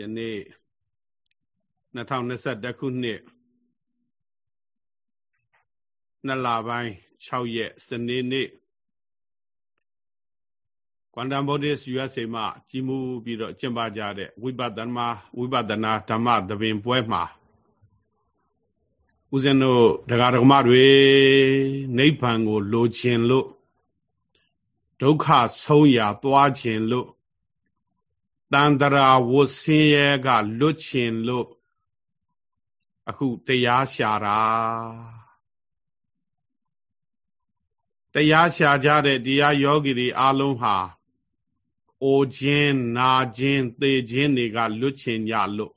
ယနေ့2021ခုနှစ်နှစ်လပိုင်း6ရက်စနေနေ့ကွမ်တမ်ဗုဒ္ဓစ် USA မှာကြီးမှုပြီးတော့ကျင့်ပကြတဲ့ဝိပဿနာဝိပဿနာဓမ္မသဘင်ပွဲမှာဦးဇင်းတို့တရားဓမ္မတွေနိဗ္ဗာန်ကိုလိုချင်လို့ဒုက္ခဆုံးရာသွားခြင်းလို့ တန်တရာဝဆင်းရဲကလွတ်ခြင်းလို့အခုတရားရှာတာတရားရှာကြတဲ့တရားယောဂီတွေအလုံးဟာအိုခြင်းနာခြင်းသေခြင်းတွေကလွတ်ခြင်းကြလို့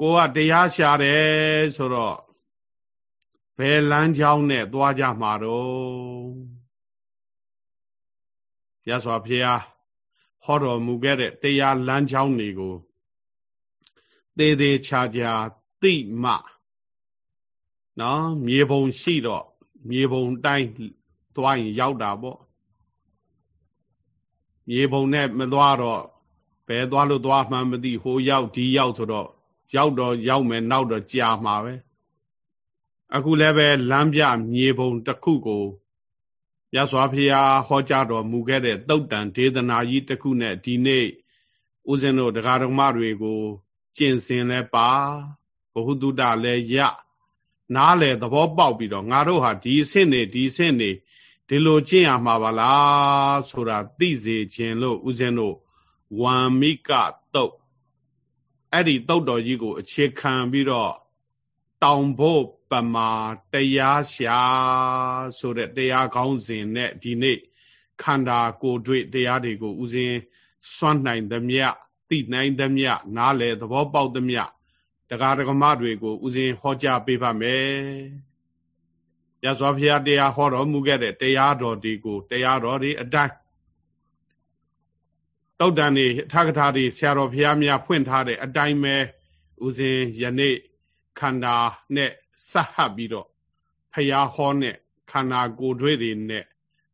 ကိုကတရားရှာတယ်ဆိုတော့ဘယ်လမ်းကြောင်းနဲ့သွားကြမှာတော့ ရသော်ဖျားဟောတော်မူခဲ့တဲ့တရားလမ်းကြောင်းတွေကိုသေးသေးချာချာသိမှနော်မြေပုံရှိတော့မြေပုံတိုင်းသွားရင်ရောက်တာပေါ့မြေပုံနဲ့မသွားတော့ဘယ်သွားလို့သွားမှန်းမသိဟိုရောက်ဒီရောက်ဆိုတော့ရောက်တော့ရောက်မယ်နောက်တော့ကြာမှာပဲအခုလည်းပဲလမ်းပြမြေပုံတစ်ခုကို ရသော်ဖျားဟောကြားတော်မူခဲ့တဲ့တုတ်တန်ဒေသနာကြီးတစ်ခုနဲ့ဒီနေ့ဦးဇင်းတို့တရားတော်မတွေကိုကျင့်စဉ်လဲပါဘဟုတုတလည်းရနားလေသဘောပေါက်ပြီးတော့ငါတို့ဟာဒီအဆင့်နေဒီအဆင့်နေဒီလိုကျင့်ရမှာပါလားဆိုတာသိစေခြင်းလို့ဦးဇင်းတို့ဝံမိကတုတ်အဲ့ဒီတုတ်တော်ကြီးကို အခြေခံပြီးတော့တောင်ဖို့ ပမာတရားရှာဆိုတဲ့တရားကောင်းစဉ်နဲ့ဒီနေ့ခန္ဓာကိုယ်တွေ့တရားတွေကိုဥစဉ်စွန့်နိုင်သမျှသိနိုင်သမျှနားလေသဘောပေါက်သမျှတရားဓမ္မတွေကိုဥစဉ်ဟောကြားပေးပါမယ်။ရသော်ဖျားတရားဟောတော်မူခဲ့တဲ့တရားတော်တွေကိုတရားတော်တွေအတိုင်းတုတ်တန်တွေအထကထာတွေဆရာတော်ဘုရားများဖွင့်ထားတဲ့အတိုင်းပဲဥစဉ်ယနေ့ခန္ဓာနဲ့ စဟပ်ပြီးတော့ဖရာဟောနဲ့ခန္ဓာကိုယ်တွေတွေနဲ့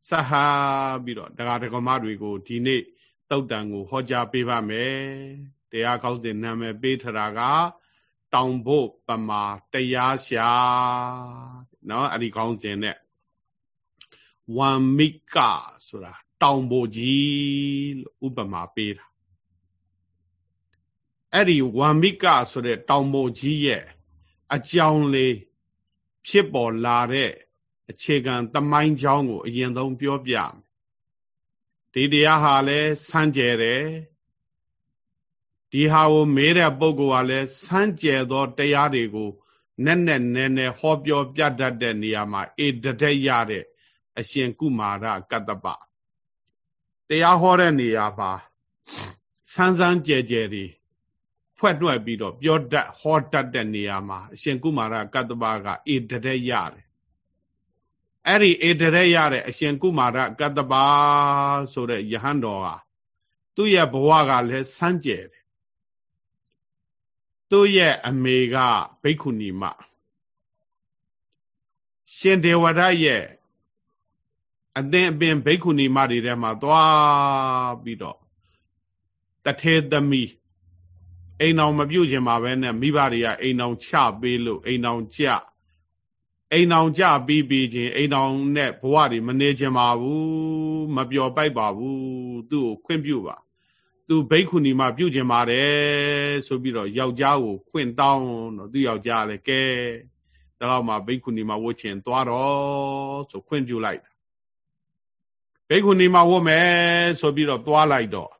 စဟပ်ပြီးတော့တရားဓမ္မတွေကိုဒီနေ့တုတ်တန်ကိုဟောကြားပေးပါမယ်တရားကောင်းတဲ့နာမည်ပေးထတာကတောင်ဖို့ပမာတရားရှာเนาะအဲ့ဒီကောင်းစဉ်နဲ့ဝမ်မိကဆိုတာတောင်ဖို့ကြီးလို့ဥပမာပေးတာအဲ့ဒီဝမ်မိကဆိုတဲ့တောင်ဖို့ကြီးရဲ့ အကြောင်းလေးဖြစ်ပေါ်လာတဲ့အခြေခံသမိုင်းကြောင်းကို အရင်ဆုံးပြောပြမယ်ဒီတရားဟာလဲစမ်းကြဲတယ်ဒီဟာကိုမေးတဲ့ပုဂ္ဂိုလ်ကလည်းစမ်းကြဲသောတရားတွေကိုနဲ့နဲ့နဲနဲဟောပြောပြတတ်တဲ့နေရာမှာအေတတဲ့ရတဲ့အရှင်ကုမာရကတ္တပတရားဟောတဲ့နေရာမှာစမ်းစမ်းကြဲကြဲတွေ ဖွဲ့တွက်ပြီးတော့ပြောတတ်ဟောတတ်တဲ့နေရာမှာအရှင်ကုမာရကတ္တပကအေတတဲ့ရတယ်အဲ့ဒီအေတရက်ရတဲ့အရှင်ကုမာရကတ္တပါဆိုတဲ့ယဟန်တော်ဟာသူ့ရဲ့ဘဝကလည်းစမ်းကြယ်တယ်သူ့ရဲ့အမေကဘိက္ခုနီမရှင်ဒေဝရရဲ့အသင်အပင်ဘိက္ခုနီမတွေထဲမှာသွားပြီးတော့တထေသမီး အိမ်အောင်မပြုတ်ခြင်းမှာပဲနဲ့မိဘတွေကအိမ်အောင်ချပေးလို့အိမ်အောင်ကြအိမ်အောင်ကြပြီးပြီးချင်းအိမ်အောင်နဲ့ဘဝတွေမနေခြင်းပါဘူးမပျော်ပိုက်ပါဘူးသူ့ကိုခွင့်ပြုပါသူဘိက္ခုနီမှာပြုခြင်းပါတယ်ဆိုပြီးတော့ယောက်ျားကိုခွင့်တောင်းတော့သူယောက်ျားလည်းကဲဒါတော့မှဘိက္ခုနီမှာဝတ်ချင်သွားတော့ဆိုခွင့်ပြုလိုက်ဘိက္ခုနီမှာဝတ်မယ်ဆိုပြီးတော့သွားလိုက်တော့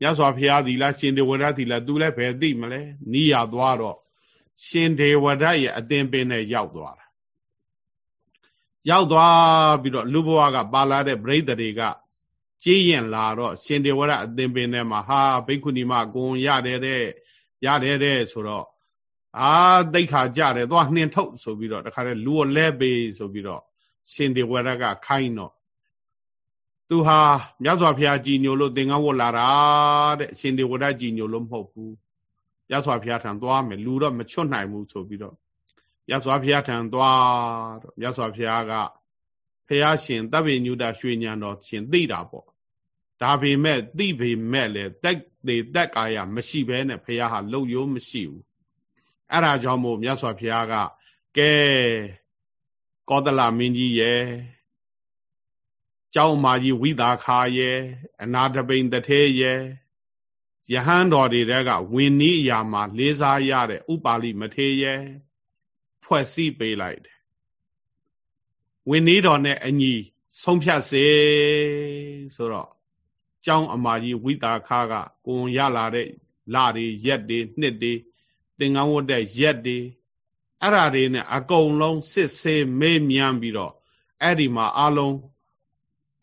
မြတ်စွာဘုရားသီလားရှင်တေဝရသီလားသူလည်းဘယ်သိမလဲနီးရသွားတော့ရှင်ဒေဝဒရဲ့အသင်ပင်နဲ့ရောက်သွားတာရောက်သွားပြီးတော့လူဘဝကပါလာတဲ့ပြိတ္တတွေကကြေးရင်လာတော့ရှင်ဒေဝရအသင်ပင်ထဲမှာဟာဘိက္ခုနီမဂုံရတယ်တဲ့ရတယ်တဲ့ဆိုတော့အာတိတ်ခါကြတယ်သွားနှင်ထုတ်ဆိုပြီးတော့တခါတည်းလူကိုလဲပေးဆိုပြီးတော့ရှင်ဒေဝရကခိုင်းတော့ သူဟာမြတ်စွာဘုရားကြည်ညိုလို့သင်္ကန်းဝတ်လာတာတဲ့ရှင်ဒေဝရကြည်ညိုလို့မဟုတ်ဘူးရသော်ဘုရားထံသွားမယ်လူတော့မချွတ်နိုင်ဘူးဆိုပြီးတော့ရသော်ဘုရားထံသွားတော့ရသော်ဘုရားကဘုရားရှင်တပ်ပိညုတရွှေညံတော်ရှင်သိတာပေါ့ဒါပေမဲ့သိပေမဲ့လေတက်သေးတက်ကာယမရှိဘဲနဲ့ဘုရားဟာလုံယိုးမရှိဘူးအဲ့ဒါကြောင့်မို့မြတ်စွာဘုရားကကဲကောသလမင်းကြီးရဲ့ ကျောင်းမာကြီးဝိသာခာရဲ့အနာတပိန်တထဲရဲ့ယဟန်တော်တွေတဲကဝင်းနီးအရာမှာလေးစားရတဲ့ဥပါလိမထေရဲ့ဖွဲ့စည်းပေးလိုက်တယ်ဝင်းနီးတော်နဲ့အညီဆုံးဖြတ်စေဆိုတော့ကျောင်းအမာကြီးဝိတာခါကကိုရလာတဲ့လတွေရက်တွေနှစ်တွေသင်္ကန်းဝတ်တဲ့ရက်တွေအဲ့ဓာတွေနဲ့အကုန်လုံးစစ်ဆေးမေးမြန်းပြီးတော့အဲ့ဒီမှာအလုံး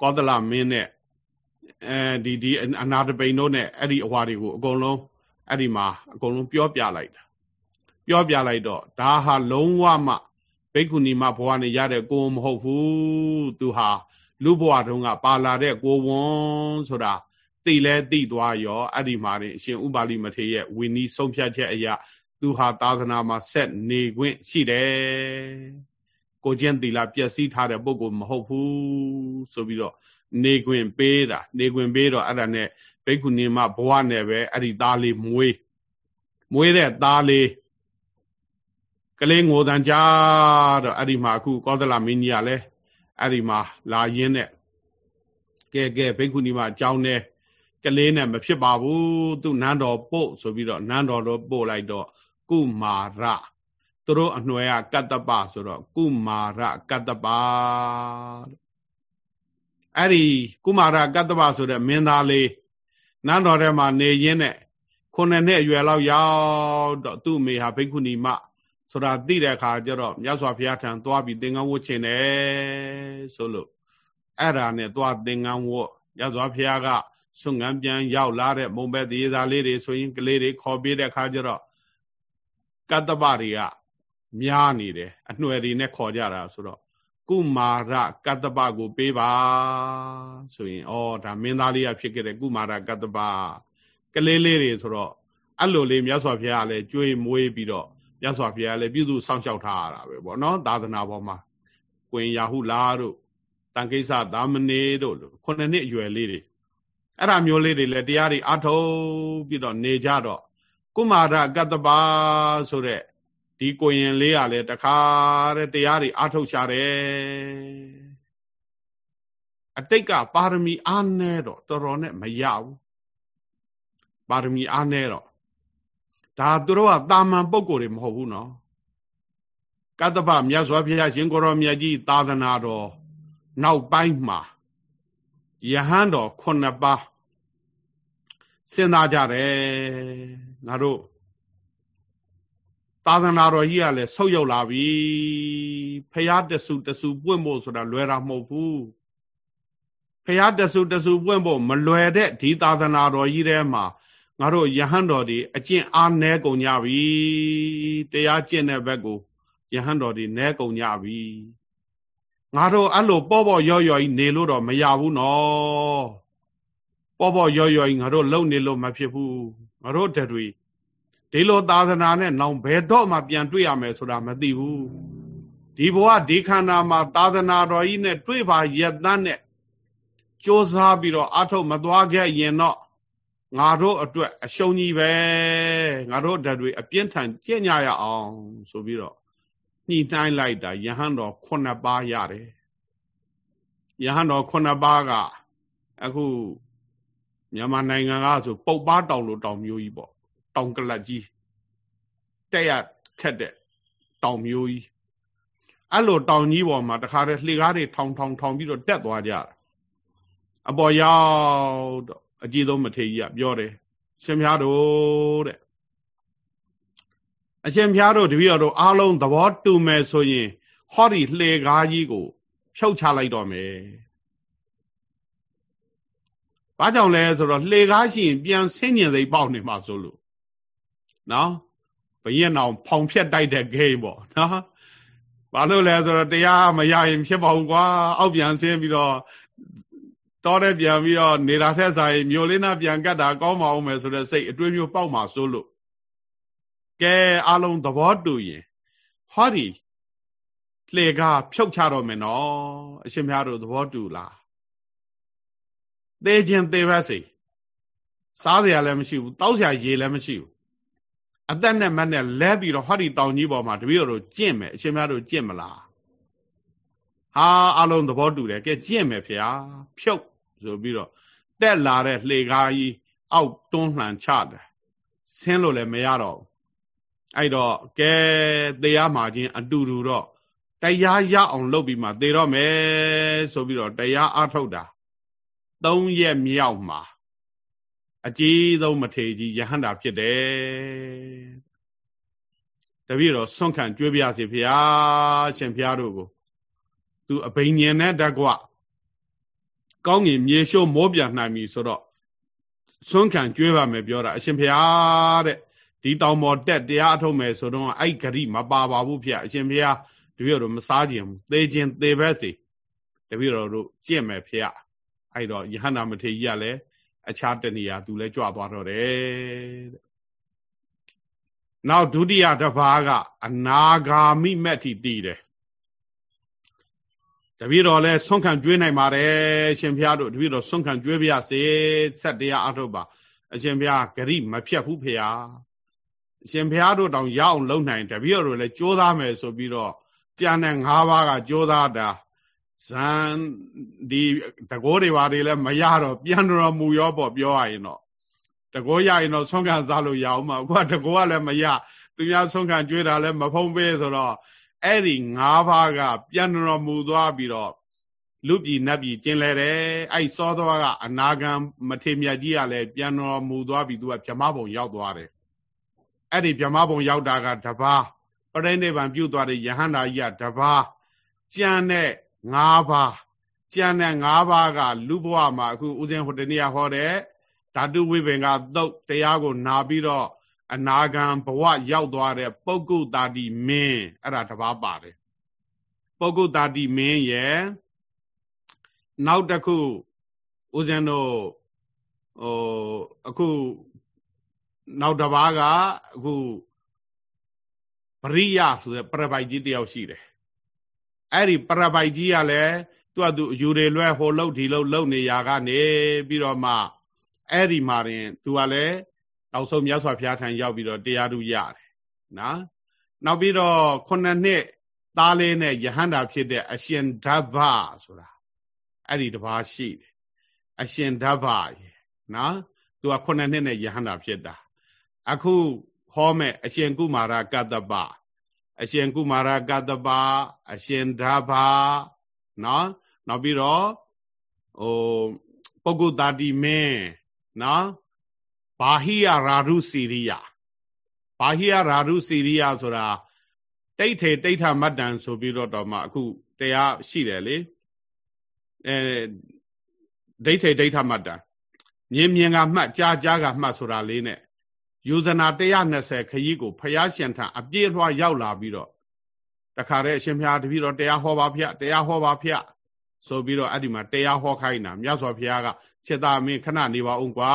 ကောသလမင်းနဲ့အဲဒီဒီအနာတပိန်တို့နဲ့အဲ့ဒီအဝါတွေကိုအကုန်လုံးအဲ့ဒီမှာအကုန်လုံးပြောပြလိုက်တာပြောပြလိုက်တော့ဒါဟာလုံးဝမှဘိက္ခုနီမဘဝနဲ့ရတဲ့ကိုမဟုတ်ဘူးသူဟာလူဘဝတုန်းကပါလာတဲ့ကိုဝွန်ဆိုတာသိလဲသိသွားရောအဲ့ဒီမှာအရှင်ဥပါလိမထေရရဲ့ဝီနီးဆုံးဖြတ်ချက်အရာသူဟာသာသနာမှာဆက်နေခွင့်ရှိတယ် ကိုချင်းသီလပျက်စီးထားတဲ့ပုဂ္ဂိုလ်မဟုတ်ဘူးဆိုပြီးတော့နေခွင့်ပေးတာနေခွင့်ပေးတော့အဲ့ဒါနဲ့ဘိက္ခုနီမဘဝနဲ့ပဲအဲ့ဒီသားလေးမွေးမွေးတဲ့သားလေးကလေးငိုတန်ကြတော့အဲ့ဒီမှာအခုကောသလမင်းကြီးကလည်းအဲ့ဒီမှာလာရင်းနဲ့ကဲကဲဘိက္ခုနီမအကြောင်းနဲ့ကလေးနဲ့မဖြစ်ပါဘူးသူနန်းတော်ပို့ဆိုပြီးတော့နန်းတော်တော့ပို့လိုက်တော့ကုမာရ သူတို့အနွယ်ကကတ္တပဆိုတော့ကုမာရကတ္တပအဲ့ဒီကုမာရကတ္တပဆိုတဲ့မင်းသားလေးနန်းတော်ထဲမှာနေရင်းနဲ့ခုနှစ်နှစ်အရွယ်လောက်ရောက်တော့သူ့မိဟာဘိက္ခုနီမဆိုတာသိတဲ့အခါကျတော့မြတ်စွာဘုရားထံသွားပြီးသင်္ကန်းဝတ်ချင်တယ်ဆိုလို့အဲ့ဒါနဲ့သွားသင်္ကန်းဝတ်မြတ်စွာဘုရားကဆွငန်းပြန်ရောက်လာတဲ့မုံဘက်သေးသားလေးတွေဆိုရင်ကလေးတွေခေါ်ပြတဲ့အခါကျတော့ကတ္တပတွေက များနေတယ်အနှွယ်တွေနဲ့ခေါ်ကြတာဆိုတော့ကုမာရကတ္တပကိုပေးပါဆိုရင်ဩဒါမင်းသားလေးကဖြစ်ခဲ့တဲ့ကုမာရကတ္တပကလေးလေးတွေဆိုတော့အဲ့လိုလေးမြတ်စွာဘုရားကလည်းကြွေးမွေးပြီးတော့မြတ်စွာဘုရားလည်းပြုစုစောင့်ရှောက်ထားရတာပဲပေါ့နော်သာသနာပေါ်မှာကွင်ရာဟုလာတို့တန်ကိစ္စသာမဏေတို့ခုနှစ်နှစ်အရွယ်လေးတွေအဲ့ဒါမျိုးလေးတွေလည်းတရားတွေအထုတ်ပြီးတော့နေကြတော့ကုမာရကတ္တပါဆိုတဲ့ ဒီကိုရင်လေးကလည်းတခါတဲ့တရားတွေအထုတ်ရှာတယ်အတိတ်ကပါရမီအားနဲတော့တော်တော်နဲ့မရဘူးပါရမီအားနဲတော့ဒါသူတို့ကတာမန်ပုံကိုယ်တွေမဟုတ်ဘူးနော်ကတ္တပမြတ်စွာဘုရားရှင်ကိုရောမြတ်ကြီးသာသနာတော်နောက်ပိုင်းမှာယဟန်တော်ခုနှစ်ပါးစဉ်းစားကြတယ်ငါတို့ သာသနာတော်ကြီးကလည်းဆုတ်ယုတ်လာပြီဖះတဆူတဆူပွင့်ဖို့ဆိုတာလွယ်တာမဟုတ်ဘူးဖះတဆူတဆူပွင့်ဖို့မလွယ်တဲ့ဒီသာသနာတော်ကြီးထဲမှာငါတို့ယဟန်တော်တွေအကျင့်အားနည်းကုန်ကြပြီတရားကျင့်တဲ့ဘက်ကိုယဟန်တော်တွေနည်းကုန်ကြပြီငါတို့အဲ့လိုပေါ့ပေါ့ရော့ရော့ကြီးနေလို့တော့မရဘူးနော်ပေါ့ပေါ့ရော့ရော့ကြီးငါတို့လုံနေလို့မဖြစ်ဘူးငါတို့တတွေ ဒီလိုသာသနာနဲ့နောင်ဘယ်တော့မှပြန်တွေ့ရမယ်ဆိုတာမသိဘူးဒီဘဝဒီခန္ဓာမှာသာသနာတော်ကြီးနဲ့တွေ့ပါရတန်းနဲ့ကြိုးစားပြီးတော့အထုတ်မသွားခဲ့ရင်တော့ငါတို့အတွက်အရှုံးကြီးပဲငါတို့ဓာတ်တွေအပြင်းထန်ကြင်ညာရအောင်ဆိုပြီးတော့ညှိနှိုင်းလိုက်တာယဟန်တော်9ပါးရတယ်ယဟန်တော်9ပါးကအခုမြန်မာနိုင်ငံကဆိုပုတ်ပါတောင်လိုတောင်မျိုးကြီးပေါ့ တောင်ကလတ်ကြီးတက်ရခက်တဲ့တောင်မျိုးကြီးအဲ့လိုတောင်ကြီးပေါ်မှာတခါတည်းလှေကားတွေထောင်ထောင်ထောင်ပြီးတော့တက်သွားကြတာအပေါ်ရောက်တော့အကြည့်ဆုံးမထေကြီးကပြောတယ်ရှင်ဖျားတို့တဲ့အရှင်ဖျားတို့တပည့်တော်အားလုံးသဘောတူမယ်ဆိုရင်ဟောဒီလှေကားကြီးကိုဖြုတ်ချလိုက်တော့မယ်။ဘာကြောင့်လဲဆိုတော့လှေကားရှိရင်ပြန်ဆင်းညင်စိတ်ပေါက်နေမှာဆိုလို့ နော်ဘရင်အောင်ဖောင်ဖြက်တိုက်တဲ့ဂိမ်းပေါ့နော်။ဘာလို့လဲဆိုတော့တရားမရရင်ဖြစ်ပါဘူးကွာအောက်ပြန်ဆင်းပြီးတော့တောတဲ့ပြန်ပြီးတော့နေတာထက်ဆိုင်မြို့လေးနာပြန်ကတ်တာကောင်းမအောင်မယ်ဆိုတဲ့စိတ်အတွေးမျိုးပေါက်မှာစိုးလို့ကဲအလုံးသဘောတူရင်ဟောဒီလှေကားဖြုတ်ချတော့မယ်နော်အရှင်မြတ်တို့သဘောတူလားသေခြင်းသေပါစေစားစရာလည်းမရှိဘူးတောက်စရာရေလည်းမရှိဘူး အသက်နဲ့မနဲ့လဲပြီးတော့ဟောဒီတောင်ကြီးပေါ်မှာတပည့်တော်တို့ကျင့်မယ်အရှင်များတို့ကျင့်မလားဟာအလုံးသဘောတူတယ်ကဲကျင့်မယ်ဖေဟာဖြုတ်ဆိုပြီးတော့တက်လာတဲ့လှေကားကြီးအောက်တွန်းလှန်ချတယ်ဆင်းလို့လည်းမရတော့ဘူးအဲ့တော့ကဲတရားမှာချင်းအတူတူတော့တရားရအောင်လုပ်ပြီးမှသေတော့မယ်ဆိုပြီးတော့တရားအထုတ်တာ၃ရက်မြောက်မှာ အကြီးဆုံးမထေကြီးယဟန္တာဖြစ်တယ်တပည့်တော်ဆွန့်ခံကြွေးပြစီဖုရားရှင်ဖုရားတို့ကိုသူအဘိညာဉ်နဲ့တကွကောင်းငင်မြေရှိုးမောပြန်နိုင်ပြီဆိုတော့ဆွန့်ခံကြွေးပါမယ်ပြောတာအရှင်ဖုရားတဲ့ဒီတောင်ပေါ်တက်တရားအထုတ်မယ်ဆိုတော့အဲ့ဂရိမပါပါဘူးဖုရားအရှင်ဖုရားတပည့်တော်မစားခြင်းဘူးသေခြင်းသေပဲစီတပည့်တော်တို့ကြင့်မယ်ဖုရားအဲ့တော့ယဟန္တာမထေကြီးကလည်း အခြားတနေရာသူလည်းကြွသွားတော့တယ်တဲ့နောက်ဒုတိယတစ်ပါးကအနာဂါမိမက်ထိတည်တယ်တပည့်တော်လဲဆွန့်ခံကျွေးနိုင်ပါတယ်ရှင်ဘုရားတို့တပည့်တော်ဆွန့်ခံကျွေးပြစေဆက်တရားအထုတ်ပါအရှင်ဘုရားဂရိမဖြတ်ဘူးဖေဟာအရှင်ဘုရားတို့တောင်ရအောင်လုပ်နိုင်တပည့်တော်တို့လည်းကြိုးစားမယ်ဆိုပြီးတော့ကြံတဲ့၅ပါးကကြိုးစားတာ ဇန်ဒီတကောတွေပါတွေလည်းမရတော့ပြန်တော်မူရောပေါ့ပြောရရင်တော့တကောရရင်တော့ဆုံးခံစားလို့ရအောင်မှာအခုကတကောကလည်းမရသူများဆုံးခံကြွေးတာလည်းမဖုံးပေးဆိုတော့အဲ့ဒီ၅ပါးကပြန်တော်မူသွားပြီးတော့လူပြည်နတ်ပြည်ကျင်လဲတယ်အဲ့စောသွားကအနာဂံမထေမြတ်ကြီးကလည်းပြန်တော်မူသွားပြီးသူကဗြဟ္မဘုံရောက်သွားတယ်အဲ့ဒီဗြဟ္မဘုံရောက်တာကတပါးပရိနိဗ္ဗာန်ပြုသွားတဲ့ယဟန္တာကြီးကတပါးကြံတဲ့ ၅ပါးကြံတဲ့၅ပါးကလူဘဝမှာအခုဦးဇင်းဟိုတနေ့ဟောတဲ့ဓာတုဝိပင်ကသုတ်တရားကိုနာပြီးတော့အနာဂံဘဝရောက်သွားတဲ့ပုဂ္ဂုတာတိမင်းအဲ့ဒါတပါးပါတယ်ပုဂ္ဂုတာတိမင်းရဲ့နောက်တစ်ခုဦးဇင်းတို့ဟိုအခုနောက်တစ်ပါးကအခုပရိယဆိုတဲ့ပရပိုက်ကြီးတယောက်ရှိတယ် အဲ့ဒီပရပိုက်ကြီးကလည်းသူ့အတူယူတွေလွဲဟိုလှုပ်ဒီလှုပ်လှုပ်နေရကနေပြီးတော့မှအဲ့ဒီမှာရင်သူကလည်းနောက်ဆုံးမြတ်စွာဘုရားထံရောက်ပြီးတော့တရားဓုရတယ်နော်နောက်ပြီးတော့ခုနှစ်နှစ်သားလေးနဲ့ယဟန္တာဖြစ်တဲ့အရှင်ဓဗ္ဗဆိုတာအဲ့ဒီတပါးရှိတယ်အရှင်ဓဗ္ဗရေနော်သူကခုနှစ်နှစ်နဲ့ယဟန္တာဖြစ်တာအခုဟောမဲ့အရှင်ကုမာရကတ္တပ အရှင်ကုမာရကတ္တပအရှင်ဓဗ္ဗနော်နောက်ပြီးတော့ဟိုပုဂ္ဂုတာတိမင်းနော်ဘာဟိယရာရုစီရိယဘာဟိယရာရုစီရိယဆိုတာတိဋ္ဌေတိဋ္ဌမတ္တန်ဆိုပြီးတော့တော့မှအခုတရားရှိတယ်လေအဲဒိဋ္ဌေဒိဋ္ဌမတ္တန်မြင်မြင်ကမှတ်ကြားကြားကမှတ်ဆိုတာလေးနဲ့ ယူဇနာ120ခရီးကိုဖျားရှင်ထအပြည့်အလွှာရောက်လာပြီးတော့တခါတည်းအရှင်မြာတပည့်တော်တရားဟောပါဖျတရားဟောပါဖျဆိုပြီးတော့အဲ့ဒီမှာတရားဟောခိုင်းတာမြတ်စွာဘုရားကစေတာမင်းခဏနေပါအောင်ကွာ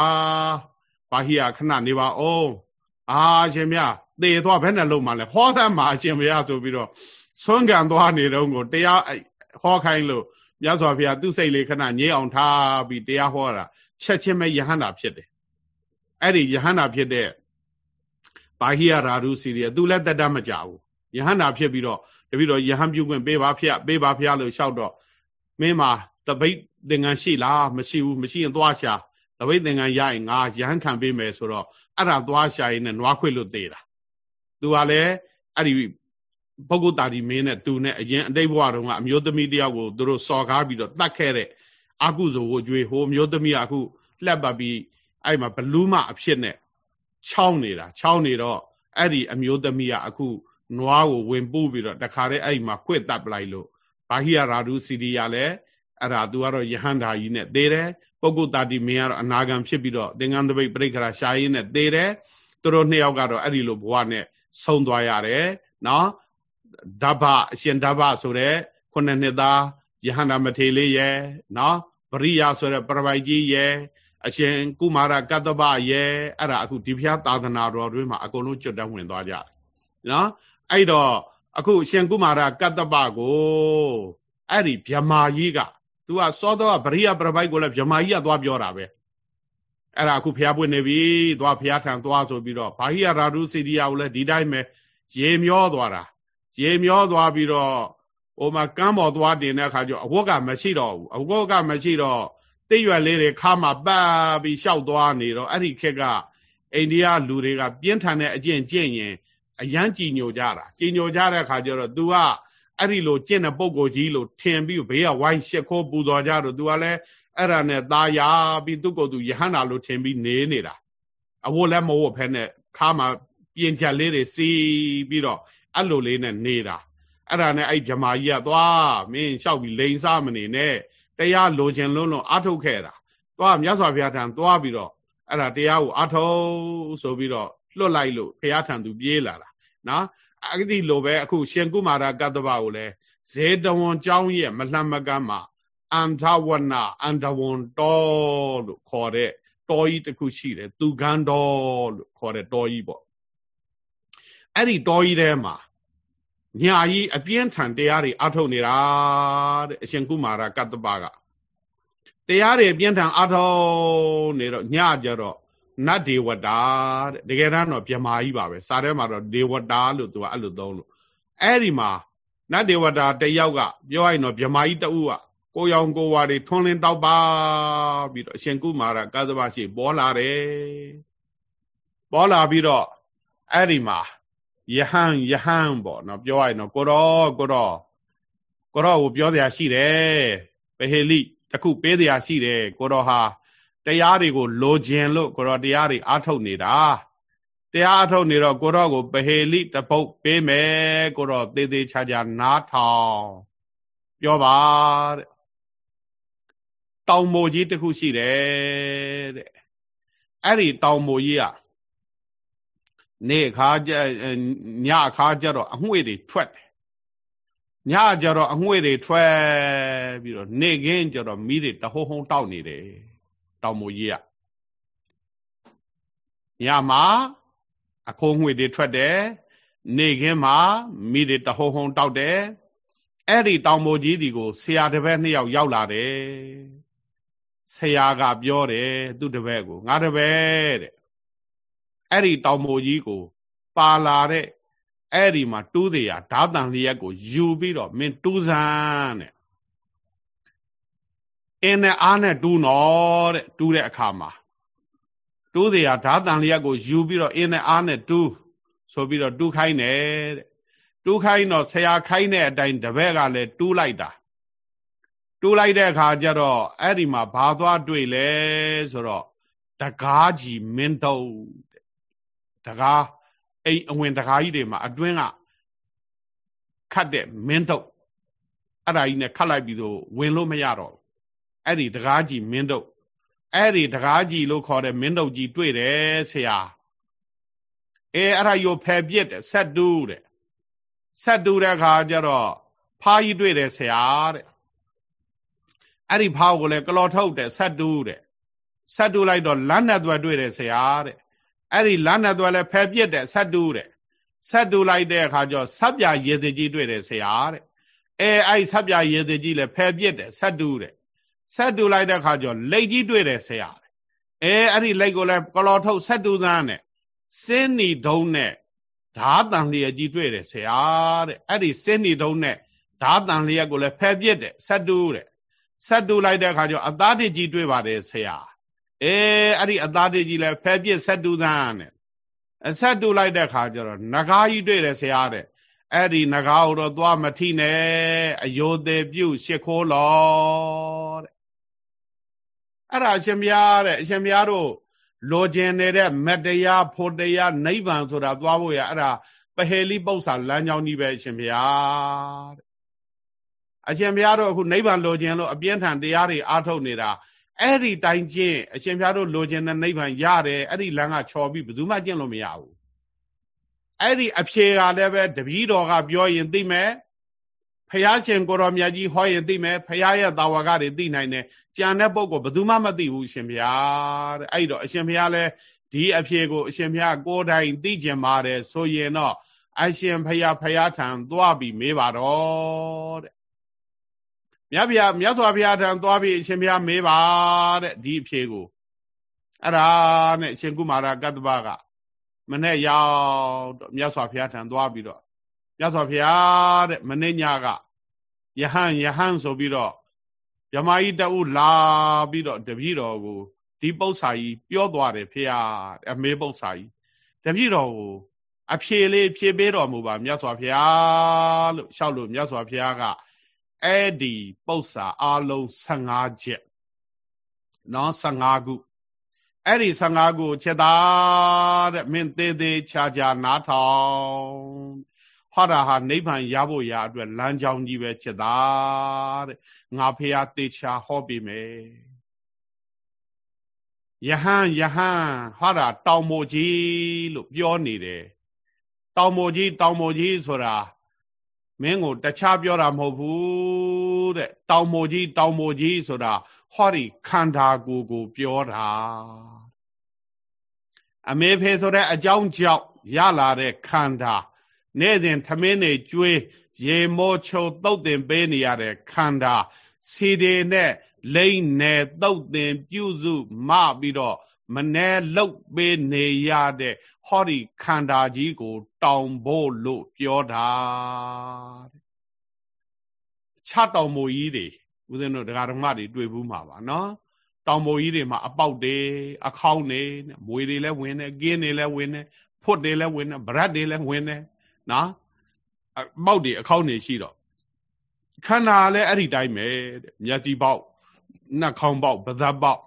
ဘာဟိယခဏနေပါအောင်အာရှင်မြသေသွားဘယ်နဲ့လုံးမှလဲဟောတဲ့မှာအရှင်ဘုရားဆိုပြီးတော့ဆွမ်းကန်သွားနေတော့ကိုတရားဟောခိုင်းလို့မြတ်စွာဘုရားသူ့စိတ်လေးခဏငြိအောင်ထားပြီးတရားဟောတာချက်ချင်းပဲယဟန္တာဖြစ်တယ်အဲ့ဒီယဟန္တာဖြစ်တဲ့ ဘာဟိယရာရုစီရီသူလည်းတက်တတ်မကြဘူးယဟန္တာဖြစ်ပြီးတော့တပိတော့ယဟန်ပြုခွင့်ပေးပါဖျက်ပေးပါဖျက်လို့လျှောက်တော့မင်းမှာတပိတ်သင်္ကန်းရှိလားမရှိဘူးမရှိရင်သွားရှာတပိတ်သင်္ကန်းရရင်ငါယဟန်ခံပေးမယ်ဆိုတော့အဲ့ဒါသွားရှာရင်လည်းနွားခွေလို့သေးတာသူကလည်းအဲ့ဒီပုဂ္ဂိုလ်တာဒီမင်းနဲ့သူနဲ့အရင်အတိတ်ဘဝတုန်းကအမျိုးသမီးတယောက်ကိုသူတို့စော်ကားပြီးတော့တတ်ခဲ့တဲ့အကုသိုလ်ကိုကြွေးဟိုမျိုးသမီးကအခုလှက်ပတ်ပြီးအဲ့မှာဘလူးမအဖြစ်နဲ့ ချောင်းနေတာချောင်းနေတော့အဲ့ဒီအမျိုးသမီးကအခုနွားကိုဝင်ပို့ပြီးတော့တခါတည်းအဲ့မှာခွေ့တပ်ပလိုက်လို့ဘာဟိယရာဓုစီရိယလည်းအဲ့ဒါသူကတော့ယဟန္တာကြီးနဲ့သေတယ်ပုဂ္ဂုတာတိမင်းကတော့အနာဂံဖြစ်ပြီးတော့သင်္ကန်းတပိတ်ပြိခရာရှားရင်းနဲ့သေတယ်သူတို့နှစ်ယောက်ကတော့အဲ့ဒီလိုဘဝနဲ့ဆုံးသွားရတယ်နော်ဓဗ္ဗအရှင်ဓဗ္ဗဆိုတဲ့ခုနှစ်နှစ်သားယဟန္တာမထေလေးရဲ့နော်ပရိယဆိုတဲ့ပရပိုက်ကြီးရဲ့ အရှင်ကုမာရကတ္တပရဲ့အဲ့ဒါအခုဒီဖျားသာသနာတော်တွင်မှာအကုန်လုံးကျွတ်တက်ဝင်သွားကြတယ်နော်အဲ့တော့အခုရှင်ကုမာရကတ္တပကိုအဲ့ဒီဗြမာကြီးကသူကစောတော့ဗရိယပရပိုက်ကိုလည်းဗြမာကြီးကသွားပြောတာပဲအဲ့ဒါအခုဖျားပွင့်နေပြီသွားဖျားထံသွားဆိုပြီးတော့ဘာဟိယရာဓုစီရိယကိုလည်းဒီတိုင်းပဲရေမျောသွားတာရေမျောသွားပြီးတော့ဟိုမှာကမ်းပေါ်သွားတင်တဲ့အခါကျအဝတ်ကမရှိတော့ဘူးအဝတ်ကမရှိတော့ တိတ်ရွယ်လေးတွေခါမှပတ်ပြီးရှောက်သွားနေတော့အဲ့ဒီခက်ကအိန္ဒိယလူတွေကပြင်းထန်တဲ့အကျင့်ကျင့်ရင်အယမ်းကြည်ညိုကြတာကြည်ညိုကြတဲ့အခါကျတော့ तू ကအဲ့ဒီလိုကျင့်တဲ့ပုံကိုကြီးလို့ထင်ပြီးဘေးကဝိုင်းရှစ်ခိုးပူတော်ကြတော့ तू ကလည်းအဲ့ဒါနဲ့ตาရပြီးသူ့ကိုယ်သူယဟန္တာလို့ထင်ပြီးနေနေတာအဝတ်လည်းမဝတ်ဖဲနဲ့ခါမှပြင်ချက်လေးတွေစီးပြီးတော့အဲ့လိုလေးနဲ့နေတာအဲ့ဒါနဲ့အဲ့ဗြမာကြီးကသွားမင်းလျှောက်ပြီးလိန်စားမနေနဲ့ တရားလိုချင်လုံးလုံးအထုတ်ခဲ့တာသွားမြတ်စွာဘုရားထံသွားပြီးတော့အဲ့ဒါတရားကိုအထုတ်ဆိုပြီးတော့လွတ်လိုက်လို့ဘုရားထံသူပြေးလာတာနော်အဲ့ဒီလိုပဲအခုရှင်ကုမာရကတ္တဗကိုလည်းဇေတဝန်ကျောင်းရဲ့မလှမ်းမကမ်းမှာအန္ထဝနာအန္တဝန်တော်လို့ခေါ်တဲ့တော်ကြီးတစ်ခုရှိတယ်သူကန်းတော်လို့ခေါ်တဲ့တော်ကြီးပေါ့အဲ့ဒီတော်ကြီးထဲမှာ ညာကြီးအပြင်းထန်တရားတွေအထုတ်နေတာတဲ့အရှင်ကုမာရကတ္တပကတရားတွေအပြင်းထန်အထုတ်နေတော့ညကြတော့နတ်ဒေဝတာတဲ့တကယ်တော့ဗြမာကြီးပါပဲစာထဲမှာတော့ဒေဝတာလို့သူကအဲ့လိုသုံးလို့အဲ့ဒီမှာနတ်ဒေဝတာတယောက်ကပြောရရင်တော့ဗြမာကြီးတဦးကကိုရောင်ကိုဝါတွေထွန်းလင်းတောက်ပါပြီးတော့အရှင်ကုမာရကသဗရှိပေါ်လာတယ်ပေါ်လာပြီးတော့အဲ့ဒီမှာ ယဟန်ယဟန်ပေါ့နော်ပြောရရင်တော့ကိုတော့ကိုတော့ကိုတော့ကိုပြောစရာရှိတယ်ပဟေလိတခုပေးစရာရှိတယ်ကိုတော့ဟာတရားတွေကိုလိုခြင်းလို့ကိုတော့တရားတွေအားထုတ်နေတာတရားအားထုတ်နေတော့ကိုတော့ကိုပဟေလိတပုတ်ပေးမယ်ကိုတော့သေးသေးချာချာနားထောင်ပြောပါတဲ့တောင်မိုကြီးတစ်ခုရှိတယ်တဲ့အဲ့ဒီတောင်မိုကြီးက နေအခါကျညအခါကျတော့အငွေ့တွေထွက်တယ်ညကျတော့အငွေ့တွေထွက်ပြီးတော့နေခင်းကျတော့မီးတွေတဟုံဟုံတောက်နေတယ်တောင်မိုကြီးကညမှာအခိုးငွေတွေထွက်တယ်နေခင်းမှာမိတွေတဟုံဟုံတောက်တယ်အဲ့ဒီတောင်မိုကြီးဒီကိုဆရာတစ်ပည့်နှစ်ယောက်ရောက်လာတယ်ဆရာကပြောတယ်သူ့တပည့်ကိုငါတပည့်တဲ့ အဲ့ဒီတောင်မိုကြီးကို ပါလာတဲ့အဲ့ဒီမှာတူးသေးရဓာတန်လျက်ကိုယူပြီးတော့မင်းတူးစမ်းတဲ့အင်းနဲ့အားနဲ့တူးနော်တဲ့တူးတဲ့အခါမှာတူးသေးရဓာတန်လျက်ကိုယူပြီးတော့အင်းနဲ့အားနဲ့တူးဆိုပြီးတော့တူးခိုင်းတယ်တဲ့တူးခိုင်းတော့ဆရာခိုင်းတဲ့အတိုင်းတပည့်ကလည်းတူးလိုက်တာတူးလိုက်တဲ့အခါကျတော့အဲ့ဒီမှာဘာသွားတွေ့လဲဆိုတော့တကားကြီးမင်းတုံး တကားအိမ်အဝင်တကားကြီးတွေမှာအတွင်းကခတ်တဲ့မင်းတုံးအဲ့ဒါကြီးနဲ့ခတ်လိုက်ပြီးတော့ဝင်လို့မရတော့အဲ့ဒီတကားကြီးမင်းတုံးအဲ့ဒီတကားကြီးလို့ခေါ်တဲ့မင်းတုံးကြီးတွေ့တယ်ဆရာအဲအဲ့ဒါရောဖယ်ပြစ်တယ်ဆက်တူးတဲ့ဆက်တူးတဲ့အခါကျတော့ဖားကြီးတွေ့တယ်ဆရာတဲ့အဲ့ဒီဖားကိုလည်းကလော်ထုတ်တယ်ဆက်တူးတဲ့ဆက်တူးလိုက်တော့လမ်းနဲ့သွဲတွေ့တယ်ဆရာတဲ့ အဲ့ဒီလမ်းနဲ့သွဲလည်းဖယ်ပြစ်တယ်ဆက်တူးတဲ့ဆက်တူးလိုက်တဲ့အခါကျတော့ဆက်ပြရေတကြီးတွေ့တယ်ဆရာတဲ့အဲအဲ့ဆက်ပြရေတကြီးလည်းဖယ်ပြစ်တယ်ဆက်တူးတဲ့ဆက်တူးလိုက်တဲ့အခါကျတော့လက်ကြီးတွေ့တယ်ဆရာတဲ့အဲအဲ့ဒီလက်ကိုလည်းကလော်ထုတ်ဆက်တူးသန်းတဲ့စင်းနီဒုံနဲ့ဓာတန်လျက်ကြီးတွေ့တယ်ဆရာတဲ့အဲ့ဒီစင်းနီဒုံနဲ့ဓာတန်လျက်ကိုလည်းဖယ်ပြစ်တယ်ဆက်တူးတဲ့ဆက်တူးလိုက်တဲ့အခါကျတော့အသားတစ်ကြီးတွေ့ပါတယ်ဆရာ အဲအဲ့ဒီအသားတစ်ကြီးလည်းဖယ်ပြစ်ဆက်တူးသန်းတဲ့ဆက်တူးလိုက်တဲ့အခါကျတော့နဂါးကြီးတွေ့တယ်ဆရာတဲ့အဲ့ဒီနဂါးကိုတော့သွားမထိနဲ့အယိုသေးပြုတ်ရှ िख ိုးလောတဲ့အဲ့ဒါအရှင်မြတ်တဲ့အရှင်မြတ်တို့လိုချင်နေတဲ့မတရားဖို့တရားနိဗ္ဗာန်ဆိုတာသွားဖို့ရအဲ့ဒါပဟေလိပု္ပ္ပာလမ်းကြောင်းကြီးပဲအရှင်ဘုရားတဲ့အရှင်ဘုရားတို့အခုနိဗ္ဗာန်လိုချင်လို့အပြင်းထန်တရားတွေအားထုတ်နေတာ အဲ့ဒီတိုင်းကျင့်အရှင်ဘုရားတို့လိုချင်တဲ့နိဗ္ဗာန်ရတယ်အဲ့ဒီလမ်းကချော်ပြီးဘယ်သူမှကျင့်လို့မရဘူးအဲ့ဒီအဖြေကလည်းပဲတပည့်တော်ကပြောရင်သိမယ်ဖះရှင်ကိုရောမြတ်ကြီးဟောရင်သိမယ်ဖះရဲ့တာဝကတွေသိနိုင်တယ်ကြံတဲ့ပုဂ္ဂိုလ်ဘယ်သူမှမသိဘူးရှင်ဘုရားတဲ့အဲ့တော့အရှင်ဘုရားလဲဒီအဖြေကိုအရှင်ဘုရားကိုယ်တိုင်သိကျင်ပါတယ်ဆိုရင်တော့အရှင်ဖះဖះထံသွားပြီးမေးပါတော့တဲ့ မြတ်ဗျာမြတ်စွာဘုရားထံသွားပြီးအရှင်ဘုရားမေးပါတဲ့ဒီအဖြေကိုအဲ့ဒါနဲ့အရှင်ကုမာရကတ္တဗကမနဲ့ရောက်တော့မြတ်စွာဘုရားထံသွားပြီးတော့မြတ်စွာဘုရားတဲ့မနေ့ညကယဟန်ယဟန်ဆိုပြီးတော့ယမကြီးတအုပ်လာပြီးတော့တပည့်တော်ကိုဒီပု္ပ္ပာကြီးပြောသွားတယ်ဖေဟာအမေပု္ပ္ပာကြီးတပည့်တော်ကိုအဖြေလေးဖြေပေးတော်မူပါမြတ်စွာဘုရားလို့လျှောက်လို့မြတ်စွာဘုရားက အဲ့ဒီပု္ပ္ပာအလုံး15ချက်နော်15ခုအဲ့ဒီ15ခုချက်သားတဲ့မင်းသေးသေးချာချာနားထောင်ဟောတာဟာနိဗ္ဗာန်ရဖို့ရအတွက်လမ်းကြောင်းကြီးပဲချက်သားတဲ့ငါဖေဟာသေချာဟောပေးမယ်ယဟန်ယဟန်ဟာတာတောင်မိုကြီးလို့ပြောနေတယ်တောင်မိုကြီးတောင်မိုကြီးဆိုတာ မင်းကိုတခြားပြောတာမဟုတ်ဘူးတဲ့တောင်မိုကြီးတောင်မိုကြီးဆိုတာဟောဒီခန္ဓာကိုယ်ကိုပြောတာအမေဖေဆိုတဲ့အကြောင်းကြောင့်ရလာတဲ့ခန္ဓာနေ့စဉ်ထမင်းနေကျွေးရေမောချုံတုတ်တင်ပေးနေရတဲ့ခန္ဓာစီတွေနဲ့လိမ့်နယ်တုတ်တင်ပြုစုမပြီးတော့မနှဲလုတ်ပေးနေရတဲ့ ဟောဒီခန္ဓာကြီးကို တောင်ဖို့လို့ပြောတာခြားတောင်မိုကြီးတွေဦးဇင်းတို့ဒကာဓမ္မတွေတွေ့ဘူးမှာပါနော်တောင်မိုကြီးတွေမှာအပေါက်တွေအခေါင်းတွေမွေတွေလည်းဝင်တယ်ကင်းတွေလည်းဝင်တယ်ဖွတ်တွေလည်းဝင်တယ်ဗရက်တွေလည်းဝင်တယ်နော်အပေါက်တွေအခေါင်းတွေရှိတော့ခန္ဓာလည်းအဲ့ဒီတိုင်းပဲတဲ့မျက်စိပေါက်နှာခေါင်းပေါက်ပါးစပ်ပေါက်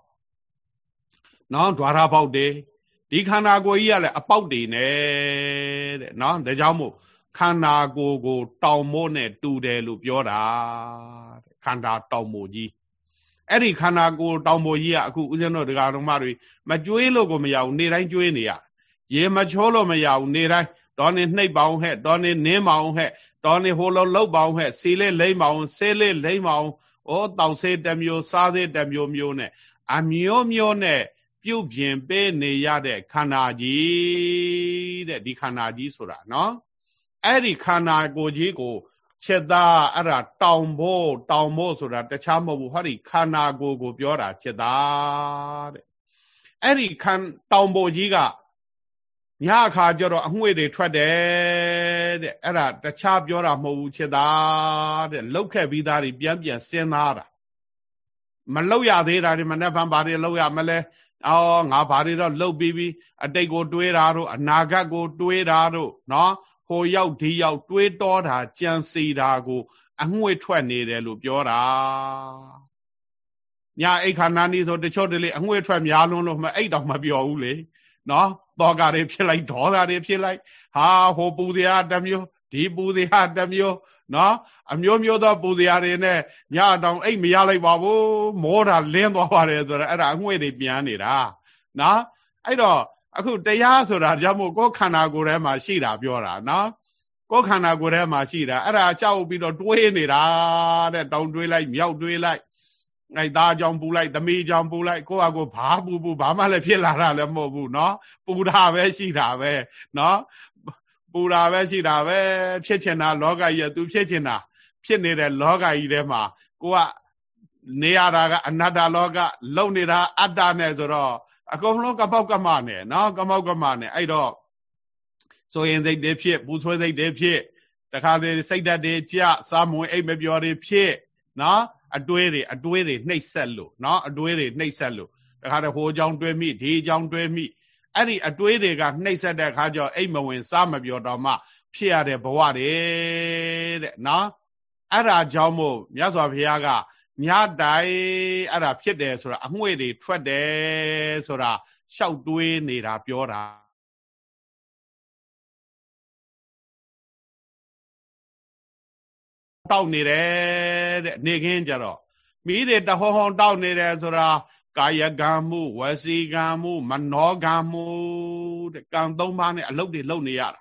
နော်ဓွာရပေါက်တွေ ဒီခန္ဓာကိုယ်ကြီးကလည်းအပေါက်တွေနဲ့တဲ့နော်ဒါကြောင့်မို့ခန္ဓာကိုယ်ကို တောင်မို့နဲ့တူတယ်လို့ပြောတာတဲ့ခန္ဓာတောင်မို့ကြီးအဲ့ဒီခန္ဓာကိုယ်တောင်မို့ကြီးကအခုဦးဇင်းတို့ဒကာတော်မတွေမကြွေးလို့ကိုမရဘူးနေတိုင်းကြွေးနေရရေမချိုးလို့မရဘူးနေတိုင်းတော်နေနှိပ်ပါအောင်ဟဲ့တော်နေနင်းပါအောင်ဟဲ့တော်နေဟိုလိုလှုပ်ပါအောင်ဟဲ့စီလေးလိမ့်ပါအောင်ဆေးလေးလိမ့်ပါအောင်ဩတောက်ဆေးတစ်မျိုးစားဆေးတစ်မျိုးမျိုးနဲ့အမျိုးမျိုးနဲ့ ပြုတ်ပြင်ပေးနေရတဲ့ခန္ဓာကြီးတဲ့ဒီခန္ဓာကြီးဆိုတာနော်အဲ့ဒီခန္ဓာကိုယ်ကြီးကိုချက်သားအဲ့ဒါတောင်ဖို့တောင်ဖို့ဆိုတာတခြားမဟုတ်ဘူးဟောဒီခန္ဓာကိုယ်ကိုပြောတာချက်သားတဲ့အဲ့ဒီခန္တောင်ဖို့ကြီးကညအခါကျတော့အငွေ့တွေထွက်တယ်တဲ့အဲ့ဒါတခြားပြောတာမဟုတ်ဘူးချက်သားတဲ့လောက်ခဲ့ပြီးသားတွေပြန်ပြန်စဉ်းစားတာမလောက်ရသေးတာဒီမနေ့ဗန်ဘာတွေလောက်ရမလဲ အော်ငါဘာတွေတော့လှုပ်ပြီးပြီးအတိတ်ကိုတွေးတာတို့အနာဂတ်ကိုတွေးတာတို့နော်ဟိုရောက်ဒီရောက်တွေးတောတာကြံစီတာကို အငွေ့ထွက်နေတယ်လို့ပြောတာညာအိခန္ဓာနီးဆိုတချို့တလေအငွေ့ထွက်များလွန်းလို့မအိတ်တော့မပြောဘူးလေနော်တောကတွေဖြစ်လိုက်ဒေါသတွေဖြစ်လိုက်ဟာဟိုပူစရာတစ်မျိုးဒီပူစရာတစ်မျိုး နော်အမျိုးမျိုးသောပူစရာတွေနဲ့ညတောင်အိတ်မရလိုက်ပါဘူးမောတာလင်းသွားပါတယ်ဆိုတော့အဲ့ဒါအငွေ့တွေပြန်နေတာနော်အဲ့တော့အခုတရားဆိုတာကြောင့်မို့ကိုယ်ခန္ဓာကိုယ်ထဲမှာရှိတာပြောတာနော်ကိုယ်ခန္ဓာကိုယ်ထဲမှာရှိတာအဲ့ဒါကြောက်ပြီးတော့တွေးနေတာတဲ့တောင်တွေးလိုက်မြောက်တွေးလိုက်အဲ့သားကြောင့်ပူလိုက်သမီးကြောင့်ပူလိုက်ကိုယ့်ဟာကိုယ်ဘာပူပူဘာမှလည်းဖြစ်လာတာလည်းမဟုတ်ဘူးเนาะပူတာပဲရှိတာပဲเนาะ ပူတာပဲရှိတာပဲဖြစ်ချင်တာလောကကြီးကသူဖြစ်ချင်တာဖြစ်နေတဲ့လောကကြီးထဲမှာကိုကနေရတာကအနတ္တလောကလုံနေတာအတ္တနဲ့ဆိုတော့အကုန်လုံးကပောက်ကမနဲ့နော်ကမောက်ကမနဲ့အဲ့တော့ဆိုရင်စိတ်တွေဖြစ်ပူဆွဲစိတ်တွေဖြစ်တခါလေစိတ်ဓာတ်တွေကြစားမွေအိတ်မပြောတွေဖြစ်နော်အတွေးတွေအတွေးတွေနှိပ်ဆက်လို့နော်အတွေးတွေနှိပ်ဆက်လို့တခါတည်းဟိုအကြောင်းတွေးမိဒီအကြောင်းတွေးမိ အဲ့ဒီအတွေးတွေကနှိပ်ဆက်တဲ့အခါကျတော့အိတ်မဝင်စားမပြောတော့မှဖြစ်ရတဲ့ဘဝတွေတဲ့နော်အဲ့ဒါကြောင့်မို့မြတ်စွာဘုရားကညတိုင်အဲ့ဒါဖြစ်တယ်ဆိုတာအငွေ့တွေထွက်တယ်ဆိုတာရှောက်တွေးနေတာပြောတာတောက်နေတယ်တဲ့နေခင်းကြတော့မိတွေတဟောဟောတောက်နေတယ်ဆိုတာ ကာယကံမှုဝစီကံမှု မနောကံမှုတဲ့ကံသုံးပါးနဲ့အလုတ်တွေလုပ်နေရတာ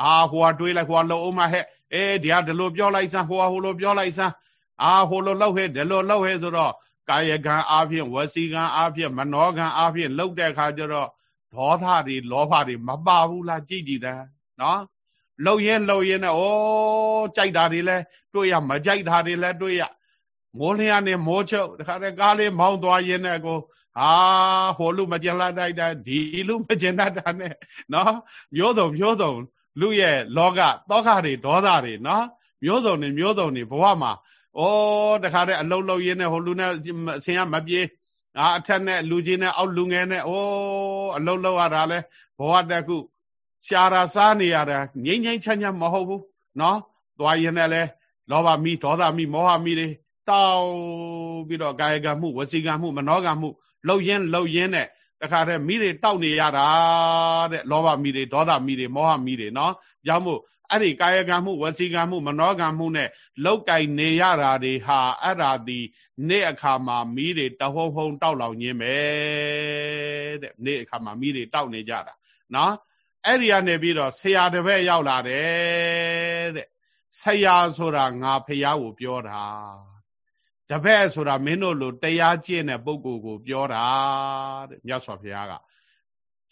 အာဟိုကတွေးလိုက်ဟိုကလှုပ်အောင်မဟဲ့အေးဒီကဒီလိုပြောလိုက်စမ်းဟိုကဟိုလိုပြောလိုက်စမ်းအာဟိုလိုလှုပ်ဟဲ့ဒီလိုလှုပ်ဟဲ့ဆိုတော့ကာယကံအားဖြင့်ဝစီကံအားဖြင့်မနောကံအားဖြင့်လှုပ်တဲ့အခါကျတော့ဒေါသတွေလောဘတွေမပါဘူးလားကြည်ကြည်တယ်နော်လှုပ်ရင်လှုပ်ရင်နဲ့ဩကြိုက်တာတွေလဲတွေ့ရမကြိုက်တာတွေလဲတွေ့ရ မိုးလျာနဲ့မိုးချုပ်တခါတည်းကားလေးမောင်းသွားရင်းနဲ့ကိုဟာဟိုလူမကျင်လာတိုက်တာဒီလူမကျင်တတ်တာနဲ့နော်မျိုးစုံမျိုးစုံလူရဲ့လောကတောခတွေဒေါသတွေနော်မျိုးစုံနေမျိုးစုံနေဘဝမှာဩတခါတည်းအလုံးလုံးရင်းနဲ့ဟိုလူနဲ့အစင်ကမပြေအာအထက်နဲ့လူကြီးနဲ့အောက်လူငယ်နဲ့ဩအလုံးလုံးရတာလဲဘဝတက်ခုရှားတာစားနေရတာငိမ့်ငိမ့်ချမ်းချမ်းမဟုတ်ဘူးနော်သွားရင်လည်းလောဘမိဒေါသမိမောဟမိတွေ တောက်ပြီးတော့ကာယကံမှုဝစီကံမှုမနောကံမှုလှုပ်ရင်းလှုပ်ရင်းနဲ့တခါတည်းမိတွေတောက်နေရတာတဲ့လောဘမိတွေဒေါသမိတွေမောဟမိတွေနော်ကြောင့်မို့အဲ့ဒီကာယကံမှုဝစီကံမှုမနောကံမှုနဲ့လောက်ကင်နေရတာတွေဟာအဲ့ဒါဒီနေ့အခါမှာမိတွေတဟုံဟုံတောက်လောင်ခြင်းပဲတဲ့နေ့အခါမှာမိတွေတောက်နေကြတာနော်အဲ့ဒီကနေပြီးတော့ဆရာတပည့်ရောက်လာတယ်တဲ့ဆရာဆိုတာငါဖះကိုပြောတာ တပည့်ဆိုတာမင်းတို့လိုတရားကျင့်တဲ့ပုဂ္ဂိုလ်ကိုပြောတာတဲ့မြတ်စွာဘုရားက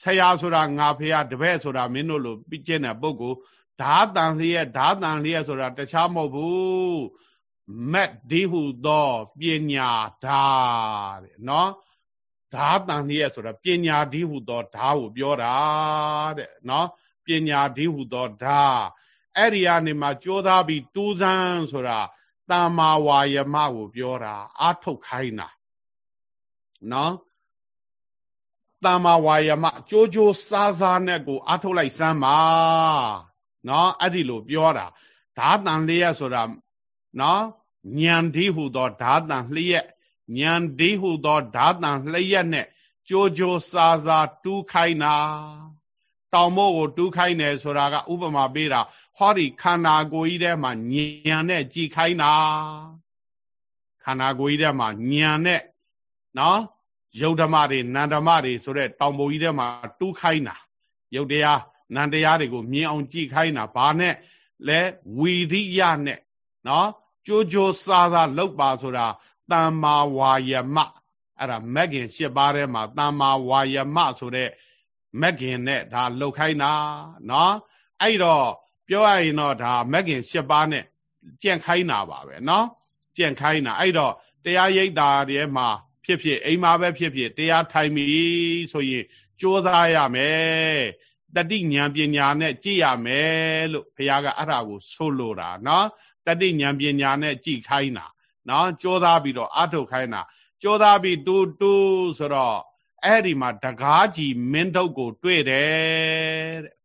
ဆရာဆိုတာငါဖះတပည့်ဆိုတာမင်းတို့လိုကျင့်တဲ့ပုဂ္ဂိုလ်ဓာတန်လျက်ဓာတန်လျက်ဆိုတာတခြားမဟုတ်ဘူးမက်ဒီဟုသောပညာဓာတဲ့နော်ဓာတန်လျက်ဆိုတာပညာဒီဟုသောဓာကိုပြောတာတဲ့နော်ပညာဒီဟုသောဓာအဲ့ဒီကနေမှကြိုးစားပြီးတူးစမ်းဆိုတာ တမ္မာဝါယမကိုပြောတာအာထုတ်ခိုင်းတာနော်တမ္မာဝါယမကြိုးကြိုးစားစားနဲ့ကိုအာထုတ်လိုက်စမ်းပါနော်အဲ့ဒီလိုပြောတာဓာတန်လျက်ဆိုတာနော်ဉာဏ်ဒီဟုသောဓာတန်လျက်ဉာဏ်ဒီဟုသောဓာတန်လျက်နဲ့ကြိုးကြိုးစားစားတူးခိုင်းတာတောင်မို့ကိုတူးခိုင်းတယ်ဆိုတာက ဥပမာပေးတာ ဟောဒီခန္ဓာကိုယ်ကြီးထဲမှာဉာဏ်နဲ့ကြည်ခိုင်းတာခန္ဓာကိုယ်ကြီးထဲမှာဉာဏ်နဲ့နော်ယုတ်ဓမ္မတွေနန္ဓမ္မတွေဆိုတဲ့တောင်ပုံကြီးထဲမှာတူးခိုင်းတာယုတ်တရားနန္တရားတွေကိုမြင်အောင်ကြည်ခိုင်းတာဘာနဲ့လဲဝီရိယနဲ့နော်ကြိုးကြိုးစားစားလောက်ပါဆိုတာတမ္မာဝါယမအဲ့ဒါမက်ခင်၈ပါးထဲမှာတမ္မာဝါယမဆိုတဲ့မက်ခင်နဲ့ဒါလှုပ်ခိုင်းတာနော်အဲ့တော့ ပြောရရင်တော့ဒါမက်ခင်၈ပါးနဲ့ကြန့်ခိုင်းတာပါပဲနော်ကြန့်ခိုင်းတာအဲ့တော့တရားရိပ်တာတွေမှာဖြစ်ဖြစ်အိမ်မှာပဲဖြစ်ဖြစ်တရားထိုင်ပြီဆိုရင်ကြိုးစားရမယ်တတိဉာဏ်ပညာနဲ့ကြည့်ရမယ်လို့ဘုရားကအဲ့ဒါကိုဆိုလိုတာနော်တတိဉာဏ်ပညာနဲ့ကြည့်ခိုင်းတာနော်ကြိုးစားပြီးတော့အထုတ်ခိုင်းတာကြိုးစားပြီးတူတူဆိုတော့အဲ့ဒီမှာတကားကြီးမင်းတို့ကို တွေ့တယ်တဲ့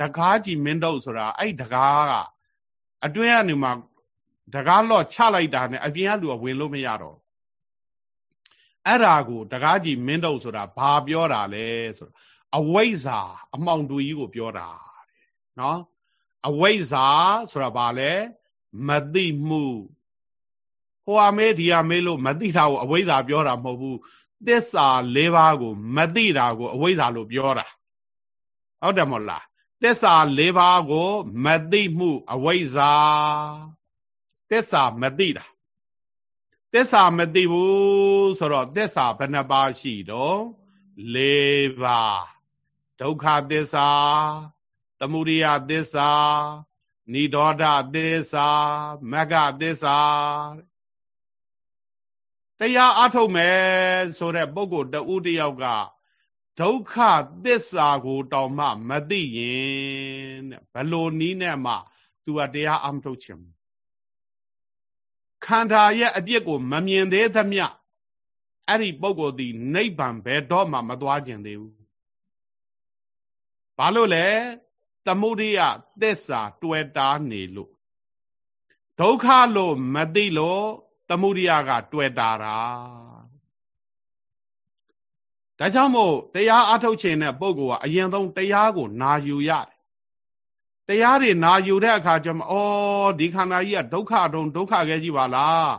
တကားကြီးမင်းတို့ဆိုတာအဲ့တကားကအတွင်းကနေမှတကားလော့ချလိုက်တာနဲ့အပြင်ကလူကဝင်လို့မရတော့အဲ့ဒါကိုတကားကြီးမင်းတို့ဆိုတာဘာပြောတာလဲဆိုတော့အဝိဇ္ဇာအမှောင်တူကြီးကိုပြောတာနော်အဝိဇ္ဇာဆိုတာဘာလဲမသိမှုဟိုအမေဒီအမေလို့မသိတာကိုအဝိဇ္ဇာပြောတာမဟုတ်ဘူးသစ္စာ၄ပါးကို မသိတာကိုအဝိဇ္ဇာလို့ပြောတာဟုတ်တယ်မဟုတ်လား သစ္စာ၄ပါးကိုမသိမှုအဝိဇ္ဇာသစ္စာမသိတာသစ္စာမသိဘူးဆိုတော့သစ္စာဘယ်နှပါးရှိတော့၄ပါးဒုက္ခသစ္စာသမုဒိယသစ္စာနိရောဓသစ္စာမဂ္ဂသစ္စာတရားအထုတ်မယ်ဆိုတဲ့ပုဂ္ဂိုလ်တဦးတယောက်က ဒုက္ခသစ္စာကိုတောင်မှမသိရင်တဲ့ဘလို့နီးနဲ့မှ तू ကတရားအမထုတ်ချင်ဘူးခန္ဓာရဲ့အပြစ်ကိုမမြင်သေးသမျှအဲ့ဒီပုဂ္ဂိုလ်ဒီနိဗ္ဗာန်ဘယ်တော့မှမသွားကျင်သေးဘူးဘာလို့လဲသမုဒိယသစ္စာတွေ့တာနေလို့ဒုက္ခလို့မသိလို့သမုဒိယကတွေ့တာတာ ဒါကြောင့်မို့တရားအထုတ်ခြင်းတဲ့ပုဂ္ဂိုလ်ကအရင်ဆုံးတရားကိုနာယူရတယ်တရားတွေနာယူတဲ့အခါကျမှဩဒီခန္ဓာကြီးကဒုက္ခတုံဒုက္ခခဲကြီးပါလား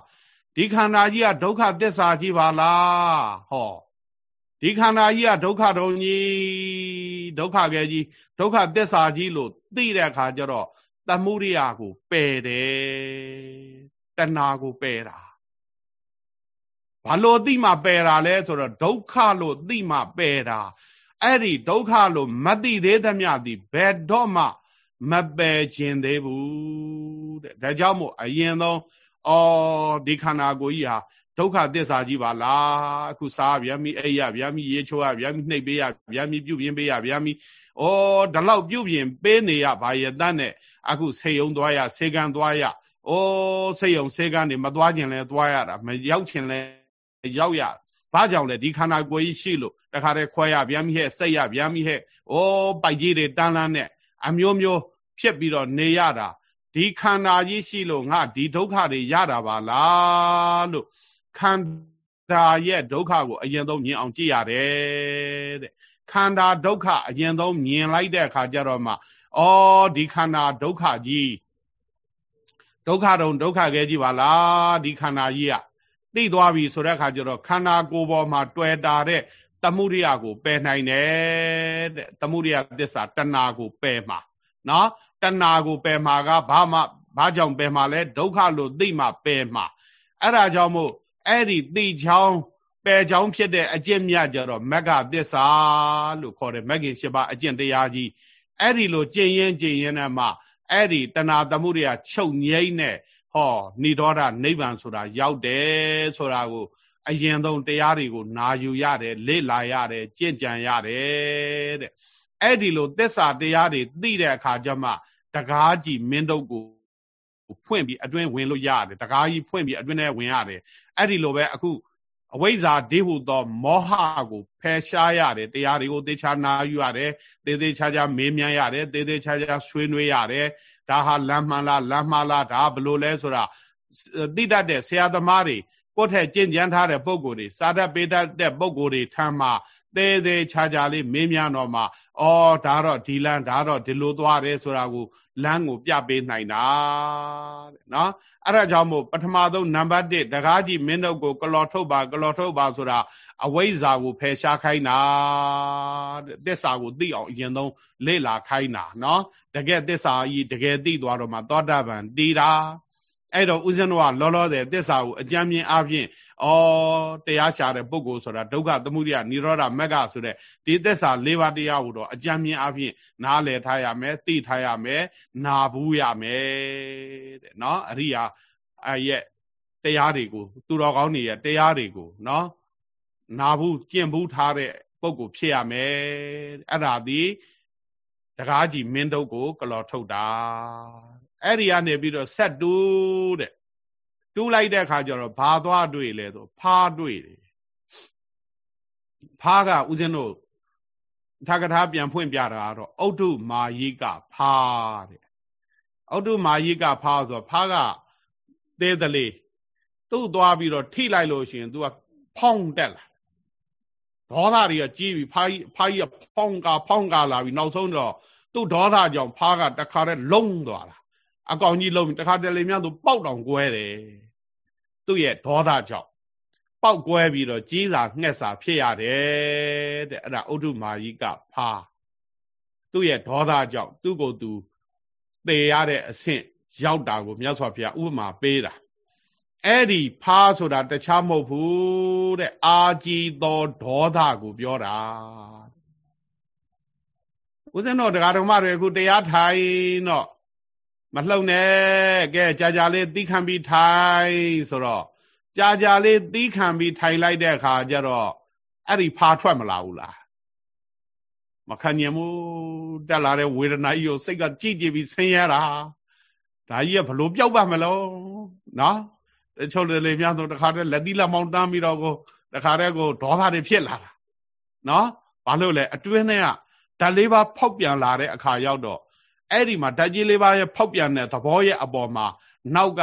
ဒီခန္ဓာကြီးကဒုက္ခသစ္စာကြီးပါလားဟောဒီခန္ဓာကြီးကဒုက္ခတုံကြီးဒုက္ခခဲကြီးဒုက္ခသစ္စာကြီးလို့သိတဲ့အခါကျတော့သမှုရိယကိုပယ်တယ်တဏှာကိုပယ်တာ ဘာလို့သိမှပယ်တာလဲဆိုတော့ဒုက္ခလို့သိမှပယ်တာအဲ့ဒီဒုက္ခလို့မသိသေးသမျှသည်ဘယ်တော့မှမပယ်ခြင်းသေးဘူးတဲ့ဒါကြောင့်မို့အရင်ဆုံးအော်ဒီခန္ဓာကိုယ်ကြီးဟာဒုက္ခသစ္စာကြီးပါလားအခုစားဗျာမိအိယဗျာမိရေချိုးရဗျာမိနှိပ်ပေးရဗျာမိပြုတ်ပြင်းပေးရဗျာမိဩဒီလောက်ပြုတ်ပြင်းပေးနေရဘာရတတ်နဲ့အခုဆေယုံသွားရဆေကံသွားရဩဆေယုံဆေကံနေမသွားခြင်းလဲသွားရတာမရောက်ခြင်းလဲ ရောက်ရဘာကြောင့်လဲဒီခန္ဓာကိုယ်ကြီးရှိလို့တခါတည်းခွဲရဗျာမိဟဲ့စိတ်ရဗျာမိဟဲ့ဩပိုက်ကြီးတွေတန်းလန်းနဲ့အမျိုးမျိုးဖြစ်ပြီးတော့နေရတာဒီခန္ဓာကြီးရှိလို့ငါဒီဒုက္ခတွေရတာပါလားလို့ခန္ဓာရဲ့ဒုက္ခကိုအရင်ဆုံးမြင်အောင်ကြည့်ရတယ်တဲ့ခန္ဓာဒုက္ခအရင်ဆုံးမြင်လိုက်တဲ့အခါကျတော့မှဩဒီခန္ဓာဒုက္ခကြီးဒုက္ခတုံဒုက္ခခဲကြီးပါလားဒီခန္ဓာကြီးอ่ะ သိသွားပြီဆိုတဲ့အခါကျတော့ခန္ဓာကိုယ်ပေါ်မှာတွေ့တာတဲ့တမှုရိယကိုပယ်နိုင်တယ်တဲ့တမှုရိယသစ္စာတဏှာကိုပယ်မှာနော်တဏှာကိုပယ်မှာကဘာမှဘာကြောင့်ပယ်မှာလဲဒုက္ခလို့သိမှပယ်မှာအဲ့ဒါကြောင့်မို့အဲ့ဒီသိချောင်းပယ်ချောင်းဖြစ်တဲ့အကျင့်မြတ်ကြတော့မက္ခသစ္စာလို့ခေါ်တယ်မဂ္ဂင်၈ပါးအကျင့်တရားကြီးအဲ့ဒီလိုကျင့်ရင်ကျင့်ရင်နဲ့မှအဲ့ဒီတဏှာသမှုတွေကချုပ်ငိမ့်နဲ့ ဟောဏိဒေါဒနိဗ္ဗာန်ဆိုတာရောက်တယ်ဆိုတာကိုအရင်ဆုံးတရားတွေကိုနာယူရတယ်လေ့လာရတယ်ကြင့်ကြံရတယ်တဲ့အဲ့ဒီလိုသစ္စာတရားတွေသိတဲ့အခါကျမှတကားကြီးမင်းတို့ကိုဖွင့်ပြီးအတွင်းဝင်လို့ရတယ်တကားကြီးဖွင့်ပြီးအတွင်းထဲဝင်ရတယ်အဲ့ဒီလိုပဲအခုအဝိဇ္ဇာဒေဟုသောမောဟကိုဖယ်ရှားရတယ်တရားတွေကိုသေချာနာယူရတယ်သေသေးချာချာမေးမြန်းရတယ်သေသေးချာချာဆွေးနွေးရတယ် ဒါဟာလမ်းမှန်လားလမ်းမှားလားဒါဘလို့လဲဆိုတာသိတတ်တဲ့ဆရာသမားတွေကိုယ့်ထက်ကြင်ကြမ်းထားတဲ့ပုံကိုယ်တွေစာတတ်ပေးတတ်တဲ့ပုံကိုယ်တွေထမ်းမှသေးသေးချာချာလေးမေးမြန်းတော့မှအော်ဒါတော့ဒီလမ်းဒါတော့ဒီလိုသွားတယ်ဆိုတာကိုလမ်းကိုပြပေးနိုင်တာတဲ့နော်အဲ့ဒါကြောင့်မို့ပထမဆုံးနံပါတ်1တကားကြီးမင်းတို့ကိုကလော်ထုတ်ပါကလော်ထုတ်ပါဆိုတာ အဝိဇ္ဇာကိုဖယ်ရှားခိုင်းတာတဲ့သစ္စာကိုသိအောင်အရင်ဆုံးလေ့လာခိုင်းတာနော်တကယ်သစ္စာကြီးတကယ်သိသွားတော့မှသောတာပန်တည်တာအဲ့တော့ဦးဇင်းတို့ကလောလောဆယ်သစ္စာကိုအကြံမြင်အပြင်ဩတရားရှာတဲ့ပုဂ္ဂိုလ်ဆိုတာဒုက္ခသမုဒယនិရောဓမဂ္ဂဆိုတဲ့ဒီသစ္စာ၄ပါးတရားကိုတော့အကြံမြင်အပြင်နားလည်ထားရမယ်သိထားရမယ်နာဘူးရမယ်တဲ့နော်အရိယာအရဲ့တရားတွေကိုသူတော်ကောင်းတွေရဲ့တရားတွေကိုနော် နာဘူးကျင့်ဘူးထားတဲ့ပုဂ္ဂိုလ်ဖြစ်ရမယ်အဲ့ဒါဒီတကားကြီးမင်းတို့ကိုကလော်ထုတ်တာအဲ့ဒီကနေပြီးတော့ဆက်တူးတဲ့တူးလိုက်တဲ့အခါကျတော့ဘာသွားတွေ့လဲဆိုဖားတွေ့တယ်ဖားကဦးဇင်းတို့ထာကထာပြန်ဖွင့်ပြတာကတော့ဩတုမာယိကဖားတဲ့ဩတုမာယိကဖားဆိုဖားကသေးတလေးသူ့သွားပြီးတော့ထိလိုက်လို့ရှိရင် तू ကဖောင်းတက်လာ ဒေါသတွေကကြီးပြီးဖားကြီးဖားကြီးကဖောင်းကာဖောင်းကာလာပြီးနောက်ဆုံးတော့သူ့ဒေါသကြောင့်ဖားကတခါတည်းလုံးသွားတာအကောင်ကြီးလုံးတခါတလေများသူပေါက်တောင်ကွဲတယ်သူ့ရဲ့ဒေါသကြောင့်ပေါက်ကွဲပြီးတော့ကြီးစာငှက်စာဖြစ်ရတယ်တဲ့အဲ့ဒါဥဒ္ဓမာယိကဖားသူ့ရဲ့ဒေါသကြောင့်သူ့ကိုယ်သူသေရတဲ့အဆင့်ရောက်တာကိုမြတ်စွာဘုရားဥပမာပေးတာ အဲ့ဒီဖားဆိုတာတခြားမဟုတ်ဘူးတဲ့အာကြီးသောဒေါသကိုပြောတာဦးဇင်းတော်တရားဓမ္မတွေအခုတရားထိုင်တော့မလှုပ်နဲ့ကဲကြာကြာလေးသီးခံပြီးထိုင်ဆိုတော့ကြာကြာလေးသီးခံပြီးထိုင်လိုက်တဲ့အခါကျတော့အဲ့ဒီဖာထွက်မလာဘူးလားမခံညင်ဘူးတက်လာတဲ့ဝေဒနာကြီးကိုစိတ်ကကြည်ကြည်ပြီးဆင်းရဲတာဒါကြီးကဘလို့ပြောက်ပါမလို့နော် တချို့လေများဆိုတခါတည်းလက်သီးလက်မောင်းတန်းပြီးတော့ကိုတခါတည်းကိုဒေါသတွေဖြစ်လာတာနော်ဘာလို့လဲအတွင်းထဲကဓာတ်လေးပါဖောက်ပြန်လာတဲ့အခါရောက်တော့အဲ့ဒီမှာဓာတ်ကြီးလေးပါးရဲ့ဖောက်ပြန်တဲ့သဘောရဲ့အပေါ်မှာနောက်က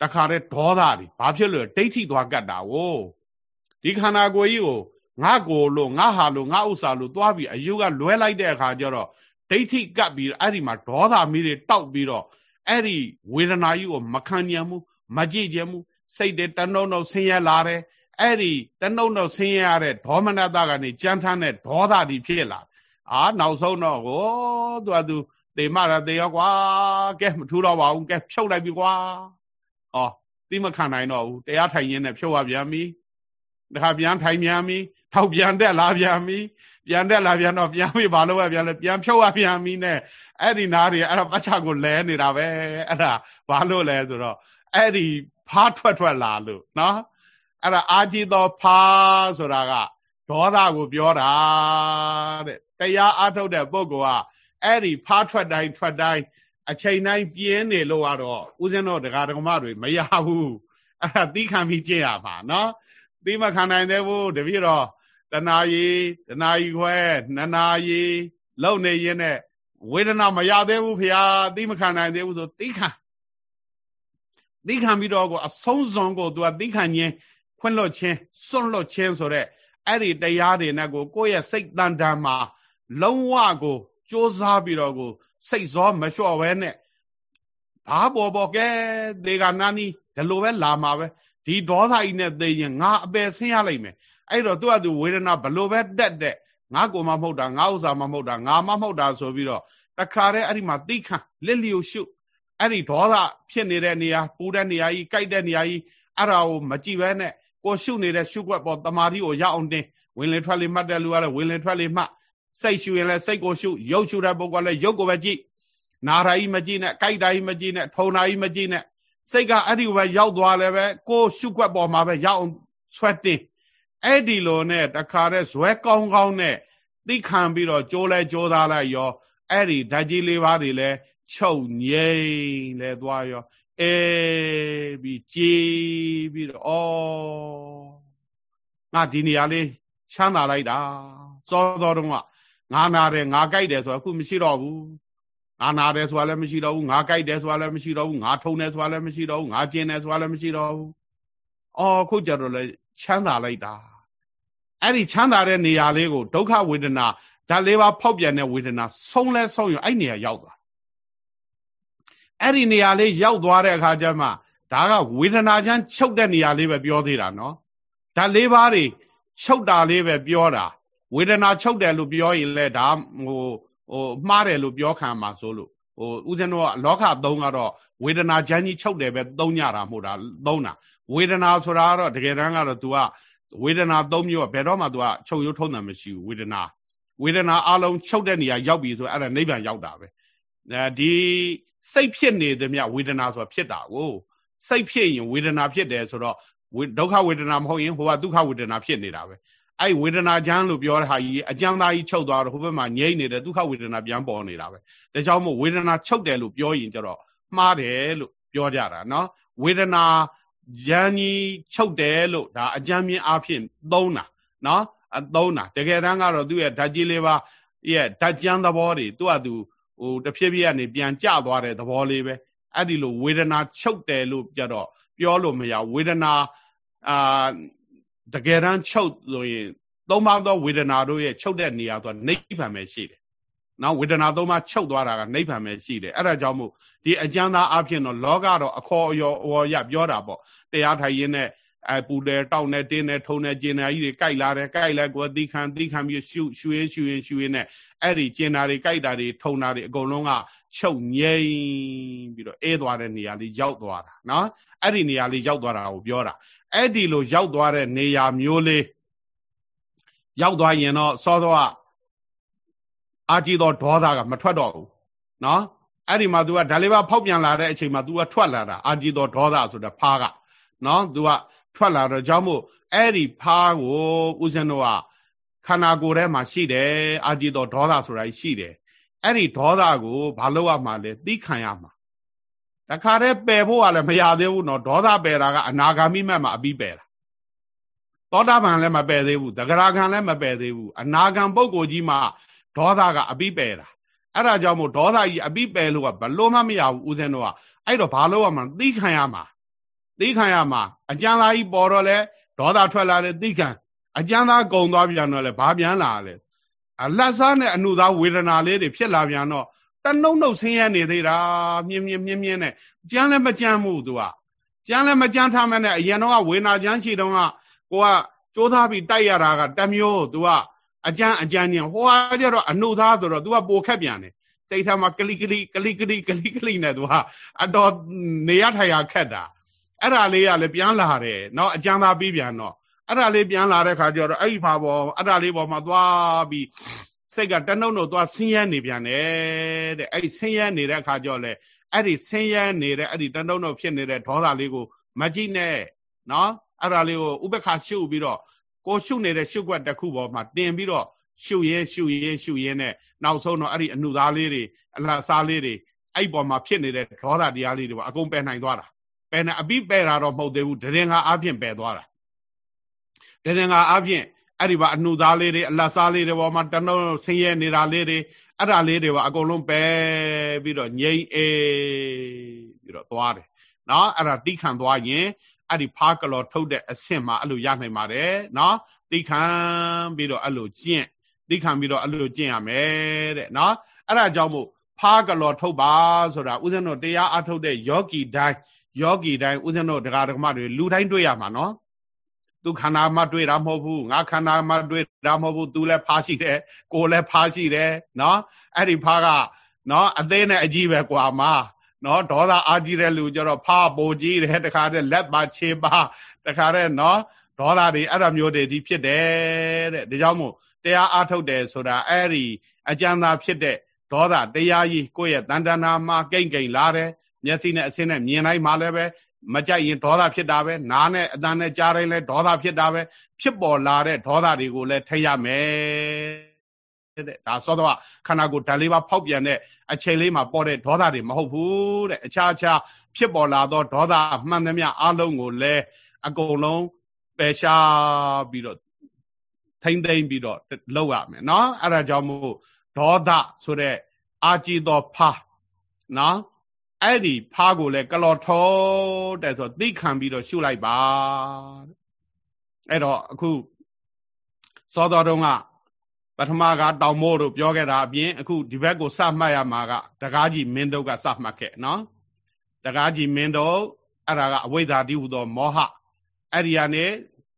တခါတည်းဒေါသတွေဘာဖြစ်လို့ဒိဋ္ဌိသွားကတ်တာဝို့ဒီခန္ဓာကိုယ်ကြီးကိုငါကိုလို့ငါဟာလို့ငါဥစ္စာလို့သွားပြီးအယုကလွဲလိုက်တဲ့အခါကျတော့ဒိဋ္ဌိကပ်ပြီးအဲ့ဒီမှာဒေါသမီးတွေတောက်ပြီးတော့အဲ့ဒီဝေဒနာကြီးကိုမခံညံမှု မကြည့်ကြမှုစိတ်တွေတနှုံနှုံဆင်းရဲလာတယ်အဲ့ဒီတနှုံနှုံဆင်းရဲရတဲ့ဒေါမနတကနေကြမ်းထမ်းတဲ့ဒေါသတွေဖြစ်လာအာနောက်ဆုံးတော့ဟိုသူကသူသေမရသေရောကွာကဲမထူတော့ပါဘူးကဲဖြုတ်လိုက်ပြီကွာဟောသိမခံနိုင်တော့ဘူးတရားထိုင်ရင်းနဲ့ဖြုတ်ရပြန်ပြီတခါပြန်ထိုင်ပြန်ပြီထောက်ပြန်တက်လာပြန်ပြီပြန်တက်လာပြန်တော့ပြန်ပြီဘာလို့ပဲပြန်လဲပြန်ဖြုတ်ရပြန်ပြီနဲ့အဲ့ဒီနားတွေအဲ့ဒါပတ်ချကိုလဲနေတာပဲအဲ့ဒါဘာလို့လဲဆိုတော့ အဲ့ဒီဖဖားထွက်ထွက်လာလို့နော်အဲ့ဒါအာကြည်သောဖားဆိုတာကဒေါသကိုပြောတာတဲ့တရားအားထုတ်တဲ့ပုဂ္ဂိုလ်ကအဲ့ဒီဖားထွက်တိုင်းထွက်တိုင်းအချိန်တိုင်းပြင်းနေလို့ကတော့ဦးဇင်းတို့တရားဓမ္မတွေမရဘူးအဲ့ဒါသီးခံပြီးကျင့်ရမှာနော်သီးမခံနိုင်သေးဘူးတပည့်တော်တနာရီတနာရီခွဲနှစ်နာရီလုံနေရင်နဲ့ဝေဒနာမရသေးဘူးဖရာသီးမခံနိုင်သေးဘူးဆိုသီးခံ သီးခံပြီးတော့ကိုအဆုံးစွန်ကိုသူကသီးခံခြင်းခွင့်လွတ်ခြင်းစွန့်လွတ်ခြင်းဆိုတဲ့အဲ့ဒီတရားတွေနဲ့ကိုကိုယ့်ရဲ့စိတ်တန်တန်မှာလုံးဝကိုစ조사ပြီးတော့ကိုစိတ်ဇောမလျှော့ပဲနဲ့ဘာပေါ်ပေါ်ကဲဒေဂနာနီဒီလိုပဲလာမှာပဲဒီဒေါသကြီးနဲ့သိရင်ငါအပယ်ဆင်းရလိမ့်မယ်အဲ့တော့သူကသူဝေဒနာဘလို့ပဲတက်တဲ့ငါကိုမမဟုတ်တာငါဥစ္စာမမဟုတ်တာငါမမဟုတ်တာဆိုပြီးတော့တခါတည်းအဲ့ဒီမှာသိခံလစ်လျူရှု အဲ့ဒီဒေါသဖြစ်နေတဲ့နေရာပူတဲ့နေရာကြီးကြိုက်တဲ့နေရာကြီးအဲ့ဒါကိုမကြည့်ပဲနဲ့ကိုရှုနေတဲ့ရှုွက်ပေါ်တမာတိကိုရအောင်တင်ဝင်လေထွက်လေမှတ်တဲ့လူကလည်းဝင်လေထွက်လေမှတ်စိတ်ရှုရင်လည်းစိတ်ကိုရှုရုပ်ရှုတဲ့ပုဂ္ဂိုလ်ကလည်းရုပ်ကိုပဲကြည့်နာရာကြီးမကြည့်နဲ့ကြိုက်တာကြီးမကြည့်နဲ့ထုံတာကြီးမကြည့်နဲ့စိတ်ကအဲ့ဒီပဲရောက်သွားလည်းပဲကိုရှုွက်ပေါ်မှာပဲရအောင်ဆွဲတင်အဲ့ဒီလိုနဲ့တခါတည်းဇွဲကောင်းကောင်းနဲ့သိခံပြီးတော့ကြိုးလဲကြိုးသားလိုက်ရော အဲ့ဒီဓာတ်ကြီးလေးပါးတွေလဲချုပ်ငြိမ့်လဲသွားရောအဲပြီးကြည်ပြီးတော့ဩငါဒီနေရာလေးချမ်းသာလိုက်တာစောစောတုန်းကငါနာတယ်ငါကြိုက်တယ်ဆိုတော့အခုမရှိတော့ဘူးငါနာတယ်ဆိုတာလည်းမရှိတော့ဘူးငါကြိုက်တယ်ဆိုတာလည်းမရှိတော့ဘူးငါထုံတယ်ဆိုတာလည်းမရှိတော့ဘူးငါကျင်တယ်ဆိုတာလည်းမရှိတော့ဘူးအော်ခုကြတော့လေချမ်းသာလိုက်တာအဲ့ဒီချမ်းသာတဲ့နေရာလေးကိုဒုက္ခဝေဒနာ ဓာတ်လေးပါဖောက်ပြန်တဲ့ဝေဒနာဆုံးလဲဆုံးရအဲ့နေရာရောက်သွားအဲ့ဒီနေရာလေးရောက်သွားတဲ့အခါကျမှဒါကဝေဒနာချမ်းချုပ်တဲ့နေရာလေးပဲပြောသေးတာနော်ဓာတ်လေးပါးတွေချုပ်တာလေးပဲပြောတာဝေဒနာချုပ်တယ်လို့ပြောရင်လည်းဒါဟိုဟိုမှားတယ်လို့ပြောခံမှာဆိုလို့ဟိုဦးဇင်းတို့ကလောကသုံးကတော့ဝေဒနာချမ်းကြီးချုပ်တယ်ပဲသုံးကြတာမဟုတ်တာသုံးတာဝေဒနာဆိုတာကတော့တကယ်တမ်းကတော့ तू ကဝေဒနာသုံးမျိုးကဘယ်တော့မှ तू ကချုပ်ရုပ်ထုံးတာမရှိဘူးဝေဒနာ ဝေဒနာအလုံးချုပ်တဲ့နေရာရောက်ပြီဆိုအဲ့ဒါနိဗ္ဗာန်ရောက်တာပဲအဲဒီစိတ်ဖြစ်နေသည်မြဝေဒနာဆိုတာဖြစ်တာကိုစိတ်ဖြစ်ရင်ဝေဒနာဖြစ်တယ်ဆိုတော့ဒုက္ခဝေဒနာမဟုတ်ရင်ဟိုကဒုက္ခဝေဒနာဖြစ်နေတာပဲအဲ့ဝေဒနာချမ်းလို့ပြောတဲ့ဟာကြီးအကျမ်းသားကြီးချုပ်သွားတော့ဟိုဘက်မှာငြိမ့်နေတဲ့ဒုက္ခဝေဒနာပြန်ပေါ်နေတာပဲဒါကြောင့်မို့ဝေဒနာချုပ်တယ်လို့ပြောရင်ကျတော့မှားတယ်လို့ပြောကြတာเนาะဝေဒနာဉာဏ်ကြီးချုပ်တယ်လို့ဒါအကြမ်းမြင်အားဖြင့်သုံးတာเนาะ အသုံးတာတကယ်တမ်းကတော့သူ့ရဲ့ဓာတ်ကြီးလေးပါရဲ့ဓာတ်ကြမ်းသဘောတွေသူ့ဟာသူဟိုတဖြည်းဖြည်းကနေပြန်ကျသွားတဲ့သဘောလေးပဲအဲ့ဒီလိုဝေဒနာချုပ်တယ်လို့ကြတော့ပြောလို့မရဝေဒနာအာတကယ်တမ်းချုပ်ဆိုရင်သုံးပါးသောဝေဒနာတို့ရဲ့ချုပ်တဲ့နေရာဆိုတာနိဗ္ဗာန်ပဲရှိတယ်။နော်ဝေဒနာသုံးပါးချုပ်သွားတာကနိဗ္ဗာန်ပဲရှိတယ်။အဲ့ဒါကြောင့်မို့ဒီအကျမ်းသားအဖြစ်တော့လောကတော့အခေါ်အယောအဝရပြောတာပေါ့။တရားထိုင်ရင်းနဲ့ အပူတယ်တောက်နေတင်းနေထုံနေကျင်နာကြီးတွေကြိုက်လာတယ်ကြိုက်လဲကိုသီခံသီခံပြီးရှုရွှေရွှေရွှေနဲ့အဲ့ဒီကျင်နာတွေကြိုက်တာတွေထုံတာတွေအကုန်လုံးကချုပ်ငြိမ့်ပြီးတော့အေးသွားတဲ့နေရာလေးရောက်သွားတာနော်အဲ့ဒီနေရာလေးရောက်သွားတာကိုပြောတာအဲ့ဒီလိုရောက်သွားတဲ့နေရာမျိုးလေးရောက်သွားရင်တော့စောစောကအာကြည့်တော့ဒေါသကမထွက်တော့ဘူးနော်အဲ့ဒီမှာ तू ကဒါလေးပါဖောက်ပြန်လာတဲ့အချိန်မှာ तू ကထွက်လာတာအာကြည့်တော့ဒေါသဆိုတဲ့ဖားကနော် तू က ထွက်လာတော့ကြောင့်မို့အဲ့ဒီဖားကိုဦးဇင်းတို့ကခန္ဓာကိုယ်ထဲမှာရှိတယ်အာကြည့်တော့ဒေါသဆိုတာရှိတယ်အဲ့ဒီဒေါသကိုဘာလို့ရမှာလဲသိခံရမှာတခါတည်းပယ်ဖို့ကလည်းမရသေးဘူးနော်ဒေါသပယ်တာကအနာဂါမိမတ်မှာအပြီးပယ်တာသောတာပန်လည်းမပယ်သေးဘူးတဂရဂံလည်းမပယ်သေးဘူးအနာဂံပုဂ္ဂိုလ်ကြီးမှာဒေါသကအပြီးပယ်တာအဲ့ဒါကြောင့်မို့ဒေါသကြီးအပြီးပယ်လို့ကဘလို့မှမရဘူးဦးဇင်းတို့ကအဲ့တော့ဘာလို့ရမှာသိခံရမှာ သိခံရမှာအကျမ်းသားကြီးပေါ်တော့လဲဒေါသထွက်လာတယ်သိခံအကျမ်းသားကုံသွားပြန်တော့လဲဘာပြန်လာလဲအလတ်စားနဲ့အနုသားဝေဒနာလေးတွေဖြစ်လာပြန်တော့တနှုံနှုတ်ဆင်းရဲနေသေးတာမြင်းမြင်းမြင်းမြင်းနဲ့ကြမ်းလည်းမကြမ်းဘူးသူကကြမ်းလည်းမကြမ်းထားမနဲ့အရင်တော့ဝေနာကြမ်းချီတော့ကကိုကကြိုးစားပြီးတိုက်ရတာကတမျိုးသူကအကြမ်းအကြမ်းညင်ဟိုဟာကျတော့အနုသားဆိုတော့ तू ကပိုခက်ပြန်တယ်စိတ်ထဲမှာကလိကလိကလိကလိကလိကလိနဲ့ तू ကအတော်နေရထိုင်ရခက်တာ အဲ့ဒါလေးကလည်းပြန်လာတယ်နော်အကျမ်းသာပြီးပြန်တော့အဲ့ဒါလေးပြန်လာတဲ့ခါကျတော့အဲ့ဒီမှာပေါ်အဲ့ဒါလေးပေါ်မှာသွားပြီးစိတ်ကတနှုံတော့သွားဆင်းရဲနေပြန်တယ်တဲ့အဲ့ဒီဆင်းရဲနေတဲ့အခါကျတော့လေအဲ့ဒီဆင်းရဲနေတဲ့အဲ့ဒီတနှုံတော့ဖြစ်နေတဲ့ဒေါသလေးကိုမကြည့်နဲ့နော်အဲ့ဒါလေးကိုဥပ္ပခါရှုပ်ပြီးတော့ကိုရှုပ်နေတဲ့ရှုပ်ွက်တစ်ခုပေါ်မှာတင်ပြီးတော့ရှုပ်ရဲရှုပ်ရဲရှုပ်ရဲနဲ့နောက်ဆုံးတော့အဲ့ဒီအနုသားလေးတွေအလှစားလေးတွေအဲ့ပေါ်မှာဖြစ်နေတဲ့ဒေါသတရားလေးတွေပေါ့အကုန်ပယ်နိုင်သွားတာ ပယ်နေအပြီးပယ်တာတော့မဟုတ်သေးဘူးတရင်ကအပြင်ပယ်သွားတာတရင်ကအပြင်အဲ့ဒီပါအနုသားလေးတွေအလှစားလေးတွေပေါ်မှာတနှုံဆင်းရဲနေတာလေးတွေအဲ့ဒါလေးတွေပါအကုန်လုံးပယ်ပြီးတော့ငြိမ့်အေးပြီးတော့သွားတယ်နော်အဲ့ဒါတိခံသွားရင်အဲ့ဒီဖားကလော်ထုတ်တဲ့အဆင့်မှာအဲ့လိုရနိုင်ပါတယ်နော်တိခံပြီးတော့အဲ့လိုကျင့်တိခံပြီးတော့အဲ့လိုကျင့်ရမယ်တဲ့နော်အဲ့ဒါကြောင့်မို့ဖားကလော်ထုတ်ပါဆိုတာဥစဉ်တို့တရားအထုတ်တဲ့ယောဂီတိုင်း ယောဂီတိုင်းဦးဇင်းတို့ဒကာဒကမတွေလူတိုင်းတွေ့ရမှာနော်သူခန္ဓာမှတွေ့တာမဟုတ်ဘူးငါခန္ဓာမှတွေ့တာမဟုတ်ဘူး तू လည်းဖားရှိတယ်ကိုလည်းဖားရှိတယ်နော်အဲ့ဒီဖားကနော်အသေးနဲ့အကြီးပဲကွာမာနော်ဒေါသအာကြီးတဲ့လူကြတော့ဖားပိုကြီးတယ်တခါတည်းလက်ပါခြေပါတခါတည်းနော်ဒေါသတွေအဲ့ဒါမျိုးတွေဒီဖြစ်တယ်တဲ့ဒါကြောင့်မို့တရားအားထုတ်တယ်ဆိုတာအဲ့ဒီအကြံသာဖြစ်တဲ့ဒေါသတရားကြီးကိုယ့်ရဲ့တန်တနာမှာကိမ့်ကိမ့်လာတယ် မျက်စိနဲ့အဆင်းနဲ့မြင်လိုက်မှလည်းပဲမကြိုက်ရင်ဒေါသဖြစ်တာပဲနားနဲ့အတန်နဲ့ကြားတိုင်းလည်းဒေါသဖြစ်တာပဲဖြစ်ပေါ်လာတဲ့ဒေါသတွေကိုလည်းထိရမယ်တဲ့ဒါသောတော့ခန္ဓာကိုယ်ဓာတ်လေးပါဖောက်ပြန်တဲ့အချိန်လေးမှာပေါ်တဲ့ဒေါသတွေမဟုတ်ဘူးတဲ့အခြားအခြားဖြစ်ပေါ်လာသောဒေါသမှန်သမျှအလုံးကိုလည်းအကုန်လုံးပယ်ရှားပြီးတော့ထိမ့်သိမ့်ပြီးတော့လောက်ရမယ်เนาะအဲ့ဒါကြောင့်မို့ဒေါသဆိုတဲ့အာကြည်တော်ဖာနော် အဲ့ဒီဖားကိုလည်းကလော်ထောတဲ့ဆိုသိခံပြီးတော့ရှုလိုက်ပါအဲ့တော့အခုစောတော်တုန်းကပထမကတောင်မိုးတို့ပြောခဲ့တာအပြင်အခုဒီဘက်ကိုစမှတ်ရမှာကတကားကြီးမင်းတို့ကစမှတ်ခဲ့နော်တကားကြီးမင်းတို့အဲ့ဒါကအဝိဇ္ဇာတိဟုသောမောဟအဲ့ဒီကနေ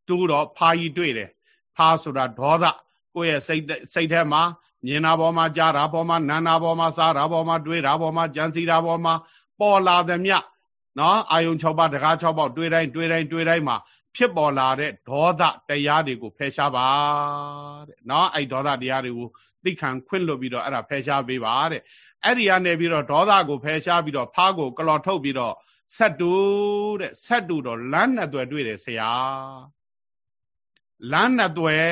တူးတော့ဖာကြီးတွေ့တယ်ဖာဆိုတာဒေါသကိုယ့်ရဲ့စိတ်စိတ်ထဲမှာ မြင်တာပေါ်မှာကြားတာပေါ်မှာနာနာပေါ်မှာစားတာပေါ်မှာတွေးတာပေါ်မှာကြံစီတာပေါ်မှာပေါ်လာသမျှနော်အာယုံ6ပါးတကား6ပါးတွေးတိုင်းတွေးတိုင်းတွေးတိုင်းမှာဖြစ်ပေါ်လာတဲ့ဒေါသတရားတွေကိုဖယ်ရှားပါတဲ့နော်အဲ့ဒေါသတရားတွေကိုသိခံခွင့်လွတ်ပြီးတော့အဲ့ဒါဖယ်ရှားပေးပါတဲ့အဲ့ဒီကနေပြီးတော့ဒေါသကိုဖယ်ရှားပြီးတော့ဖားကိုကလော်ထုတ်ပြီးတော့ဆက်တူတဲ့ဆက်တူတော့လမ်းနဲ့တွေ့တွေ့တယ်ဆရာ လမ်းနဲ့တွေ့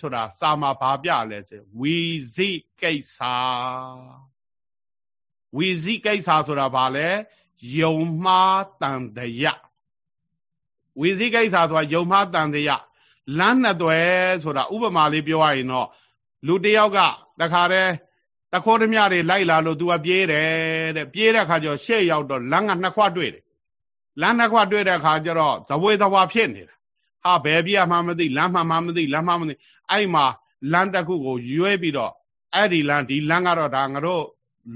ဆိုတာစာမှာဘာပြလဲဆိုဝီဇိကိစ္စဝီဇိကိစ္စဆိုတာဘာလဲယုံမှားတန်တရဝီဇိကိစ္စဆိုတာယုံမှားတန်တရလမ်းနဲ့တွေ့ဆိုတာဥပမာလေးပြောရရင်တော့လူတယောက်ကတခါတည်းတခိုးဓမြတွေလိုက်လာလို့ तू ကပြေးတယ်တဲ့ပြေးတဲ့ခါကျတော့ရှေ့ရောက်တော့လမ်းကနှစ်ခွတွေ့တယ်လမ်းနှစ်ခွတွေ့တဲ့ခါကျတော့ဇဝေဇဝါဖြစ်နေတာ ဟာဘယ်ပြမှမသိလမ်းမှမှမသိလမ်းမှမသိအဲ့မှာလမ်းတစ်ခုကိုရွေးပြီးတော့အဲ့ဒီလမ်းဒီလမ်းကတော့ဒါငါတို့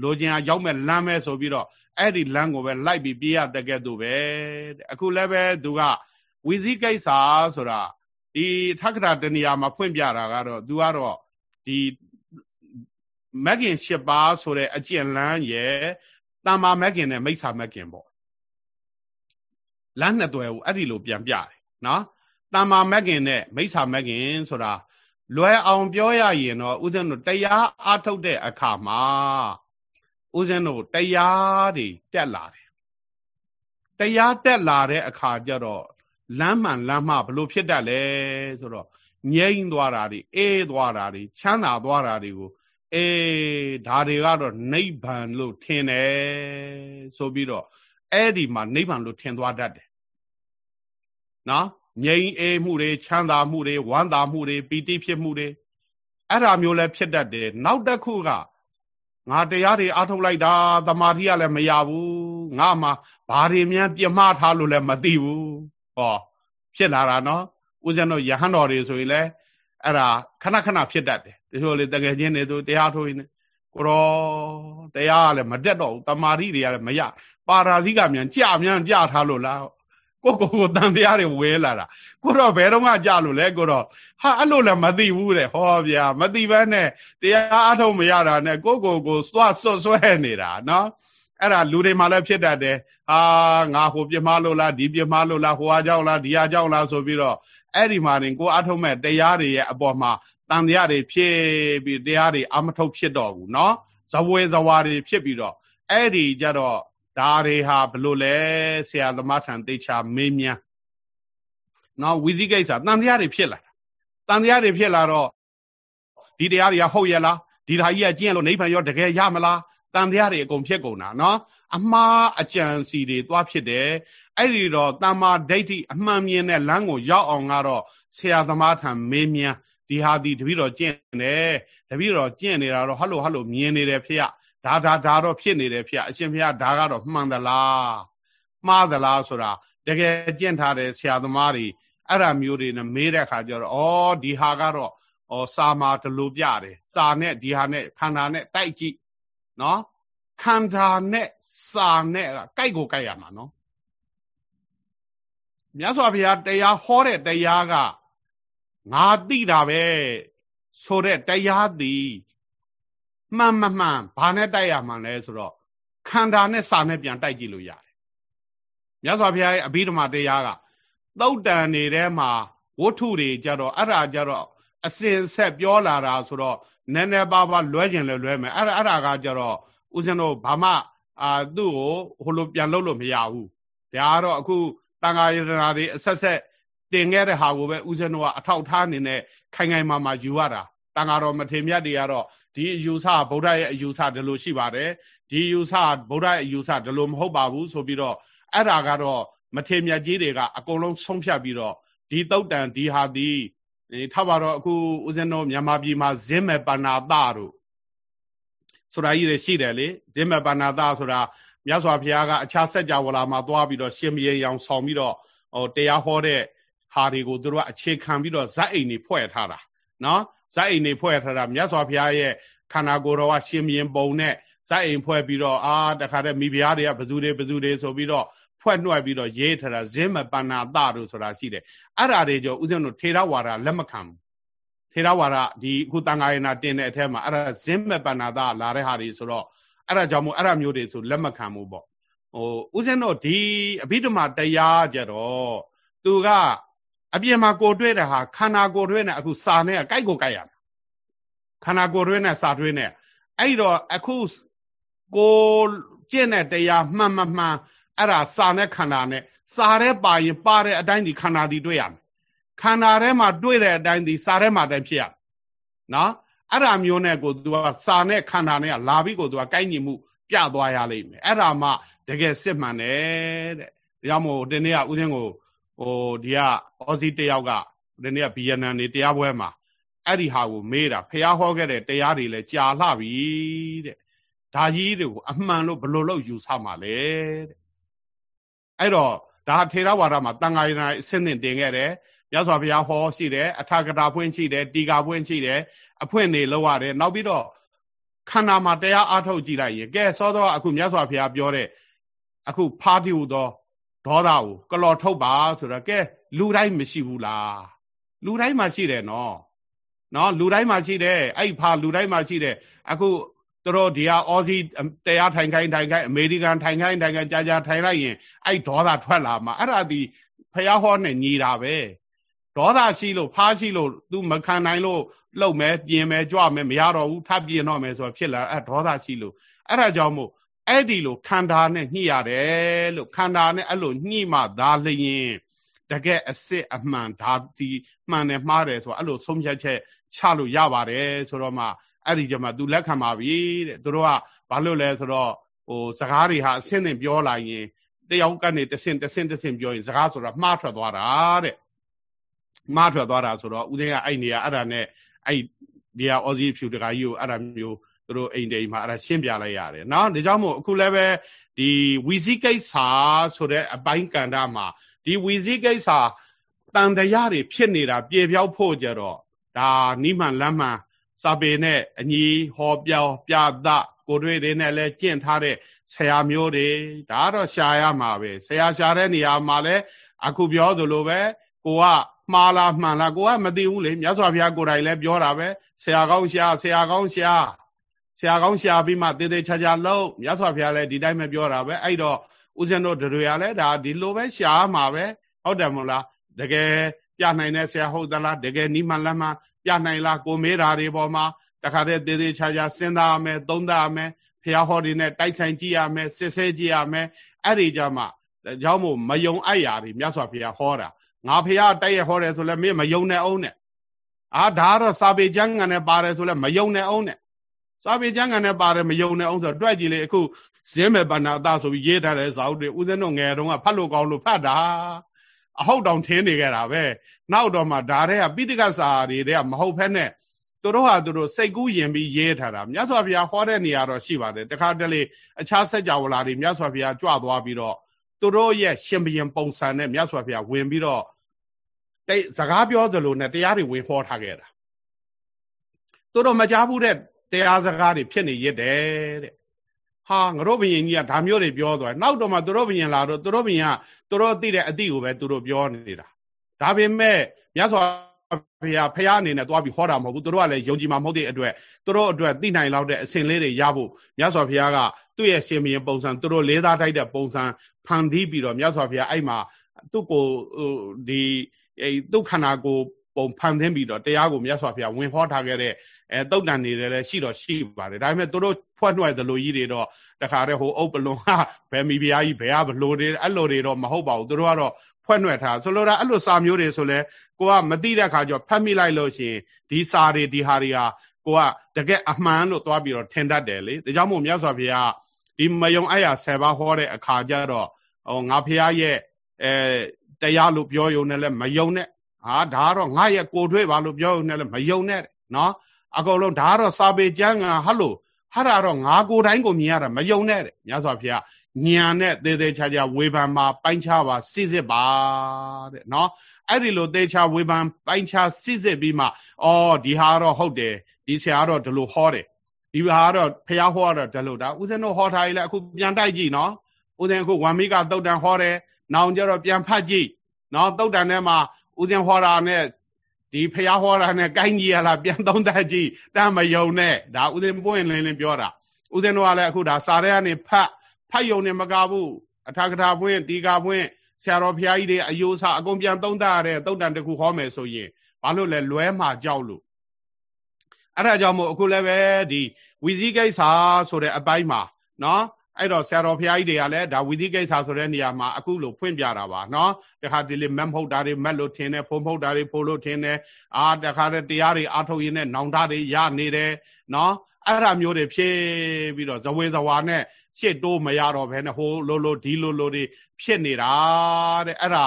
လိုချင်အောင်ရောက်မဲ့လမ်းပဲဆိုပြီးတော့အဲ့ဒီလမ်းကိုပဲလိုက်ပြီးပြေးရတဲ့ကဲ့သို့ပဲတဲ့အခုလည်းပဲသူကဝီဇိကိစ္စဆိုတာဒီထက္ကရာတဏီယာမှာဖွင့်ပြတာကတော့သူကတော့ဒီမဂ်ခင်၈ပါးဆိုတဲ့အကျင့်လန်းရဲ့တမ္မာမဂ်ခင်နဲ့မိစ္ဆာမဂ်ခင်ပေါ့လမ်းနှစ်သွယ်ကိုအဲ့ဒီလိုပြန်ပြတယ်နော် တမ္မာမဂ်ခင်နဲ့မိစ္ဆာမဂ်ခင်ဆိုတာလွယ်အောင်ပြောရရင်တော့ဥစဉ်တို့တရားအားထုတ်တဲ့အခါမှာဥစဉ်တို့တရားတွေတက်လာတယ်တရားတက်လာတဲ့အခါကျတော့လမ်းမှန်လမ်းမှဘလို့ဖြစ်တတ်လဲဆိုတော့ငြိမ့်သွားတာတွေအေးသွားတာတွေချမ်းသာသွားတာတွေကိုအေးဒါတွေကတော့နိဗ္ဗာန်လို့ထင်တယ်ဆိုပြီးတော့အဲ့ဒီမှာနိဗ္ဗာန်လို့ထင်သွားတတ်တယ်နော် ငြိမ်အေးမှုတွေချမ်းသာမှုတွေဝမ်းသာမှုတွေပီတိဖြစ်မှုတွေအဲ့ဒါမျိုးလည်းဖြစ်တတ်တယ်နောက်တစ်ခုကငါတရားတွေအားထုတ်လိုက်တာသမာဓိကလည်းမရဘူးငါမှဘာတွေများပြမထားလို့လည်းမသိဘူးဟောဖြစ်လာတာနော်ဦးဇင်းတို့ယဟန်တော်တွေဆိုရင်လည်းအဲ့ဒါခဏခဏဖြစ်တတ်တယ်ဒီလိုလေတကယ်ချင်းတွေသူတရားထုတ်ရင်ကိုရောတရားကလည်းမတက်တော့ဘူးတမာတိတွေကလည်းမရပါရာဇိကမြန်ကြမြန်ကြထားလို့လား ကိုကိုကိုတန်တရားတွေဝဲလာတာကိုတော့ဘယ်တော့မှကြလို့လဲကိုတော့ဟာအဲ့လိုလည်းမသိဘူးတဲ့ဟောဗျာမသိဘဲနဲ့တရားအထုတ်မရတာနဲ့ကိုကိုကိုစွတ်စွတ်ဆွဲနေတာနော်အဲ့ဒါလူတွေမှလည်းဖြစ်တတ်တယ်ဟာငါဟိုပြမလို့လားဒီပြမလို့လားဟိုအကြောင်းလားဒီအကြောင်းလားဆိုပြီးတော့အဲ့ဒီမှာနေကိုအထုတ်မဲ့တရားတွေရဲ့အပေါ်မှာတန်တရားတွေဖြစ်ပြီးတရားတွေအမထုတ်ဖြစ်တော့ဘူးနော်ဇဝေဇဝါတွေဖြစ်ပြီးတော့အဲ့ဒီကြတော့ ဒါတွေဟာဘလို့လဲဆရာသမားထံသိချာမေးမြန်းနော်ဝီဇိကိစ္စတန်တရားတွေဖြစ်လာတန်တရားတွေဖြစ်လာတော့ဒီတရားတွေကဟုတ်ရဲ့လားဒီဓာကြီးကကျင့်လို့နိဗ္ဗာန်ရောတကယ်ရမလားတန်တရားတွေအကုန်ဖြစ်ကုန်တာနော်အမှားအကြံစီတွေသွားဖြစ်တယ်အဲ့ဒီတော့တမ္မာဒိဋ္ဌိအမှန်မြင်တဲ့လမ်းကိုရောက်အောင်ကတော့ဆရာသမားထံမေးမြန်းဒီဟာဒီတပည့်တော်ကျင့်တယ်တပည့်တော်ကျင့်နေတာတော့ဟတ်လို့ဟတ်လို့မြင်နေတယ်ဖေ။ ဒါဒါဒါတော့ဖြစ်နေတယ်ဖေ။အရှင်ဖေ။ဒါကတော့မှန်သလားမှားသလားဆိုတာတကယ်ကျင့်ထားတဲ့ဆရာသမားတွေအဲ့ဒါမျိုးတွေနဲ့မေးတဲ့အခါကျတော့ဩဒီဟာကတော့ဩစာမာတလူပြတယ်စာနဲ့ဒီဟာနဲ့ခန္ဓာနဲ့တိုက်ကြည့်နော်ခန္ဓာနဲ့စာနဲ့ကကြိုက်ကိုကြိုက်ရမှာနော်မြတ်စွာဘုရားတရားဟောတဲ့တရားကငါသိတာပဲဆိုတဲ့တရားသည် မှန်မမှန်ဘာနဲ့တိုက်ရမှာလဲဆိုတော့ခန္ဓာနဲ့စာနဲ့ပြန်တိုက်ကြည့်လို့ရတယ်မြတ်စွာဘုရားရဲ့အဘိဓမ္မာတရားကသုတ်တန်နေထဲမှာဝတ္ထုတွေကြတော့အဲ့ဒါကြတော့အစဉ်ဆက်ပြောလာတာဆိုတော့နည်းနည်းပါးပါးလွဲကျင်လဲလွဲမယ်အဲ့ဒါအဲ့ဒါကကြတော့ဦးဇင်းတို့ဘာမှအာသူ့ကိုဟိုလိုပြန်လုပ်လို့မရဘူးဒါကတော့အခုတန်ဃာယတနာတွေအဆက်ဆက်တင်ခဲ့တဲ့ဟာကိုပဲဦးဇင်းတို့ကအထောက်ထားအနေနဲ့ခိုင်ခိုင်မာမာယူရတာ တန်ဃာတော်မထေမြတ်တွေကတော့ဒီအယူဆဗုဒ္ဓရဲ့အယူဆဒီလိုရှိပါတယ်ဒီအယူဆဗုဒ္ဓရဲ့အယူဆဒီလိုမဟုတ်ပါဘူးဆိုပြီးတော့အဲ့ဒါကတော့မထေမြတ်ကြီးတွေကအကုန်လုံးဆုံးဖြတ်ပြီးတော့ဒီတုတ်တန်ဒီဟာဒီထားပါတော့အခုဦးဇင်းတို့မြန်မာပြည်မှာဇင်းမဲ့ပဏာတတို့ဆိုတာကြီးတွေရှိတယ်လေဇင်းမဲ့ပဏာတဆိုတာမြတ်စွာဘုရားကအခြားစัจ java လာမှာသွားပြီးတော့ရှင်မရေရောင်ဆောင်ပြီးတော့ဟိုတရားဟောတဲ့ဟာတွေကိုသူတို့ကအခြေခံပြီးတော့ဇက်အိမ်တွေဖွဲ့ထားတာနော် ဇက်အိမ်တွေဖွဲ့ထားတာမြတ်စွာဘုရားရဲ့ခန္ဓာကိုယ်တော်ကရှင်မင်းပုံနဲ့ဇက်အိမ်ဖွဲ့ပြီးတော့အာတခါတည်းမိဖုရားတွေကဘသူတွေဘသူတွေဆိုပြီးတော့ဖွဲ့နှွက်ပြီးတော့ရေးထားတာဇင်းမပဏာတတို့ဆိုတာရှိတယ်အဲ့ဒါတွေကြောင့်ဥစဉ်တို့ထေရဝါဒလက်မခံဘူးထေရဝါဒဒီအခုတန်ဃာယနာတင်တဲ့အထက်မှာအဲ့ဒါဇင်းမပဏာတလာတဲ့ဟာတွေဆိုတော့အဲ့ဒါကြောင့်မို့အဲ့ဒါမျိုးတွေဆိုလက်မခံဘူးပေါ့ဟိုဥစဉ်တို့ဒီအဘိဓမ္မာတရားကြတော့သူက အပြင်မှာကိုတွေ့တဲ့ဟာခန္ဓာကိုယ်တွဲနဲ့အခုစာနဲ့ကြိုက်ကိုကြိုက်ရမှာခန္ဓာကိုယ်တွဲနဲ့စာတွဲနဲ့အဲ့တော့အခုကိုကျင့်တဲ့တရားမှန်မှန်မှန်အဲ့ဒါစာနဲ့ခန္ဓာနဲ့စာထဲပါရင်ပါတဲ့အတိုင်းဒီခန္ဓာဒီတွေ့ရမယ်ခန္ဓာထဲမှာတွေ့တဲ့အတိုင်းဒီစာထဲမှာတိုင်းဖြစ်ရနော်အဲ့ဒါမျိုးနဲ့ကိုသူကစာနဲ့ခန္ဓာနဲ့လာပြီးကိုသူကကိုက်ညီမှုပြသွားရလိမ့်မယ်အဲ့ဒါမှတကယ်စစ်မှန်တယ်တဲ့ဒါကြောင့်မို့ဒီနေ့ကဦးဇင်းကို ဟိုဒီကအော်စီတယောက်ကဒီနေ့ကဗီယက်နမ်နေတရားပွဲမှာအဲ့ဒီဟာကိုမေးတာဖះဟောခဲ့တဲ့တရားတွေလည်းကြာလှပြီတဲ့ဒါကြီးတွေကိုအမှန်လို့ဘယ်လိုလုပ်ယူဆမှာလဲတဲ့အဲ့တော့ဒါထေရဝါဒမှာတန်ဃာယနာအစင်းတင်တင်ခဲ့တယ်မြတ်စွာဘုရားဟောရှိတယ်အထာကတာဖွင့်ရှိတယ်တီကာဖွင့်ရှိတယ်အဖွင့်နေလောက်ရတယ်နောက်ပြီးတော့ခန္ဓာမှာတရားအားထုတ်ကြည့်လိုက်ရင်ကဲစောစောအခုမြတ်စွာဘုရားပြောတဲ့အခုဖားတိဟုသော ဒေါသကိုကလော်ထုတ်ပါဆိုတော့ကဲလူတိုင်းမရှိဘူးလားလူတိုင်းမှာရှိတယ်နော်နော်လူတိုင်းမှာရှိတယ်အဲ့ဖာလူတိုင်းမှာရှိတယ်အခုသူတို့ဒီဟာအော်စီတရားထိုင်ခိုင်းထိုင်ခိုင်းအမေရိကန်ထိုင်ခိုင်းထိုင်ခိုင်းကြာကြာထိုင်လိုက်ရင်အဲ့ဒေါသထွက်လာမှာအဲ့ဒါဒီဖះဟောနဲ့ညီတာပဲဒေါသရှိလို့ဖားရှိလို့ तू မခံနိုင်လို့လှုပ်မယ်ပြင်မယ်ကြွမယ်မရတော့ဘူးထပ်ပြင်တော့မယ်ဆိုတော့ဖြစ်လာအဲ့ဒေါသရှိလို့အဲ့ဒါကြောင့်မို့ အဲ့ဒီလိုခန္ဓာနဲ့ညှိရတယ်လို့ခန္ဓာနဲ့အဲ့လိုညှိမှသာလျင်တကယ်အစစ်အမှန်ဒါစီမှန်တယ်မှားတယ်ဆိုတော့အဲ့လိုဆုံးဖြတ်ချက်ချလို့ရပါတယ်ဆိုတော့မှအဲ့ဒီကြမှာ तू လက်ခံပါပြီတဲ့သူတို့ကဘာလို့လဲဆိုတော့ဟိုစကားတွေဟာအဆင့်သင်ပြောလာရင်တယောက်ကနေတဆင့်တဆင့်တဆင့်ပြောရင်စကားဆိုတာမှားထွက်သွားတာတဲ့မှားထွက်သွားတာဆိုတော့ဦးသိန်းကအဲ့နေရအဲ့ဒါနဲ့အဲ့ဒီဟာအော်စီဖြူတကာကြီးကိုအဲ့ဒါမျိုး သူတို့အိမ်တိမ်မှာအဲ့ဒါရှင်းပြလိုက်ရတယ်နော်ဒါကြောင့်မို့အခုလည်းပဲဒီဝီဇိကိစ္စဆိုတဲ့အပိုင်းကန္တာမှာဒီဝီဇိကိစ္စတန်တရားတွေဖြစ်နေတာပြေပြောက်ဖို့ကြတော့ဒါနိမန်လမ်းမှန်စာပေနဲ့အညီဟောပြောပြသကိုတွေတွေနဲ့လဲကျင့်ထားတဲ့ဆရာမျိုးတွေဒါတော့ရှာရမှာပဲဆရာရှာတဲ့နေရာမှာလဲအခုပြောသလိုပဲကိုကမှားလားမှန်လားကိုကမသိဘူးလေမြတ်စွာဘုရားကိုယ်တိုင်လည်းပြောတာပဲဆရာကောင်းရှာဆရာကောင်းရှာ ဆရာကောင်းရှာပြီးမှတေးသေးချာချာလုံးမြတ်စွာဘုရားလည်းဒီတိုင်းပဲပြောတာပဲအဲ့တော့ဦးဇင်းတို့တွေကလည်းဒါဒီလိုပဲရှာမှာပဲဟုတ်တယ်မို့လားတကယ်ပြနိုင်တဲ့ဆရာဟုတ်သလားတကယ်နိမလမ်းမှပြနိုင်လားကိုမေးတာတွေပေါ်မှာတခါတည်းသေးသေးချာချာစဉ်းစားရမယ်သုံးသပ်ရမယ်ဖះဟောဒီနဲ့တိုက်ဆိုင်ကြည့်ရမယ်စစ်ဆဲကြည့်ရမယ်အဲ့ဒီကြမှာကြောင့်မို့မယုံအပ်ရာတွေမြတ်စွာဘုရားဟောတာငါဖះတိုက်ရဟောတယ်ဆိုလဲမင်းမယုံနဲ့အောင်နဲ့အာဒါကတော့စာပေကျမ်းဂန်နဲ့ပါတယ်ဆိုလဲမယုံနဲ့အောင်နဲ့ စာပေကျမ်းဂန်နဲ့ပါတယ်မယုံနဲ့အောင်ဆိုတော့တွက်ကြည့်လေအခုဇင်းမဲ့ဗန္နာအသားဆိုပြီးရေးထားတဲ့ဇာတ်တွေဦးဇင်းတို့ငယ်တုန်းကဖတ်လို့ကောင်းလို့ဖတ်တာအဟုတ်တောင်ထင်းနေကြတာပဲနောက်တော့မှဒါတဲ့ကပိဋကစာတွေတဲ့ကမဟုတ်ဖက်နဲ့သူတို့ဟာသူတို့စိတ်ကူးယင်ပြီးရေးထားတာမြတ်စွာဘုရားဟောတဲ့နေရာတော့ရှိပါတယ်တခါတလေအခြားစัจ java လာတွေမြတ်စွာဘုရားကြွသွားပြီးတော့သူတို့ရဲ့ရှင်ဘုရင်ပုံစံနဲ့မြတ်စွာဘုရားဝင်ပြီးတော့တိတ်စကားပြောသလိုနဲ့တရားတွေဝင်ဖော်ထားခဲ့တာသူတို့မကြားဘူးတဲ့ တရားစကားတွေဖြစ်နေရတဲ့တဲ့ဟာငါတို့ဘုရင်ကြီးကဒါမျိုးတွေပြောသွားနောက်တော့မှသူတို့ဘုရင်လာတော့သူတို့ဘုရင်ကသူတို့သိတဲ့အသည့်ကိုပဲသူတို့ပြောနေတာဒါပေမဲ့မြတ်စွာဘုရားဖះအနေနဲ့သွားပြီးဟောတာမဟုတ်ဘူးသူတို့ကလည်းယုံကြည်မှာမဟုတ်တဲ့အတွက်သူတို့အတွက်သိနိုင်လောက်တဲ့အစဉ်လေးတွေရဖို့မြတ်စွာဘုရားကသူ့ရဲ့ရှင်ဘုရင်ပုံစံသူတို့လေးသားထိုက်တဲ့ပုံစံဖန်တီးပြီးတော့မြတ်စွာဘုရားအဲ့မှာသူ့ကိုဒီအဲသူ့ခန္ဓာကိုပုံဖန်သင်းပြီးတော့တရားကိုမြတ်စွာဘုရားဝင်ဟောထားခဲ့တဲ့ အဲတုတ်တန်နေတယ်လည်းရှိတော့ရှိပါတယ်ဒါပေမဲ့သူတို့ဖွဲ့နှွယ်သလိုကြီးတွေတော့တခါတည်းဟိုအုပ်ပလွန်ဟာဘယ်မိဖုရားကြီးဘယ်ကဘလို့တွေအဲ့လိုတွေတော့မဟုတ်ပါဘူးသူတို့ကတော့ဖွဲ့နှွယ်ထားဆိုလိုတာအဲ့လိုစာမျိုးတွေဆိုလဲကိုကမသိတဲ့ခါကျဖတ်မိလိုက်လို့ရှိရင်ဒီစာတွေဒီဟာတွေဟာကိုကတကယ်အမှန်လို့သွားပြီးတော့ထင်တတ်တယ်လေဒါကြောင့်မို့မြတ်စွာဘုရားဒီမယုံအရာ10ပါးဟောတဲ့အခါကျတော့ဟောငါဘုရားရဲ့အဲတရားလို့ပြောရုံနဲ့လည်းမယုံနဲ့ဟာဒါကတော့ငါရဲ့ကိုထွေးပါလို့ပြောရုံနဲ့လည်းမယုံနဲ့နော် အကုန်လုံးဒါကတော့စာပေကျမ်းကဟတ်လို့ဟာတာတော့ငါကိုယ်တိုင်းကိုမြင်ရတာမယုံနဲ့တဲ့မြတ်စွာဘုရားညံနဲ့သေးသေးချာချာဝေဖန်မှာပိုင်းခြားပါစစ်စစ်ပါတဲ့နော်အဲ့ဒီလိုသေချာဝေဖန်ပိုင်းခြားစစ်စစ်ပြီးမှအော်ဒီဟာတော့ဟုတ်တယ်ဒီဆရာတော့ဒီလိုဟောတယ်ဒီဟာတော့ဖះဟောတော့ဒီလိုဒါဦးဇင်းတို့ဟောထားရင်လည်းအခုပြန်တိုက်ကြည့်နော်ဦးဇင်းအခုဝမ်မိကတုတ်တန်ဟောတယ်နောင်ကျတော့ပြန်ဖတ်ကြည့်နော်တုတ်တန်ထဲမှာဦးဇင်းဟောတာနဲ့ ဒီဖះဟောတာနဲ့ကိုင်းကြီးရလားပြန်သုံးသပ်ကြည့်တမ်းမယုံနဲ့ဒါဦးဇင်းပွင့်လင်းလင်းပြောတာဦးဇင်းတို့ကလည်းအခုဒါစာထဲကနေဖတ်ဖတ်ယုံနေမကဘူးအထာကထာပွင့်ဒီကာပွင့်ဆရာတော်ဘုရားကြီးတွေအယိုးစားအကုန်ပြန်သုံးသပ်ရတဲ့တုတ်တန်တစ်ခုဟောမယ်ဆိုရင်ဘာလို့လဲလွဲမှာကြောက်လို့အဲ့ဒါကြောင့်မို့အခုလည်းပဲဒီဝီစည်းကိစ္စဆိုတဲ့အပိုင်းမှာနော် အဲ့တော့ဆရာတော်ဘုရားကြီးတွေကလည်းဒါဝီသီကိစ္စဆိုတဲ့နေရာမှာအခုလိုဖွင့်ပြတာပါနော်တခါတလေမက်မဟုတ်တာတွေမက်လို့ထင်တယ်ဖုံဖုတ်တာတွေဖိုးလို့ထင်တယ်အာတခါတည်းတရားတွေအာထုတ်ရင်းနဲ့နောင်တတွေရနေတယ်နော်အဲ့ဒါမျိုးတွေဖြစ်ပြီးတော့ဇဝေဇဝါနဲ့ရှစ်တိုးမရတော့ဘဲနဲ့ဟိုလိုလိုဒီလိုလိုတွေဖြစ်နေတာတဲ့အဲ့ဒါ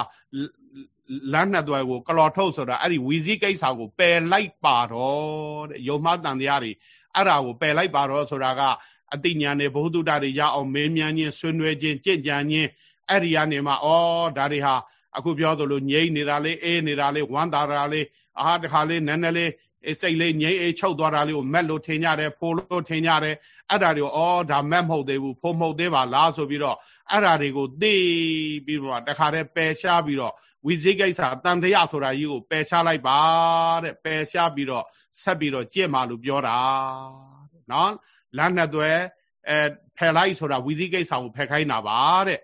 လမ်းနှစ်သွဲကိုကလော်ထုတ်ဆိုတာအဲ့ဒီဝီစည်းကိစ္စကိုပယ်လိုက်ပါတော့တဲ့ယုံမှတန်တရားတွေအဲ့ဒါကိုပယ်လိုက်ပါတော့ဆိုတာက အတိညာနဲ့ဘုဟုတ္တတွေရအောင်မေးမြန်းခြင်းဆွေးနွေးခြင်းကြင့်ကြံခြင်းအဲ့ဒီကနေမှဩဒါတွေဟာအခုပြောသလိုငြိမ့်နေတာလေးအေးနေတာလေးဝမ်းသာတာလေးအာတခါလေးနည်းနည်းလေးစိတ်လေးငြိမ့်အေးချုပ်သွားတာလေးကိုမက်လို့ထင်ကြတယ်ဖိုးလို့ထင်ကြတယ်အဲ့ဒါတွေကိုဩဒါမက်မဟုတ်သေးဘူးဖိုးမဟုတ်သေးပါလားဆိုပြီးတော့အဲ့ဒါတွေကိုသိပြီးတော့တခါတည်းပယ်ရှားပြီးတော့ဝိဇိကိစ္စတန်တရားဆိုတာကြီးကိုပယ်ရှားလိုက်ပါတဲ့ပယ်ရှားပြီးတော့ဆက်ပြီးတော့ကြင့်မာလို့ပြောတာနော် လမ်းနှစ်သွဲအဲဖယ်လိုက်ဆိုတာဝီစီကိစ္စကိုဖယ်ခိုင်းတာပါတဲ့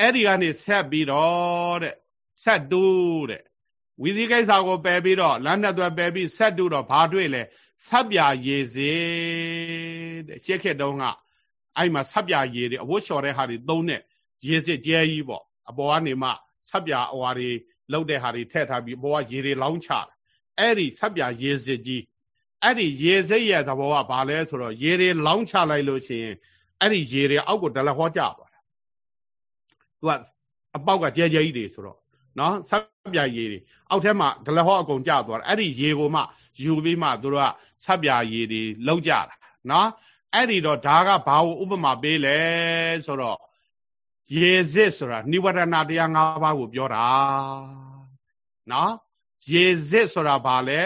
အဲ့ဒီကနေဆက်ပြီးတော့တဲ့ဆက်တူးတဲ့ဝီစီကိစ္စကိုပယ်ပြီးတော့လမ်းနှစ်သွဲပယ်ပြီးဆက်တူးတော့ဘာတွေ့လဲဆက်ပြရေစေတဲ့ရှေ့ခေတ်တုန်းကအဲ့မှာဆက်ပြရေတွေအဝတ်လျှော်တဲ့ဟာတွေသုံးတဲ့ရေစစ်ကျဲကြီးပေါ့အပေါ်ကနေမှဆက်ပြအဝါတွေလောက်တဲ့ဟာတွေထည့်ထားပြီးအပေါ်ကရေတွေလောင်းချတာအဲ့ဒီဆက်ပြရေစစ်ကြီး အဲ့ဒီရေစိတ်ရဲ့သဘောကဘာလဲဆိုတော့ရေတွေလောင်းချလိုက်လို့ရှိရင်အဲ့ဒီရေတွေအောက်ကိုဒလဟောကျသွားတာသူကအပေါက်ကကျဲကျဲကြီးတွေဆိုတော့နော်ဆက်ပြရေတွေအောက်ထဲမှာဒလဟောအကုန်ကျသွားတာအဲ့ဒီရေကိုမှယူပြီးမှသူတို့ကဆက်ပြရေတွေလောက်ကြတာနော်အဲ့ဒီတော့ဒါကဘာကိုဥပမာပေးလဲဆိုတော့ရေစစ်ဆိုတာနိဝရဏတရား၅ပါးကိုပြောတာနော် ရေစစ်ဆိုတာဘာလဲ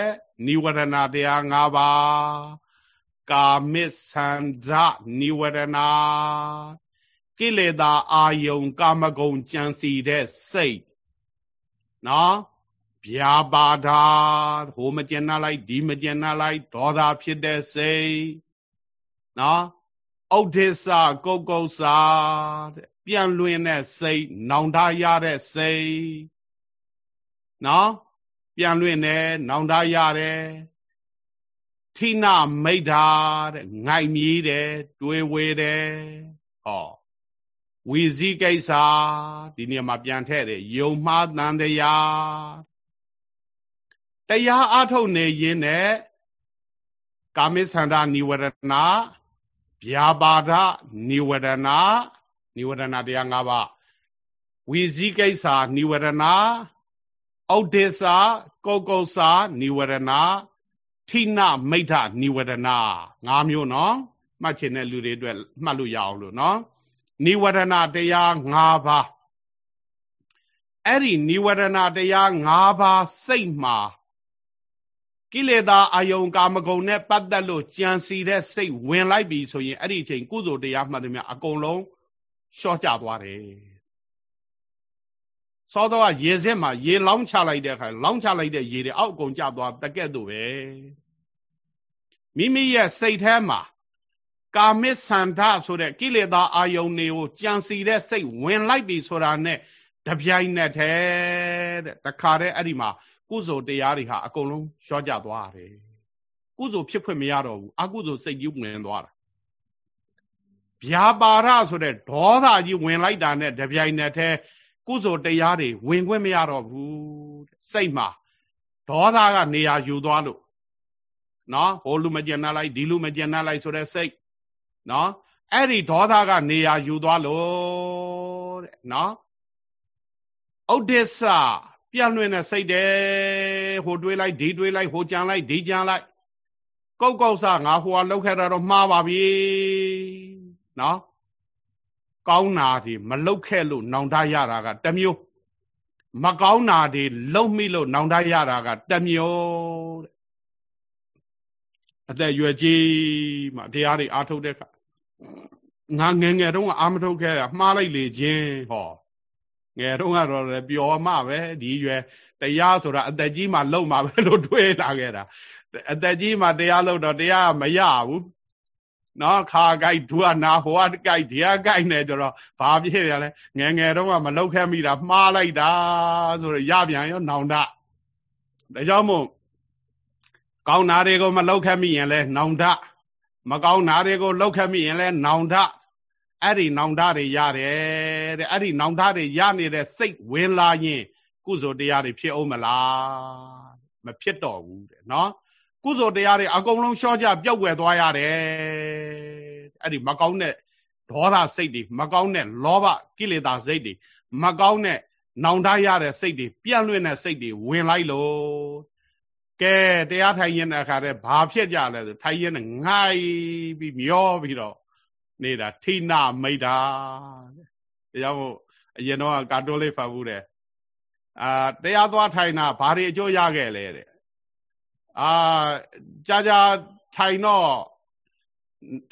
နိဝရဏတရား၅ပါးကာမိသန္ဓနိဝရဏကိလေသာအာယုံ ကာမဂုဏ်ကြံစီတဲ့စိတ်နော်ဗျာပါဒာဟိုမကျင်နာလိုက်ဒီမကျင်နာလိုက်ဒေါသဖြစ်တဲ့စိတ်နော်ဥဒိစ္စကုတ်ကုတ်စာတဲ့ပြန်လွင်တဲ့စိတ်နောင်တရတဲ့စိတ်နော် ပြန်လွင့်တယ်နောင်တရတယ်ထိနာမိတ်တာတဲ့ငိုက်မြည်တယ်တွေးဝေတယ်ဟောဝီဇိကိစ္စဒီနေရာမှာပြန်ထည့်တယ်ယုံမှားတန်တရားတရားအထုတ်နေရင်နဲ့ကာမိသန္တာနိဝရဏဗျာပါဒနိဝရဏနိဝရဏတရား၅ပါးဝီဇိကိစ္စနိဝရဏ ဩဒိစာကောကုစာနိဝရဏထိနမိဋ္ဌနိဝရဏ၅မျိုးနော်မှတ်ချင်တဲ့လူတွေအတွက်မှတ်လို့ရအောင်လို့နော်နိဝရဏတရား၅ပါးအဲ့ဒီနိဝရဏတရား၅ပါးစိတ်မှာကိလေသာအာယုံကာမဂုဏ်နဲ့ပတ်သက်လို့ကြံစီတဲ့စိတ်ဝင်လိုက်ပြီဆိုရင်အဲ့ဒီအချိန်ကုသိုလ်တရားမှတ်သမျှအကုန်လုံးရှော့ကျသွားတယ် စောတော့ရေစစ်မှာရေလောင်းချလိုက်တဲ့အခါလောင်းချလိုက်တဲ့ရေတွေအောက်အကုန်ကျသွားတကက်တို့ပဲမိမိရဲ့စိတ်ထဲမှာကာမစ္ဆန္ဒဆိုတဲ့ကိလေသာအာယုန်တွေကိုကြံစီတဲ့စိတ်ဝင်လိုက်ပြီဆိုတာနဲ့တပြိုင်နက်တည်းတဲ့တခါတည်းအဲ့ဒီမှာ ကုသိုလ်တရားတွေဟာအကုန်လုံးလျှော့ကျသွားတယ်ကုသိုလ်ဖြစ်ခွင့်မရတော့ဘူးအကုသိုလ်စိတ်ကြီးဝင်သွားတာဗျာပါရဆိုတဲ့ဒေါသကြီးဝင်လိုက်တာနဲ့တပြိုင်နက်တည်း ကုသိုလ်တရားတွေဝင်ခွင့်မရတော့ဘူးစိတ်မှာဒေါသကနေရာယူသွားလို့နော်ဟိုလူမကျင်နာလိုက်ဒီလူမကျင်နာလိုက်ဆိုတဲ့စိတ်နော်အဲ့ဒီဒေါသကနေရာယူသွားလို့တဲ့နော်ဥဒိစ္စပြန့်လွင်တဲ့စိတ်တယ်ဟိုတွေးလိုက်ဒီတွေးလိုက်ဟိုကြံလိုက်ဒီကြံလိုက်ကောက်ကောက်စငါဟိုကလောက်ခဲ့တာတော့မှားပါပြီနော် ကောင်းနာဒီမလောက်ခဲ့လို့နောင်တရတာကတမျိုးမကောင်းနာဒီလုံမိလို့နောင်တရတာကတမျိုးတဲ့အသက်ရွယ်ကြီးမှတရားတွေအားထုတ်တဲ့အခါငါငယ်ငယ်တုန်းကအာမထုတ်ခဲ့တာမှားလိုက်လေခြင်းဟောငယ်တုန်းကတော့ပျော်မှပဲဒီရွယ်တရားဆိုတာအသက်ကြီးမှလုံမှပဲလို့တွေးလာခဲ့တာအသက်ကြီးမှတရားလုံတော့တရားမရဘူး နော်ခါကြိုက်ဒုကနာဟိုကကြိုက်ဒီကကြိုက်နေကြတော့ဘာဖြစ်ရလဲငယ်ငယ်တုန်းကမလောက်ခဲ့မိတာမှားလိုက်တာဆိုတော့ရပြန်ရောနောင်တဒါကြောင့်မို့ကောင်းနာတွေကိုမလောက်ခဲ့မိရင်လဲနောင်တမကောင်းနာတွေကိုလောက်ခဲ့မိရင်လဲနောင်တအဲ့ဒီနောင်တတွေရတယ်တဲ့အဲ့ဒီနောင်တတွေရနေတဲ့စိတ်ဝင်လာရင်ကုသိုလ်တရားတွေဖြစ်အောင်မလားမဖြစ်တော့ဘူးတဲ့နော်ကုသိုလ်တရားတွေအကုန်လုံးရှော့ကြပျောက်ွယ်သွားရတယ် အဲ့ဒီမကောင်းတဲ့ဒေါသစိတ်တွေမကောင်းတဲ့လောဘကိလေသာစိတ်တွေမကောင်းတဲ့နောင်တရတဲ့စိတ်တွေပြန့်လွင့်တဲ့စိတ်တွေဝင်လိုက်လို့ကဲတရားထိုင်ရင်တဲ့အခါတည်းဘာဖြစ်ကြလဲဆိုထိုင်ရင်ငိုက်ပြီးမျောပြီးတော့နေတာထိနာမိတ်တာတရားမို့အရင်တော့ကာတိုလေးဖတ်ဘူးတဲ့အာတရားသွားထိုင်တာဘာတွေအကျိုးရခဲ့လဲတဲ့အာကြာကြာထိုင်တော့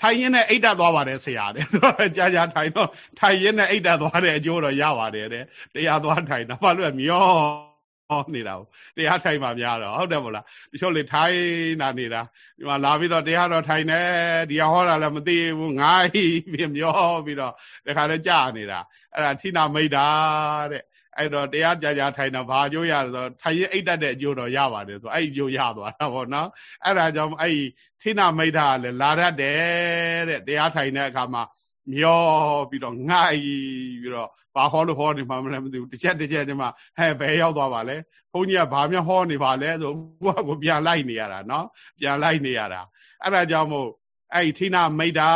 ထိုင်ရင်နဲ့အိတ်တက်သွားပါတယ်ဆရာတဲ့ကြာကြာထိုင်တော့ထိုင်ရင်နဲ့အိတ်တက်သွားတဲ့အကျိုးတော့ရပါတယ်တဲ့တရားသွားထိုင်တာဘာလို့မျောနေတာတရားထိုင်မှများတော့ဟုတ်တယ်မို့လားတချို့လေထိုင်နာနေတာဒီမှာလာပြီးတော့တရားတော်ထိုင်နေဒီဟောတာလည်းမသိဘူးငိုင်းပြီးမျောပြီးတော့တခါလဲကြာနေတာအဲ့ဒါထိနာမိတ်တာတဲ့ အဲ့တော့တရားကြာကြာထိုင်တော့ဘာအကျိုးရလဲဆိုထိုင်ရင်အိတ်တက်တဲ့အကျိုးတော့ရပါတယ်ဆိုအဲ့ဒီအကျိုးရသွားတာပေါ့နော်အဲ့ဒါကြောင့်အဲ့ဒီထိနာမိတ်တာလည်းလာတတ်တယ်တဲ့တရားထိုင်တဲ့အခါမှာမျောပြီးတော့ငှိုက်ပြီးတော့ဘာဟောလို့ဟောနေမှမလဲမသိဘူးတစ်ချက်တစ်ချက်ဒီမှာဟဲ့ဘယ်ရောက်သွားပါလဲဘုန်းကြီးကဘာများဟောနေပါလဲဆိုကိုကကိုပြန်လိုက်နေရတာနော်ပြန်လိုက်နေရတာအဲ့ဒါကြောင့်မို့ အဲ့ဒီထိနာမိတ်တာ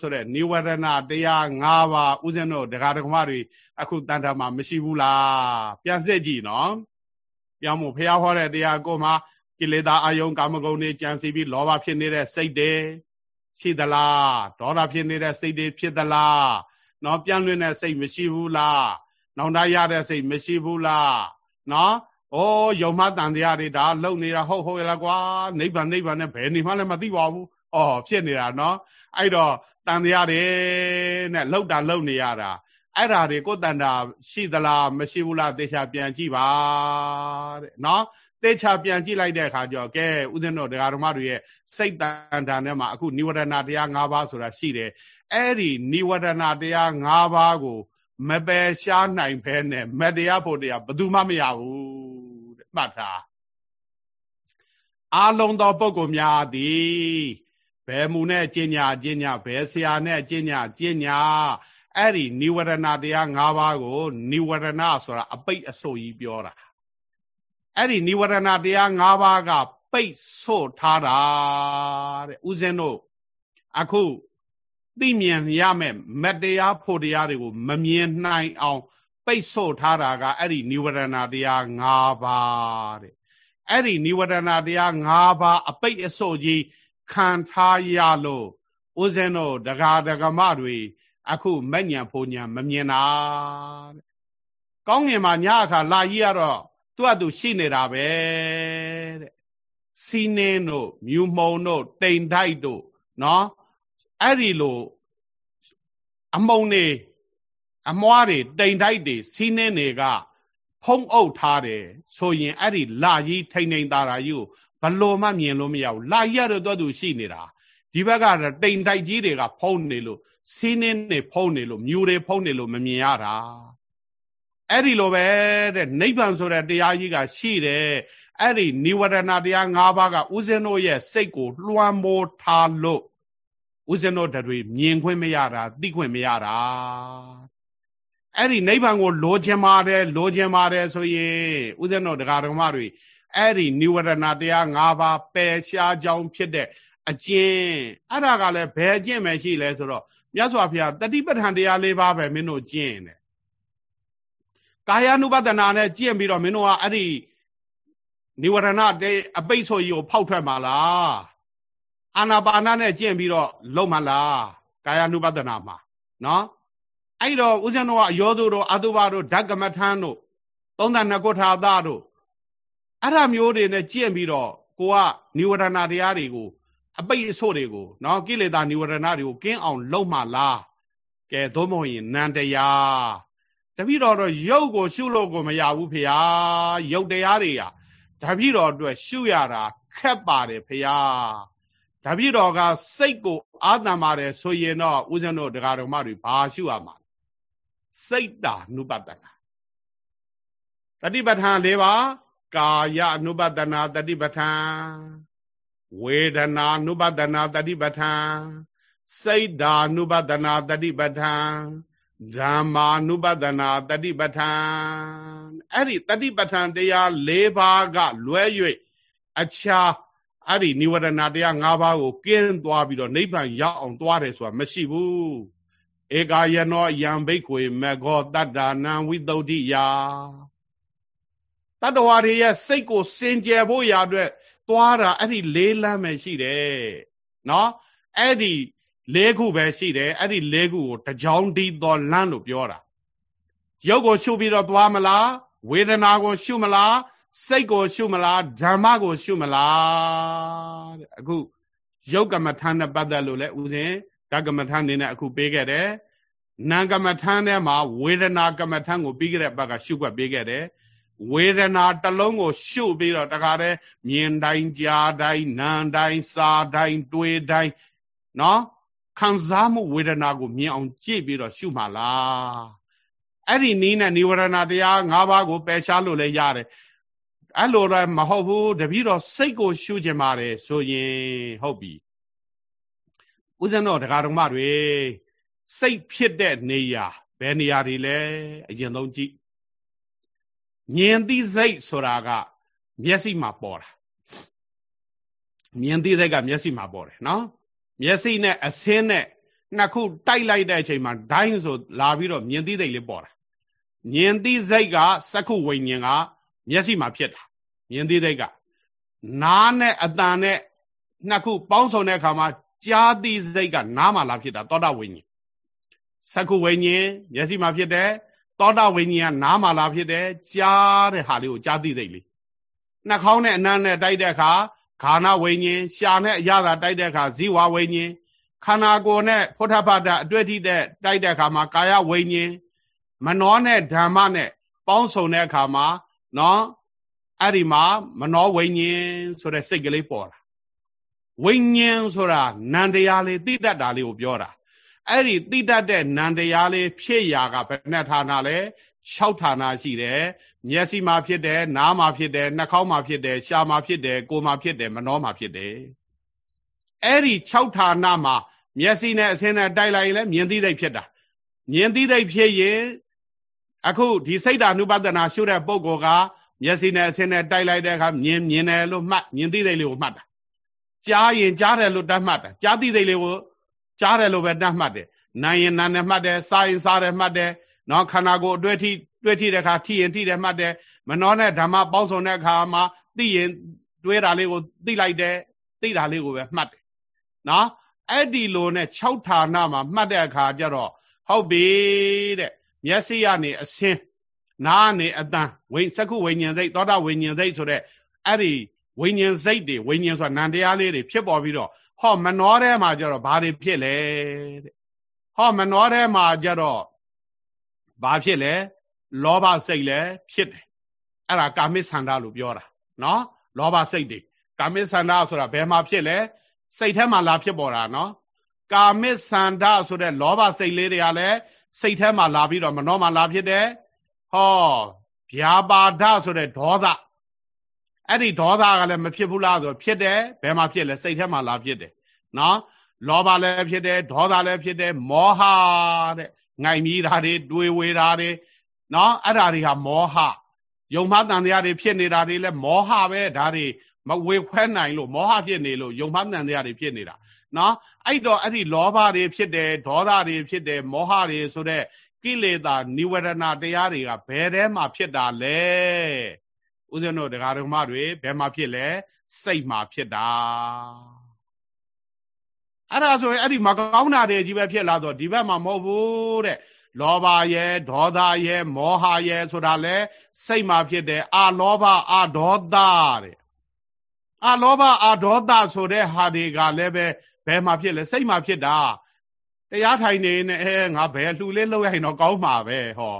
ဆိုတဲ့နိဝရဏတရား၅ပါးဥစဉ်တို့ဒကာဒကမတွေအခုတန်တာမှာမရှိဘူးလားပြန်စစ်ကြည့်နော်ပြောင်းမို့ဖះဟောတဲ့တရားကိုမှကိလေသာအာယုံကာမဂုဏ်တွေကြံစီပြီးလောဘဖြစ်နေတဲ့စိတ်တွေရှိသလားဒေါသဖြစ်နေတဲ့စိတ်တွေဖြစ်သလားနော်ပြန်လွင်တဲ့စိတ်မရှိဘူးလားနောင်တရတဲ့စိတ်မရှိဘူးလားနော်ဩယုံမတန်တရားတွေဒါလုံနေတာဟုတ်ဟုတ်ရလားကွာနိဗ္ဗာန်နိဗ္ဗာန်နဲ့ဘယ်နေမှလည်းမသိပါဘူး ဩဖြစ်နေတာနော်အဲ့တော့တန်တရားတွေနဲ့လှုပ်တာလှုပ်နေရတာအဲ့ဓာတွေကိုတန်တာရှိသလားမရှိဘူးလားသေချာပြန်ကြည့်ပါတဲ့နော်သေချာပြန်ကြည့်လိုက်တဲ့အခါကျတော့ကဲဥဒင်းတို့ဒကာဓမ္မတွေရဲ့စိတ်တန်တာထဲမှာအခုនិဝရဏတရား၅ပါးဆိုတာရှိတယ်အဲ့ဒီនិဝရဏတရား၅ပါးကိုမပယ်ရှားနိုင်ဖဲနဲ့မတရားဖို့တရားဘယ်သူမှမရဘူးတဲ့မှတ်ထားအာလုံးသောပုဂ္ဂိုလ်များသည် ဘယ်မူနဲ့ကျင့်ညာကျင့်ညာဘယ်ဆရာနဲ့ကျင့်ညာကျင့်ညာအဲ့ဒီနိဝရဏတရား၅ပါးကိုနိဝရဏဆိုတာအပိတ်အဆို့ကြီးပြောတာအဲ့ဒီနိဝရဏတရား၅ပါးကပိတ်ဆို့ထားတာတဲ့ဦးဇင်းတို့အခုသိမြင်ရမယ်မတရားဖို့တရားတွေကိုမမြင်နိုင်အောင် ပိတ်ဆို့ထားတာကအဲ့ဒီနိဝရဏတရား၅ပါးတဲ့အဲ့ဒီနိဝရဏတရား၅ပါးအပိတ်အဆို့ကြီး ခံထားရလို့ဦးဇင်းတို့ဒကာဒကမတွေအခုမညံဖို့ညာမမြင်တာတဲ့ကောင်းငင်မှာညအခါလာကြီးကတော့သူ့အတူရှိနေတာပဲတဲ့စီးနင်းတို့မြူမှုံတို့တိမ်တိုက်တို့နော်အဲ့ဒီလိုအမုံနေအမွားတွေတိမ်တိုက်တွေစီးနင်းတွေကဖုံးအုပ်ထားတယ်ဆိုရင်အဲ့ဒီလာကြီးထိန်ထိန်တာရာကြီးကို ဘလို့မှမြင်လို့မရဘူးလာကြီးရတော့သူရှိနေတာဒီဘက်ကတိမ်တိုက်ကြီးတွေကဖုံးနေလို့စီးနင်းနေဖုံးနေလို့မြူတွေဖုံးနေလို့မမြင်ရတာအဲ့ဒီလိုပဲတဲ့နိဗ္ဗာန်ဆိုတဲ့တရားကြီးကရှိတယ်အဲ့ဒီនិဝရဏတရား၅ပါးကဥစဉ်တို့ရဲ့စိတ်ကိုလွှမ်းမိုးထားလို့ဥစဉ်တို့တွေမြင်ခွင့်မရတာသိခွင့်မရတာအဲ့ဒီနိဗ္ဗာန်ကိုလိုချင်ပါတယ်လိုချင်ပါတယ်ဆိုရင်ဥစဉ်တို့တရားဓမ္မတွေ အဲ့ဒီនិဝရဏတရား၅ပါးပယ်ရှားကြောင်းဖြစ်တဲ့အကျင့်အဲ့ဒါကလည်းဘယ်အကျင့်ပဲရှိလဲဆိုတော့မြတ်စွာဘုရားတတိပဋ္ဌာန်တရား၄ပါးပဲမင်းတို့ကျင့်တယ်ကာယ ानु ပဒနာနဲ့ကျင့်ပြီးတော့မင်းတို့ကအဲ့ဒီនិဝရဏတဲ့အပိတ်ဆိုကြီးကိုဖောက်ထွက်မှာလားအာနာပါနနဲ့ကျင့်ပြီးတော့လုံမှာလားကာယ ानु ပဒနာမှာနော်အဲ့တော့ဦးဇင်းတို့ကအယောသူတို့အတုပါတို့ဓကမထမ်းတို့သုံးသနှစ်ကုထာသတို့ အဲ့ဒါမျိုးတွေနဲ့ကျင့်ပြီးတော့ကိုကនិဝရဏတရားတွေကိုအပိတ်အဆို့တွေကိုနော်ကိလေသာនិဝရဏတွေကိုကင်းအောင်လုပ်မှလားကဲသို့မဟုတ်ရင်နန္တရားတပည့်တော်တော့ရုပ်ကိုရှုလို့ကိုမရဘူးဖေဟာရုပ်တရားတွေကတပည့်တော်အတွက်ရှုရတာခက်ပါတယ်ဖေဟာတပည့်တော်ကစိတ်ကိုအာသံပါတယ်ဆိုရင်တော့ဦးဇင်းတို့တရားတော်မတွေဘာရှုရမှာစိတ်တာနုပတနာတတိပဋ္ဌာန်၄ပါး ကာယအနုပတနာတတိပဋ္ဌာန်ဝေဒနာနုပဒနာတတိပဋ္ဌာန်စိတ်ဓာနုပဒနာတတိပဋ္ဌာန်ဓမ္မာနုပဒနာတတိပဋ္ဌာန်အဲ့ဒီတတိပဋ္ဌာန်တရား၄ပါးကလွဲ၍အခြားအဲ့ဒီនិဝရဏတရား၅ပါးကိုကင်းသွားပြီးတော့နိဗ္ဗာန်ရောက်အောင်သွားတယ်ဆိုတာမရှိဘူးဧကာယနောယံဘိက္ခွေမေဃောတတ္တာနံဝိတုဒ္ဓိယာ တတ္တဝါတွေရဲ့စိတ်ကိုစင်ကြယ်ဖို့ရာအတွက်သွားတာအဲ့ဒီလေးလမ်းပဲရှိတယ်နော်အဲ့ဒီလေးခုပဲရှိတယ်အဲ့ဒီလေးခုကိုတကြောင်တီးသောလမ်းလို့ပြောတာရုပ်ကိုရှုပြီးတော့သွားမလားဝေဒနာကိုရှုမလားစိတ်ကိုရှုမလားဓမ္မကိုရှုမလားတဲ့အခုရုပ်ကမ္မထာနဲ့ပတ်သက်လို့လဲဦးဇင်ဓကမ္မထာနေနဲ့အခုပေးခဲ့တယ်နာကမ္မထာထဲမှာဝေဒနာကမ္မထာကိုပြီးခဲ့တဲ့ဘက်ကရှုွက်ပေးခဲ့တယ် ဝေဒနာတစ်လုံးကို ရှုပ်ပြီးတော့တခါတည်းမြင်တိုင်းကြားတိုင်းနားတိုင်းစားတိုင်းတွေးတိုင်းနော်ခံစားမှုဝေဒနာကိုမြင်အောင်ကြည့်ပြီးတော့ရှုမှလားအဲ့ဒီနီးနဲ့និဝရဏတရား၅ပါးကိုပယ်ရှားလို့လည်းရတယ်အဲ့လိုတော့မဟုတ်ဘူးတပည့်တော်စိတ်ကိုရှုခြင်းပါတယ်ဆိုရင်ဟုတ်ပြီဦးဇင်းတော်တရားတော်မတွေစိတ်ဖြစ်တဲ့နေရာဘယ်နေရာတွေလဲအရင်ဆုံးကြည့် မြင်သိစိတ်ဆိုတာက မျက်စိမှာပေါ်တာမြင်သိစိတ်ကမျက်စိမှာပေါ်တယ်နော်မျက်စိနဲ့အဆင်းနဲ့နှစ်ခုတိုက်လိုက်တဲ့အချိန်မှာဒိုင်းဆိုလာပြီးတော့မြင်သိစိတ်လေးပေါ်တာမြင်သိစိတ်ကစက္ခုဝိညာဉ်ကမျက်စိမှာဖြစ်တာမြင်သိစိတ်ကနားနဲ့အတန်နဲ့နှစ်ခုပေါင်းစုံတဲ့အခါမှာကြားသိစိတ်ကနားမှာလာဖြစ်တာသောတာဝိညာဉ်စက္ခုဝိညာဉ်မျက်စိမှာဖြစ်တယ် သောတာဝိညာဉ်ကနားမှာလာဖြစ်တယ်ကြားတဲ့ဟာလေးကိုကြားသိသိလေးနှာခေါင်းနဲ့အနံ့နဲ့တိုက်တဲ့အခါခါနာဝိညာဉ်ရှာနဲ့အရသာတိုက်တဲ့အခါဇီဝဝိညာဉ်ခန္ဓာကိုယ်နဲ့ဖုထဖတအတွေ့အထိတဲ့တိုက်တဲ့အခါမှာကာယဝိညာဉ်မနောနဲ့ဓမ္မနဲ့ပေါင်းစုံတဲ့အခါမှာနော်အဲ့ဒီမှာမနောဝိညာဉ်ဆိုတဲ့စိတ်ကလေးပေါ်လာဝိညာဉ်ဆိုတာနန္တရားလေးသိတတ်တာလေးကိုပြောတာ အဲ့ဒီတိတတ်တဲ့နန္တရားလေးဖြစ်ရာကဘယ်နဲ့ဌာနလဲ6ဌာနရှိတယ်မျက်စိမှာဖြစ်တယ်နားမှာဖြစ်တယ်နှာခေါင်းမှာဖြစ်တယ်ရှားမှာဖြစ်တယ်ကိုယ်မှာဖြစ်တယ်မနှောမှာဖြစ်တယ်အဲ့ဒီ6ဌာနမှာမျက်စိနဲ့အစင်းနဲ့တိုက်လိုက်ရင်လည်းမြင်သိသိဖြစ်တာမြင်သိသိဖြစ်ရင်အခုဒီစိတ်ဓာနုပဒနာရှုတဲ့ပုံကောကမျက်စိနဲ့အစင်းနဲ့တိုက်လိုက်တဲ့အခါမြင်မြင်တယ်လို့မှတ်မြင်သိသိလေးကိုမှတ်တာကြားရင်ကြားတယ်လို့တတ်မှတ်တာကြားသိသိလေးကို ကြားတယ်လို့ပဲတတ်မှတ်တယ်နာရင်နာနဲ့မှတ်တယ်စားရင်စားတယ်မှတ်တယ်နော်ခန္ဓာကိုယ်အတွေ့အထိတွေ့ထိတဲ့အခါထိရင်ထိတယ်မှတ်တယ်မနှောနဲ့ဓမ္မပေါင်းစုံတဲ့အခါမှာသိရင်တွေးတာလေးကိုသိလိုက်တယ်သိတာလေးကိုပဲမှတ်တယ်နော်အဲ့ဒီလိုနဲ့6ဌာနမှာမှတ်တဲ့အခါကျတော့ဟုတ်ပြီတဲ့မျက်စိကနေအစင်းနားကနေအတန်ဝိစက္ခုဝိညာဉ်စိတ်သောတာဝိညာဉ်စိတ်ဆိုတဲ့အဲ့ဒီဝိညာဉ်စိတ်တွေဝိညာဉ်ဆိုတာနံတရားလေးတွေဖြစ်ပေါ်ပြီးတော့ ဟောမနှောထဲမှာကျတော့ဘာတွေဖြစ်လဲတဲ့ဟောမနှောထဲမှာကျတော့ဘာဖြစ်လဲလောဘစိတ်လည်းဖြစ်တယ်အဲ့ဒါကာမိသန္တာလို့ပြောတာနော်လောဘစိတ်တွေကာမိသန္တာဆိုတာဘယ်မှာဖြစ်လဲစိတ်ထဲမှာလာဖြစ်ပေါ်တာနော်ကာမိသန္တာဆိုတဲ့လောဘစိတ်လေးတွေကလည်းစိတ်ထဲမှာလာပြီးတော့မနှောမှာလာဖြစ်တယ်ဟောဗျာပါဒဆိုတဲ့ဒေါသ အဲ့ဒီဒေါသကလည်းမဖြစ်ဘူးလားဆိုဖြစ်တယ်ဘယ်မှာဖြစ်လဲစိတ်ထဲမှာလာဖြစ်တယ်နော်လောဘလည်းဖြစ်တယ်ဒေါသလည်းဖြစ်တယ်မောဟတဲ့ငိုင်မြည်တာတွေတွေးဝေတာတွေနော်အဲ့ဒါတွေဟာမောဟယုံမှတန်တရားတွေဖြစ်နေတာတွေလည်းမောဟပဲဒါတွေမဝေခွဲနိုင်လို့မောဟဖြစ်နေလို့ယုံမှတန်တရားတွေဖြစ်နေတာနော်အဲ့တော့အဲ့ဒီလောဘတွေဖြစ်တယ်ဒေါသတွေဖြစ်တယ်မောဟတွေဆိုတဲ့ကိလေသာនិဝရဏတရားတွေကဘယ်ထဲမှာဖြစ်တာလဲ ဦးဇင်းတို့တရားဓမ္မတွေဘယ်မှာဖြစ်လဲစိတ်မှာဖြစ်တာအဲ့ဒါဆိုရင်အဲ့ဒီမကောင်းတာတွေကြီးပဲဖြစ်လာတော့ဒီဘက်မှာမဟုတ်ဘူးတဲ့လောဘရဲ့ဒေါသရဲ့မောဟရဲ့ဆိုတာလဲစိတ်မှာဖြစ်တယ်အာလောဘအာဒေါသတဲ့အာလောဘအာဒေါသဆိုတဲ့ဟာတွေကလည်းပဲဘယ်မှာဖြစ်လဲစိတ်မှာဖြစ်တာတရားထိုင်နေနဲ့အဲငါဘယ်လှူလေးလှုပ်ရရင်တော့ကောင်းမှာပဲဟော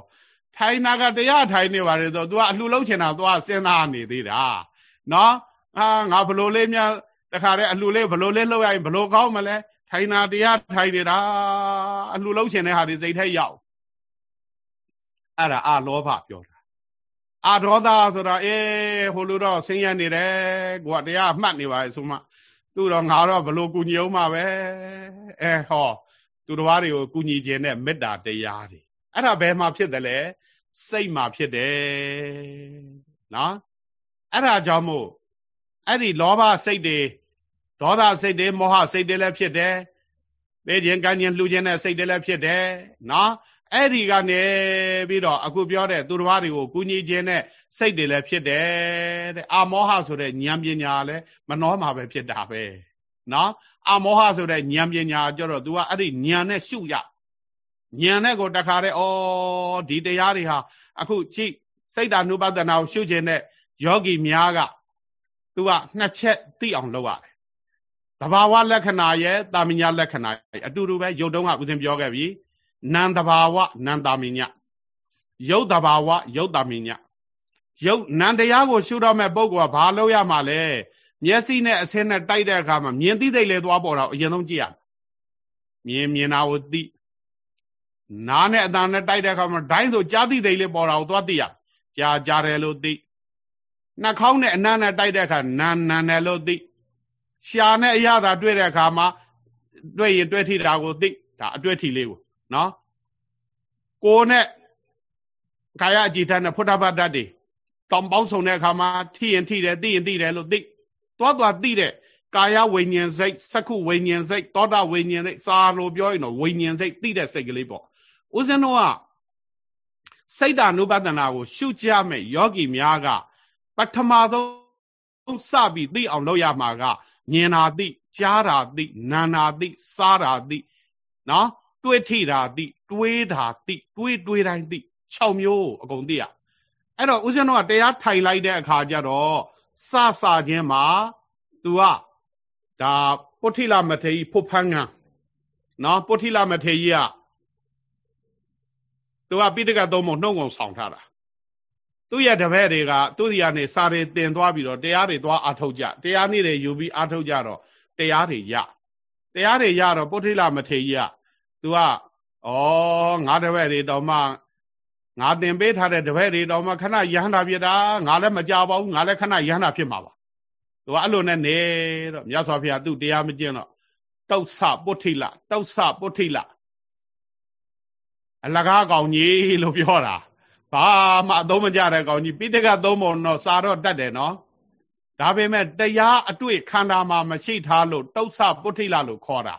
ထိုင်နာကတရားထိုင်နေပါလေဆို तू ကအလှူလှုပ်ချင်တာ तू ကစဉ်းစားနေသေးတာနော်အာငါဘလို့လေးများတခါတည်းအလှူလေးဘလို့လေးလှုပ်ရရင်ဘလို့ကောင်းမလဲထိုင်နာတရားထိုင်နေတာအလှူလှုပ်ချင်တဲ့ဟာဒီစိတ်ထဲရောက်အဲ့ဒါအလောဘပြောတာအဒေါသဆိုတာအေးဟိုလိုတော့ဆင်းရဲနေတယ်ကိုကတရားမှတ်နေပါလေဆိုမှသူတော့ငါတော့ဘလို့ကုညီအောင်မှာပဲအဲဟော သူတော်ဘာတွေကိုကုညီခြင်းနဲ့မေတ္တာတရားတွေအဲ့ဒါဘယ်မှာဖြစ်တယ်လဲ စိတ်မှာဖြစ်တယ်နော်အဲ့ဒါကြောင့်မို့အဲ့ဒီလောဘစိတ်တွေဒေါသစိတ်တွေမောဟစိတ်တွေလည်းဖြစ်တယ်ပေးခြင်းကံခြင်းလှူခြင်းတဲ့စိတ်တွေလည်းဖြစ်တယ်နော်အဲ့ဒီကနေပြီးတော့အခုပြောတဲ့သူတော်ဘာတွေကိုကုညီခြင်းနဲ့စိတ်တွေလည်းဖြစ်တယ်တဲ့အာမောဟဆိုတဲ့ဉာဏ်ပညာလည်းမနှောမှာပဲဖြစ်တာပဲနော်အာမောဟဆိုတဲ့ဉာဏ်ပညာကြတော့ तू ကအဲ့ဒီဉာဏ်နဲ့ရှုရ ဉာဏ်နဲ့ကိုတခါတည်းဩဒီတရားတွေဟာအခုကြည့်စိတ်ဓာနုပဒနာကိုရှုခြင်းနဲ့ယောဂီများက तू ကနှစ်ချက်သိအောင်လုပ်ရတယ်တဘာဝလက္ခဏာရဲ့တာမညာလက္ခဏာအတူတူပဲရုပ်တုံးကဥစဉ်ပြောခဲ့ပြီနံတဘာဝနံတာမညရုပ်တဘာဝရုပ်တာမညရုပ်နံတရားကိုရှုတော့မဲ့ပုဂ္ဂိုလ်ကဘာလုပ်ရမှာလဲမျက်စိနဲ့အဆင်းနဲ့တိုက်တဲ့အခါမှာမြင်သိသိလဲသွားပေါ်တော့အရင်ဆုံးကြည့်ရမြင်မြင်တာကိုသိ နားနဲ့အတန်နဲ့တိုက်တဲ့အခါမှာဒိုင်းဆိုကြားသိသိလေးပေါ်တာကိုသွားသိရကြားကြားတယ်လို့သိနှာခေါင်းနဲ့အနံ့နဲ့တိုက်တဲ့အခါနာနာတယ်လို့သိရှာနဲ့အရသာတွေ့တဲ့အခါမှာတွေ့ရင်တွေ့ထိတာကိုသိဒါအတွေ့ထိလေးကိုနော်ကိုနဲ့ကာယအကြည်ဓာတ်နဲ့ဖုဒ္ဓဘာဓာတ်တွေတောင်ပေါင်းစုံတဲ့အခါမှာထိရင်ထိတယ်သိရင်သိတယ်လို့သိသွားသွားသိတဲ့ကာယဝိညာဉ်စိတ်စက္ခုဝိညာဉ်စိတ်သောတာဝိညာဉ်စိတ်စာလိုပြောရင်တော့ဝိညာဉ်စိတ်သိတဲ့စိတ်ကလေးပေါ့ ဦးဇင်းတို့ကစိတ်ဓာနုပဒနာကို ရှုကြမဲ့ယောဂီများက ပထမဆုံးစပြီးသိအောင်လုပ်ရမှာကမြင်တာသိကြားတာသိနာနာသိစားတာသိနော်တွေးထိတာသိတွေးတာသိတွေးတွေးတိုင်းသိ6မျိုးအကုန်သိရအဲ့တော့ဦးဇင်းတို့ကတရားထိုင်လိုက်တဲ့အခါကျတော့စစချင်းမှာ तू ကဒါပုထိလမထေရဖုတ်ဖန်းငံနော်ပုထိလမထေရက သူကပိဋကသုံးပုံနှုတ်ငုံဆောင်ထားတာသူ့ရဲ့တပည့်တွေကသူ့ဒီကနေစာတွေတင်သွားပြီးတော့တရားတွေသွားအားထုတ်ကြတရားနည်းတွေယူပြီးအားထုတ်ကြတော့တရားတွေရတရားတွေရတော့ပုထိလမထေရက तू ကဩငါတပည့်တွေတော့မှငါတင်ပေးထားတဲ့တပည့်တွေတော့မှခဏယဟန္တာဖြစ်တာငါလည်းမကြပါဘူးငါလည်းခဏယဟန္တာဖြစ်မှာပါသူကအဲ့လိုနဲ့နေတော့မြတ်စွာဘုရားသူ့တရားမကျင့်တော့တောက်ဆပုဋ္ဌိလတောက်ဆပုဋ္ဌိလ အလကားကောင်ကြီးလို့ပြောတာဘာမှအသုံးမကျတဲ့ကောင်ကြီးပိဋကသုံးပုံတော့စာတော့တတ်တယ်နော်ဒါပေမဲ့တရားအတွေ့ခန္ဓာမှာမရှိထားလို့တောက်ဆပုဋ္ဌိလလို့ခေါ်တာ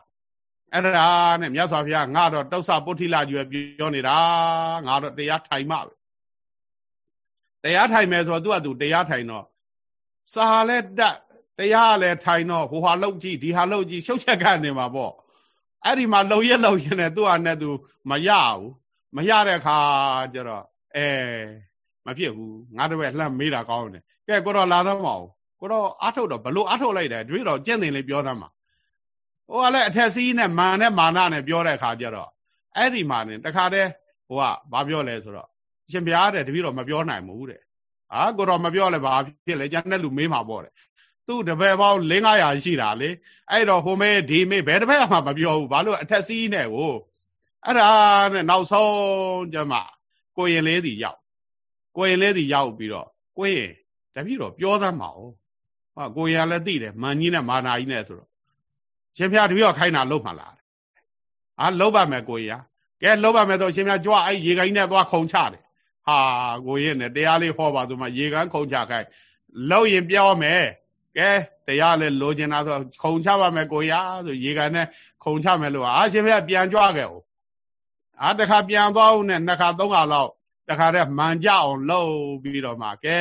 အဲ့ဒါနဲ့မြတ်စွာဘုရားငါတော့တောက်ဆပုဋ္ဌိလကြီးပဲပြောနေတာငါတော့တရားထိုင်မှပဲတရားထိုင်မယ်ဆိုတော့သူကသူတရားထိုင်တော့စာလည်းတက်တရားလည်းထိုင်တော့ဟိုဟာလောက်ကြည့်ဒီဟာလောက်ကြည့်ရှုပ်ချက်ကနေမှာပေါ့ အဲ့ဒီမှာလုံရက်လုံရက်နဲ့သူ့ဟာနဲ့သူမရဘူးမရတဲ့အခါကျတော့အဲမဖြစ်ဘူးငါတပည့်လှမ်းမေးတာကောင်းတယ်ကဲကိုတော့လာတော့မအောင်ကိုတော့အထုတ်တော့ဘလို့အထုတ်လိုက်တယ်တွေ့တော့ကျင့်တယ်လေပြောသမ်းမှာဟိုကလည်းအထက်စီးနဲ့မာနဲ့မာနနဲ့ပြောတဲ့အခါကျတော့အဲ့ဒီမှာနေတခါတည်းဟိုကဘာပြောလဲဆိုတော့ရှင်ဘုရားတဲ့တပည့်တော်မပြောနိုင်ဘူးတဲ့ဟာကိုတော့မပြောလဲဘာဖြစ်လဲကျန်တဲ့လူမေးမှာပေါ့တဲ့ သူ့တပည့်ပေါင်း900ရှိတာလေအဲ့တော့ဟိုမေးဒီမေးဘယ်တပည့်မှမပြောဘူးဘာလို့အထက်စီးနဲ့ကိုအဲ့ဒါနဲ့နောက်ဆုံးကျမှကိုရင်လေးစီရောက်ကိုရင်လေးစီရောက်ပြီးတော့ကိုရင်တပည့်တော်ပြောသမ်းပါဦးဟာကိုရင်လည်းသိတယ်မန်ကြီးနဲ့မာနာကြီးနဲ့ဆိုတော့ရှင်ဖျားတပည့်တော်ခိုင်းတာလုံးမှလားအာလုံးပါမယ်ကိုရင်ကဲလုံးပါမယ်ဆိုရှင်ဖျားကြွအဲ့ရေကိုင်းနဲ့သွားခုံချတယ်ဟာကိုရင်နဲ့တရားလေးဟောပါသူမှရေကန်းခုံချခိုင်းလောက်ရင်ပြောမယ် ကဲတရားလည်းလိုချင်တာဆိုခုံချပါမယ်ကိုရဆိုရေကန်နဲ့ခုံချမယ်လို့အာရှင်ဘုရားပြန်ကြွခဲ့ဦးအာတခါပြန်သွားဦးနဲ့နှစ်ခါသုံးခါလောက်တခါတည်းမှန်ကြအောင်လှုပ်ပြီးတော့မှကဲ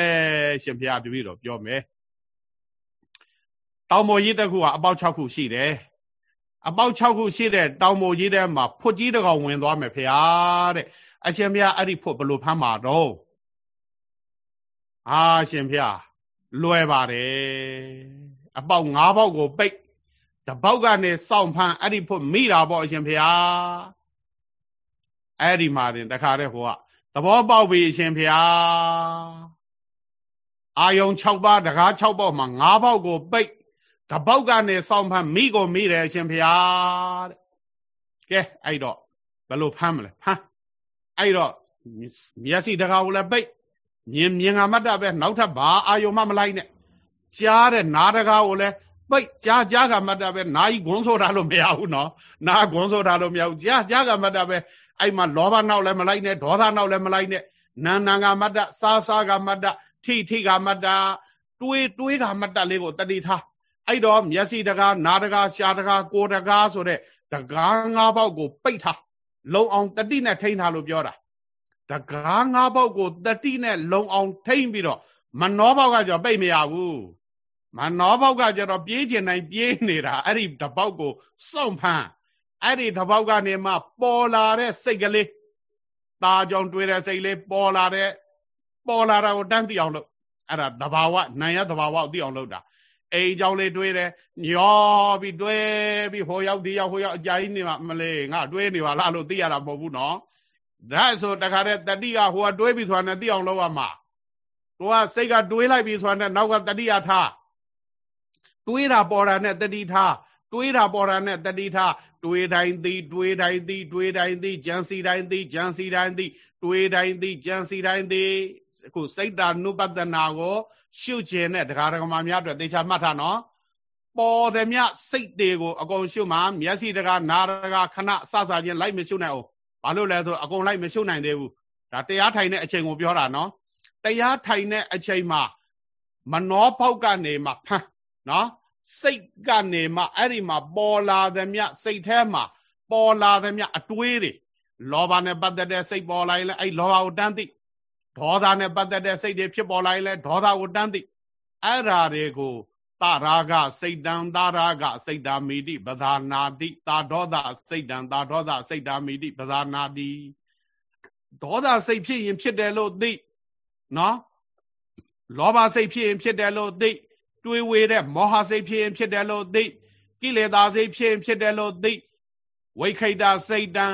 ရှင်ဘုရားတပည့်တော်ပြောမယ်တောင်ပေါ်ကြီးတစ်ခုကအပေါက်6ခုရှိတယ်အပေါက်6ခုရှိတဲ့တောင်ပေါ်ကြီးထဲမှာဖွတ်ကြီးတစ်ကောင်ဝင်သွားမယ်ဖေဟာတဲ့အရှင်ဘုရားအဲ့ဒီဖွတ်ဘလို့ဖမ်းမှာတော့အာရှင်ဘုရား လွယ်ပါတယ်အပေါက်၅ပေါက်ကိုပိတ်တပေါက်ကနေစောင့်ဖမ်းအဲ့ဒီဖို့မိတာပေါ့အရှင်ဖေဟာအဲ့ဒီမှာတင်တခါတည်းဟိုကသဘောပေါက်ပြီအရှင်ဖေဟာအာယုံ6ပါးတကား6ပေါက်မှာ၅ပေါက်ကိုပိတ်တပေါက်ကနေစောင့်ဖမ်းမိကိုမိတယ်အရှင်ဖေဟာတဲ့ကဲအဲ့တော့ဘယ်လိုဖမ်းမလဲဖမ်းအဲ့တော့မျက်စိတကားကိုလည်းပိတ် မြင်မြင်ငါမတ်တပဲနောက်ထပ်ဘာအာယုံမှမလိုက်နဲ့ကြားတဲ့နာတကားကိုလည်းပိတ်ကြားကြားကမတ်တပဲနာကြီးဂွန်းဆိုတာလို့မရဘူးနော်နာဂွန်းဆိုတာလို့မရဘူးကြားကြားကမတ်တပဲအဲ့မှာလောဘနောက်လည်းမလိုက်နဲ့ဒေါသနောက်လည်းမလိုက်နဲ့နာနာကမတ်တစားစားကမတ်တထိထိကမတ်တတွေးတွေးကမတ်တလေးကိုတတိထားအဲ့တော့မျက်စိတကားနာတကားရှားတကားကိုယ်တကားဆိုတဲ့တကားငါးပေါက်ကိုပိတ်ထားလုံအောင်တတိနဲ့ထိန်းထားလို့ပြောတာ တကားငါးပေါက်ကိုတတိနဲ့လုံအောင်ထိမ့်ပြီးတော့မနောပေါက်ကကြောပိတ်မရဘူးမနောပေါက်ကကြတော့ပြေးကျင်တိုင်းပြေးနေတာအဲ့ဒီတပေါက်ကိုစုံဖမ်းအဲ့ဒီတပေါက်ကနေမှပေါ်လာတဲ့စိတ်ကလေးตาကြောင့်တွေးတဲ့စိတ်လေးပေါ်လာတဲ့ပေါ်လာတာကိုတန်းသိအောင်လုပ်အဲ့ဒါတဘာဝနိုင်ရတဘာဝကိုသိအောင်လုပ်တာအိမ်ကြောင့်လေးတွေးတယ်ညောပြီးတွေးပြီးဟိုရောက်ဒီရောက်ဟိုရောက်အကြာကြီးနေမှာမလေးငါတွေးနေပါလားလို့သိရတာမဟုတ်ဘူးနော် ဒါဆိုတခါတည်းတတိကဟိုကတွေးပြီးဆိုတာနဲ့သိအောင်လုပ်ရမှာကိုကစိတ်ကတွေးလိုက်ပြီးဆိုတာနဲ့နောက်ကတတိယထားတွေးတာပေါ်တာနဲ့တတိထားတွေးတာပေါ်တာနဲ့တတိထားတွေးတိုင်းသည်တွေးတိုင်းသည်တွေးတိုင်းသည်ကြံစီတိုင်းသည်ကြံစီတိုင်းသည်တွေးတိုင်းသည်ကြံစီတိုင်းသည်အခုစိတ်တာနုပတနာကို ရှုခြင်းနဲ့တရားဓမ္မများအတွက်သေချာမှတ်ထားနော်ပေါ်သည်မြစိတ်တွေကိုအကုန်ရှုမှမျက်စိတကားနာတကားခဏစစချင်းလိုက်မရှုနိုင်အောင် ဘာလို့လဲဆိုအကုန်လိုက်မရှုနိုင်သေးဘူးဒါတရားထိုင်တဲ့အချိန်ကိုပြောတာနော်တရားထိုင်တဲ့အချိန်မှာမနှောပေါက်ကနေမှဖမ်းနော်စိတ်ကနေမှအဲ့ဒီမှာပေါ်လာသည်မြစိတ်ထဲမှာပေါ်လာသည်မြအတွေးတွေလောဘနဲ့ပတ်သက်တဲ့စိတ်ပေါ်လာရင်လည်းအဲ့လောဘကိုတန်းသိဒေါသနဲ့ပတ်သက်တဲ့စိတ်တွေဖြစ်ပေါ်လာရင်လည်းဒေါသကိုတန်းသိအဲ့ဓာတွေကို တရာဂစိတ်တံတရာဂစိတ်တာမိတိပဇာနာတိတာဒေါသစိတ်တံတာဒေါသစိတ်တာမိတိပဇာနာတိဒေါသစိတ်ဖြစ်ရင်ဖြစ်တယ်လို့သိနော်လောဘစိတ်ဖြစ်ရင်ဖြစ်တယ်လို့သိတွေးဝေတဲ့မောဟစိတ်ဖြစ်ရင်ဖြစ်တယ်လို့သိကိလေသာစိတ်ဖြစ်ရင်ဖြစ်တယ်လို့သိဝိခိတစိတ်တံ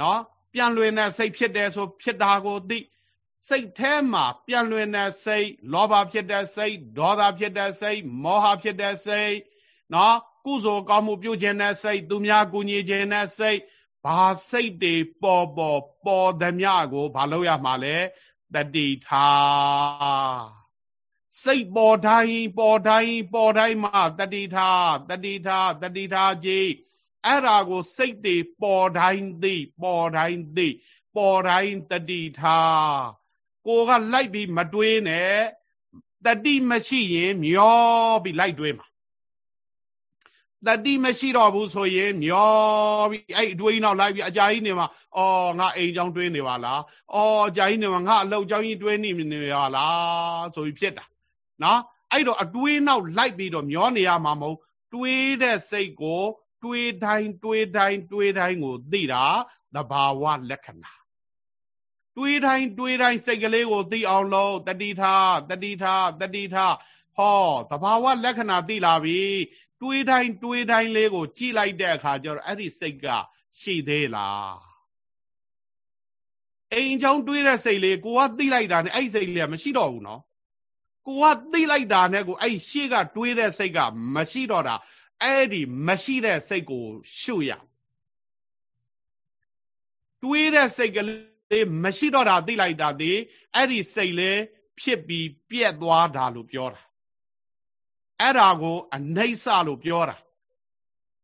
နော်ပြန်လွင်တဲ့စိတ်ဖြစ်တယ်ဆိုဖြစ်တာကိုသိ စိတ်ထဲမှာပြန်လွင်တဲ့စိတ်လောဘဖြစ်တဲ့စိတ်ဒေါသဖြစ်တဲ့စိတ်မောဟဖြစ်တဲ့စိတ်နော်ကုသိုလ်ကောင်းမှုပြုခြင်းတဲ့စိတ်သူများကူညီခြင်းတဲ့စိတ်ဘာစိတ်တွေပေါ်ပေါ်ပေါ်သမျှကိုဘာလို့ရမှာလဲတတိထားစိတ်ပေါ်တိုင်းပေါ်တိုင်းပေါ်တိုင်းမှာတတိထားတတိထားတတိထားကြည်အဲ့ဒါကိုစိတ်တွေပေါ်တိုင်းသိပေါ်တိုင်းသိပေါ်တိုင်းတတိထား ကိုကလိုက်ပြီးမတွေးနဲ့တတိမရှိရင်မျောပြီးလိုက်တွေးမှာတတိမရှိတော့ဘူးဆိုရင်မျောပြီးအဲ့အတွေးနောက်လိုက်ပြီးအကြာကြီးနေမှာအော်ငါအိမ်ကြောင်းတွေးနေပါလားအော်အကြာကြီးနေမှာငါအလောက်ကြောင်းကြီးတွေးနေနေပါလားဆိုပြီးဖြစ်တာနော်အဲ့တော့အတွေးနောက်လိုက်ပြီးတော့မျောနေရမှာမဟုတ်တွေးတဲ့စိတ်ကို တွေးတိုင်းတွေးတိုင်းတွေးတိုင်းကိုသိတာသဘာဝလက္ခဏာ တွေးတိုင်းတွေးတိုင်းစိတ်ကလေးကိုသိအောင်လို့တတိထားတတိထားတတိထားဟောသဘာဝလက္ခဏာသိလာပြီတွေးတိုင်းတွေးတိုင်းလေးကိုကြည့်လိုက်တဲ့အခါကျတော့အဲ့ဒီစိတ်ကရှိသေးလားအိမ်ချောင်းတွေးတဲ့စိတ်လေးကိုကသိလိုက်တာနဲ့အဲ့ဒီစိတ်လေးကမရှိတော့ဘူးနော်ကိုကသိလိုက်တာနဲ့ကိုအဲ့ရှေ့ကတွေးတဲ့စိတ်ကမရှိတော့တာအဲ့ဒီမရှိတဲ့စိတ်ကိုရှုရတွေးတဲ့စိတ်ကလေး မရှိတော့တာသိလိုက်တာဒီအဲ့ဒီစိတ်လေးဖြစ်ပြီးပြက်သွားတာလို့ပြောတာအဲ့ဒါကိုအနှိမ့်စလို့ပြောတာ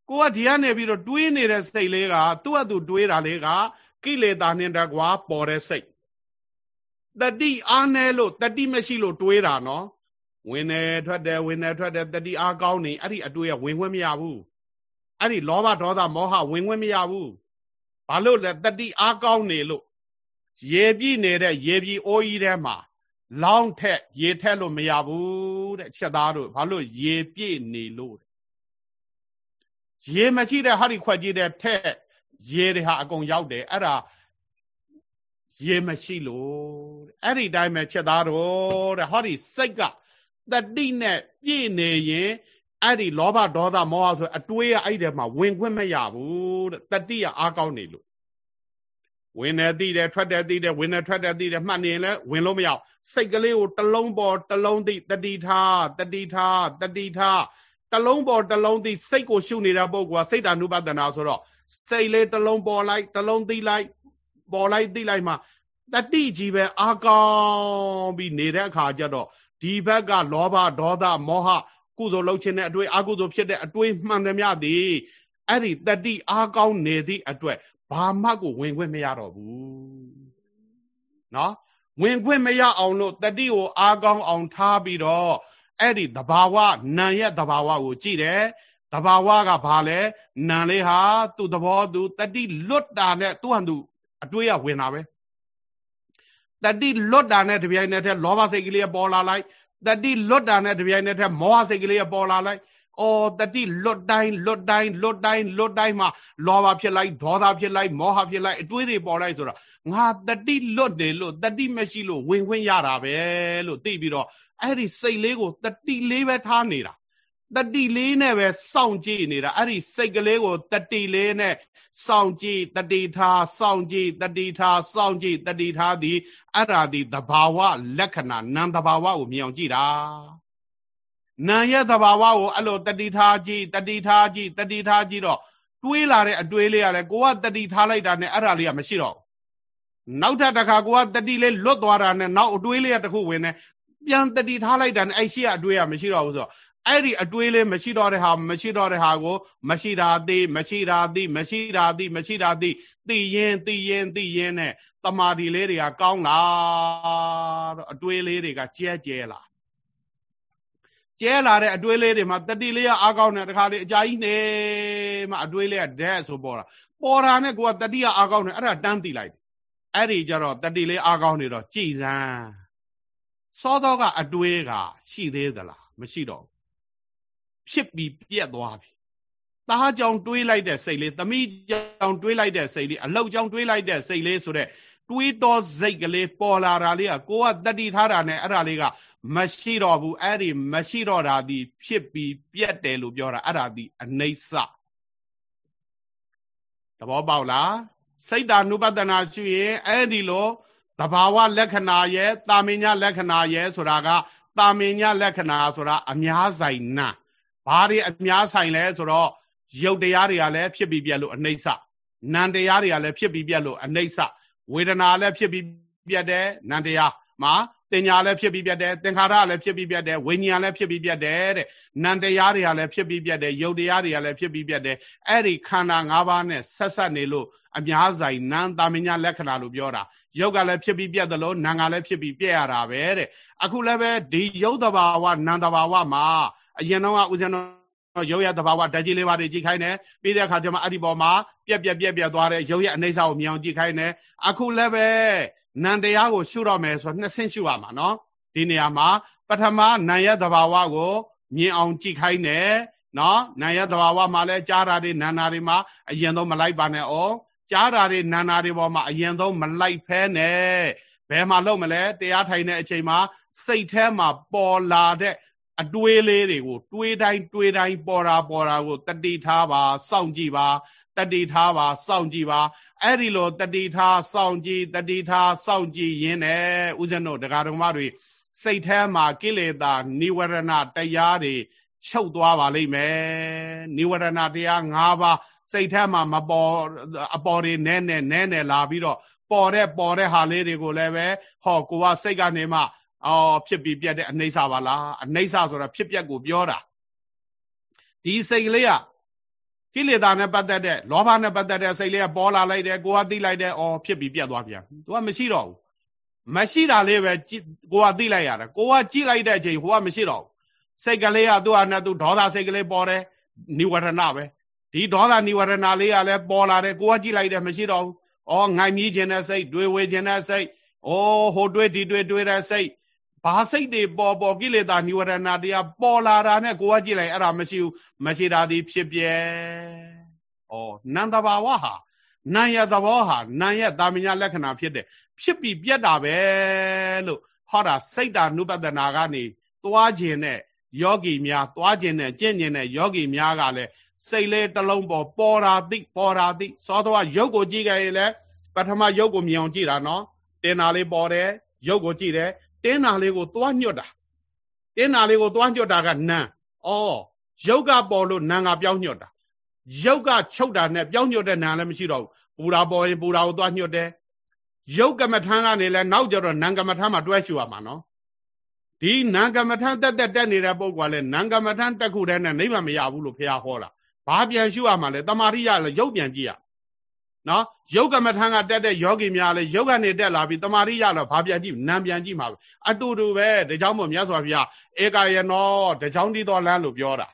ကိုကဒီကနေပြီးတော့တွေးနေတဲ့စိတ်လေးကသူ့အတူတွေးတာလေးကကိလေသာနဲ့တကွာပေါ်တဲ့စိတ်တတိအားနဲလို့တတိမရှိလို့တွေးတာနော်ဝင်တယ်ထွက်တယ်ဝင်တယ်ထွက်တယ်တတိအားကောင်းနေအဲ့ဒီအတွေးကဝင်ခွင့်မရဘူးအဲ့ဒီလောဘဒေါသမောဟဝင်ခွင့်မရဘူးဘာလို့လဲတတိအားကောင်းနေလို့ ရေပြည့်နေတဲ့ရေပြည့်အိုးကြီးထဲမှာလောင်းထက်ရေထက်လို့မရဘူးတဲ့ချက်သားတို့ဘာလို့ရေပြည့်နေလို့ရေမရှိတဲ့ဟာဒီခွက်ကြီးတဲ့ထက်ရေတွေဟာအကုန်ရောက်တယ်အဲ့ဒါရေမရှိလို့အဲ့ဒီတိုင်းပဲချက်သားတော့တဲ့ဟောဒီစိတ်ကတတိနဲ့ပြည့်နေရင်အဲ့ဒီလောဘဒေါသမောဟဆိုအတွေးရအဲ့ဒီမှာဝင်ခွင့်မရဘူးတဲ့တတိကအားကောင်းနေလို့ ဝင်တယ်သိတယ်ထွက်တယ်သိတယ်ဝင်တယ်ထွက်တယ်သိတယ်မှတ်နေရင်လည်းဝင်လို့မရစိတ်ကလေးကိုတလုံးပေါ်တလုံးသိတတိထားတတိထားတတိထားတလုံးပေါ်တလုံးသိစိတ်ကိုရှုနေတဲ့ပုဂ္ဂိုလ်ကစိတ်ဓာနုပဒနာဆိုတော့စိတ်လေးတလုံးပေါ်လိုက်တလုံးသိလိုက်ပေါ်လိုက်သိလိုက်မှတတိကြီးပဲအာကောင်းပြီးနေတဲ့အခါကျတော့ဒီဘက်ကလောဘဒေါသမောဟကုသိုလ်လုပ်ခြင်းတဲ့အတွေ့အကုသိုလ်ဖြစ်တဲ့အတွေ့မှန်သမျှသည်အဲ့ဒီတတိအားကောင်းနေသည့်အတွက် ဘာမှကိုဝင်ခွင့်မရတော့ဘူးနော်ဝင်ခွင့်မရအောင်လို့တတိကိုအားကောင်းအောင်ထားပြီးတော့အဲ့ဒီသဘာဝနာရဲ့သဘာဝကိုကြည့်တယ်သဘာဝကဘာလဲနာလေးဟာသူ့သဘောသူတတိလွတ်တာနဲ့သူ့ဟန်သူအတွေးရဝင်တာပဲတတိလွတ်တာနဲ့တပြိုင်နက်တည်းလောဘစိတ်ကလေးပေါ်လာလိုက်တတိလွတ်တာနဲ့တပြိုင်နက်တည်းမောဟစိတ်ကလေးပေါ်လာလိုက် အော်တတိလွတ်တိုင်းလွတ်တိုင်းလွတ်တိုင်းလွတ်တိုင်းမှာလောဘဖြစ်လိုက်ဒေါသဖြစ်လိုက်မောဟဖြစ်လိုက်အတွေးတွေပေါ်လိုက်ဆိုတော့ငါတတိလွတ်တယ်လို့တတိမရှိလို့ဝင်ခွင့်ရတာပဲလို့သိပြီးတော့အဲ့ဒီစိတ်လေးကိုတတိလေးပဲထားနေတာတတိလေးနဲ့ပဲစောင့်ကြည့်နေတာအဲ့ဒီစိတ်ကလေးကိုတတိလေးနဲ့စောင့်ကြည့်တတိထားစောင့်ကြည့်တတိထားစောင့်ကြည့်တတိထားသည်အဲ့ဒါသည်သဘာဝလက္ခဏာနံသဘာဝကိုမြင်အောင်ကြည့်တာ နာရဲ့သဘာဝကိုအဲ့လိုတတိထားကြည့်တတိထားကြည့်တတိထားကြည့်တော့တွေးလာတဲ့အတွေးလေးကလည်းကိုကတတိထားလိုက်တာနဲ့အဲ့ဒါလေးကမရှိတော့နောက်ထပ်တစ်ခါကိုကတတိလေးလွတ်သွားတာနဲ့နောက်အတွေးလေးကတစ်ခုဝင်နေပြန်တတိထားလိုက်တာနဲ့အဲ့ရှိကအတွေးကမရှိတော့ဘူးဆိုတော့အဲ့ဒီအတွေးလေးမရှိတော့တဲ့ဟာမရှိတော့တဲ့ဟာကိုမရှိတာသိမရှိတာသိမရှိတာသိမရှိတာသိသိရင်သိရင်သိရင်နဲ့တမာဒီလေးတွေကကောင်းလာတော့အတွေးလေးတွေကကျဲကျဲလာ ကျဲလာတဲ့အတွေးလေးတွေမှာတတိလေးကအားကောင်းတဲ့တခါလေးအကြာကြီးနေမှအတွေးလေးကဒဲဆိုပေါ်တာပေါ်တာနဲ့ကိုကတတိကအားကောင်းတယ်အဲ့ဒါတန်းတိလိုက်အဲ့ဒီကြတော့တတိလေးအားကောင်းနေတော့ကြည်စမ်းစောတော့ကအတွေးကရှိသေးသလားမရှိတော့ဖြစ်ပြီးပြက်သွားပြီသားကြောင်တွေးလိုက်တဲ့စိတ်လေးသမီးကြောင်တွေးလိုက်တဲ့စိတ်လေးအလောက်ကြောင်တွေးလိုက်တဲ့စိတ်လေးဆိုတဲ့ တွေးတော်စိတ်ကလေးပေါ်လာတာလေးကကိုကတတိထားတာနဲ့အဲ့ဒါလေးကမရှိတော့ဘူးအဲ့ဒီမရှိတော့တာဒီဖြစ်ပြီးပြက်တယ်လို့ပြောတာအဲ့ဒါဒီအနိစ္စသဘောပေါက်လားစိတ်ဓာနုပဒနာရှိရင်အဲ့ဒီလိုသဘာဝလက္ခဏာရဲ့တာမင်ညာလက္ခဏာရဲ့ဆိုတာကတာမင်ညာလက္ခဏာဆိုတာအများဆိုင်နာဘာတွေအများဆိုင်လဲဆိုတော့ရုပ်တရားတွေကလည်းဖြစ်ပြီးပြက်လို့အနိစ္စနံတရားတွေကလည်းဖြစ်ပြီးပြက်လို့အနိစ္စ ဝေဒနာလည်းဖြစ်ပြီးပြက်တယ်နံတရားမှာတင်ညာလည်းဖြစ်ပြီးပြတ်တယ်သင်္ခါရလည်းဖြစ်ပြီးပြတ်တယ်ဝိညာဉ်လည်းဖြစ်ပြီးပြတ်တယ်တဲ့နံတရားတွေကလည်းဖြစ်ပြီးပြတ်တယ်ယုတ်တရားတွေကလည်းဖြစ်ပြီးပြတ်တယ်အဲ့ဒီခန္ဓာ၅ပါးနဲ့ဆက်ဆက်နေလို့အများဆိုင်နံတာမညာလက္ခဏာလို့ပြောတာယုတ်ကလည်းဖြစ်ပြီးပြတ်တယ်လို့နံကလည်းဖြစ်ပြီးပြတ်ရတာပဲတဲ့အခုလည်းပဲဒီယုတ်တဘာဝနံတဘာဝမှာအရင်တော့ကဦးဇင်းတော် ရုပ်ရတဘာဝဓာတ်ကြီးလေးပါးတွေကြည့်ခိုင်းတယ်ပြီးတဲ့အခါကျမှအဲ့ဒီပေါ်မှာပြက်ပြက်ပြက်ပြက်သွားတဲ့ရုပ်ရအနေစာကိုမြင်အောင်ကြည့်ခိုင်းတယ်အခုလည်းပဲနံတရားကိုရှုတော့မယ်ဆိုတော့နှစ်ဆင့်ရှုရမှာနော်ဒီနေရာမှာပထမနံရသဘာဝကိုမြင်အောင်ကြည့်ခိုင်းတယ်နော်နံရသဘာဝမှာလဲကြားတာတွေနာနာတွေမှာအရင်ဆုံးမလိုက်ပါနဲ့ဩကြားတာတွေနာနာတွေပေါ်မှာအရင်ဆုံးမလိုက်ဖဲနဲ့ဘယ်မှာလုပ်မလဲတရားထိုင်တဲ့အချိန်မှာစိတ်ထဲမှာပေါ်လာတဲ့ အတွေးလေးတွေကိုတွေးတိုင်းတွေးတိုင်းပေါ်တာပေါ်တာကိုတတိထားပါစောင့်ကြည့်ပါတတိထားပါစောင့်ကြည့်ပါအဲ့ဒီလိုတတိထားစောင့်ကြည့်တတိထားစောင့်ကြည့်ရင်းနဲ့ဦးဇင်းတို့တရားတော်မတွေစိတ်ထဲမှာကိလေသာនិဝရဏတရားတွေချုပ်သွားပါလိမ့်မယ်និဝရဏတရား၅ပါးစိတ်ထဲမှာမပေါ်အပေါ်တွေနဲနဲနဲနဲလာပြီးတော့ပေါ်တဲ့ပေါ်တဲ့ဟာလေးတွေကိုလည်းပဲဟောကိုကစိတ်ကနေမှ အော်ဖြစ်ပြီးပြတ်တဲ့အနှိမ့်စပါလားအနှိမ့်စဆိုတာဖြစ်ပြက်ကိုပြောတာဒီစိတ်လေးကကိလေသာနဲ့ပတ်သက်တဲ့လောဘနဲ့ပတ်သက်တဲ့စိတ်လေးကပေါ်လာလိုက်တယ်ကိုကသိလိုက်တယ်အော်ဖြစ်ပြီးပြတ်သွားပြန်သူကမရှိတော့ဘူးမရှိတာလေးပဲကိုကသိလိုက်ရတယ်ကိုကကြည့်လိုက်တဲ့အချိန်ဟိုကမရှိတော့ဘူးစိတ်ကလေးကသူ့ဟာနဲ့သူဒေါသစိတ်ကလေးပေါ်တယ်និဝရဏပဲဒီဒေါသនិဝရဏလေးကလည်းပေါ်လာတယ်ကိုကကြည့်လိုက်တယ်မရှိတော့ဘူးဩငိုင်မြည်ခြင်းတဲ့စိတ်တွေးဝေခြင်းတဲ့စိတ်ဩဟိုတွေးဒီတွေးတွေးတဲ့စိတ် ဘာစိတ်တွေပေါ်ပေါ်ကိလေသာនិဝရဏတရားပေါ်လာတာနဲ့ကိုကကြည့်လိုက်အဲ့ဒါမရှိဘူးမရှိတာဒီဖြစ်ပြဲဩနန္တဘာဝဟာနာယသဘောဟာနာယတာမညာလက္ခဏာဖြစ်တဲ့ဖြစ်ပြီးပြတ်တာပဲလို့ဟောတာစိတ်တာနုပဒနာကနေသွားခြင်းနဲ့ယောဂီများသွားခြင်းနဲ့ကျင့်ခြင်းနဲ့ယောဂီများကလည်းစိတ်လေးတစ်လုံးပေါ်ပေါ်တာသိပေါ်တာသိသောတော်ရုပ်ကိုကြည့်ကြရင်လည်းပထမရုပ်ကိုမြင်အောင်ကြည့်တာနော်တင်တာလေးပေါ်တယ်ရုပ်ကိုကြည့်တယ် တင်းနာလေးကိုသွားညွတ်တာတင်းနာလေးကိုသွားညွတ်တာကနံဩရုပ်ကပေါ်လို့နံကပြောင်းညွတ်တာရုပ်ကချုပ်တာနဲ့ပြောင်းညွတ်တဲ့နံလည်းမရှိတော့ဘူးပူတာပေါ်ရင်ပူတာကိုသွားညွတ်တယ်ရုပ်ကမ္မထမ်းကနေလဲနောက်ကြတော့နံကမ္မထမ်းမှာတွဲရှူရမှာနော်ဒီနံကမ္မထမ်းတက်တက်တက်နေတဲ့ပုဂ္ဂိုလ်ကလည်းနံကမ္မထမ်းတက်ခုတည်းနဲ့နိဗ္ဗာန်မရဘူးလို့ဘုရားဟောတာဘာပြန်ရှုရမှာလဲတမာရိယလည်းရုပ်ပြန်ကြည့်ရ နော်ယုတ်ကမထံကတက်တဲ့ယောဂီများလည်းယုတ်ကနေတက်လာပြီးတမာရိရတော့ဘာပြန်ကြည့်နံပြန်ကြည့်မှာပဲအတူတူပဲဒါကြောင့်မို့မြတ်စွာဘုရားဧကယနောဒါကြောင့်ဒီတော်လမ်းလို့ပြောတာ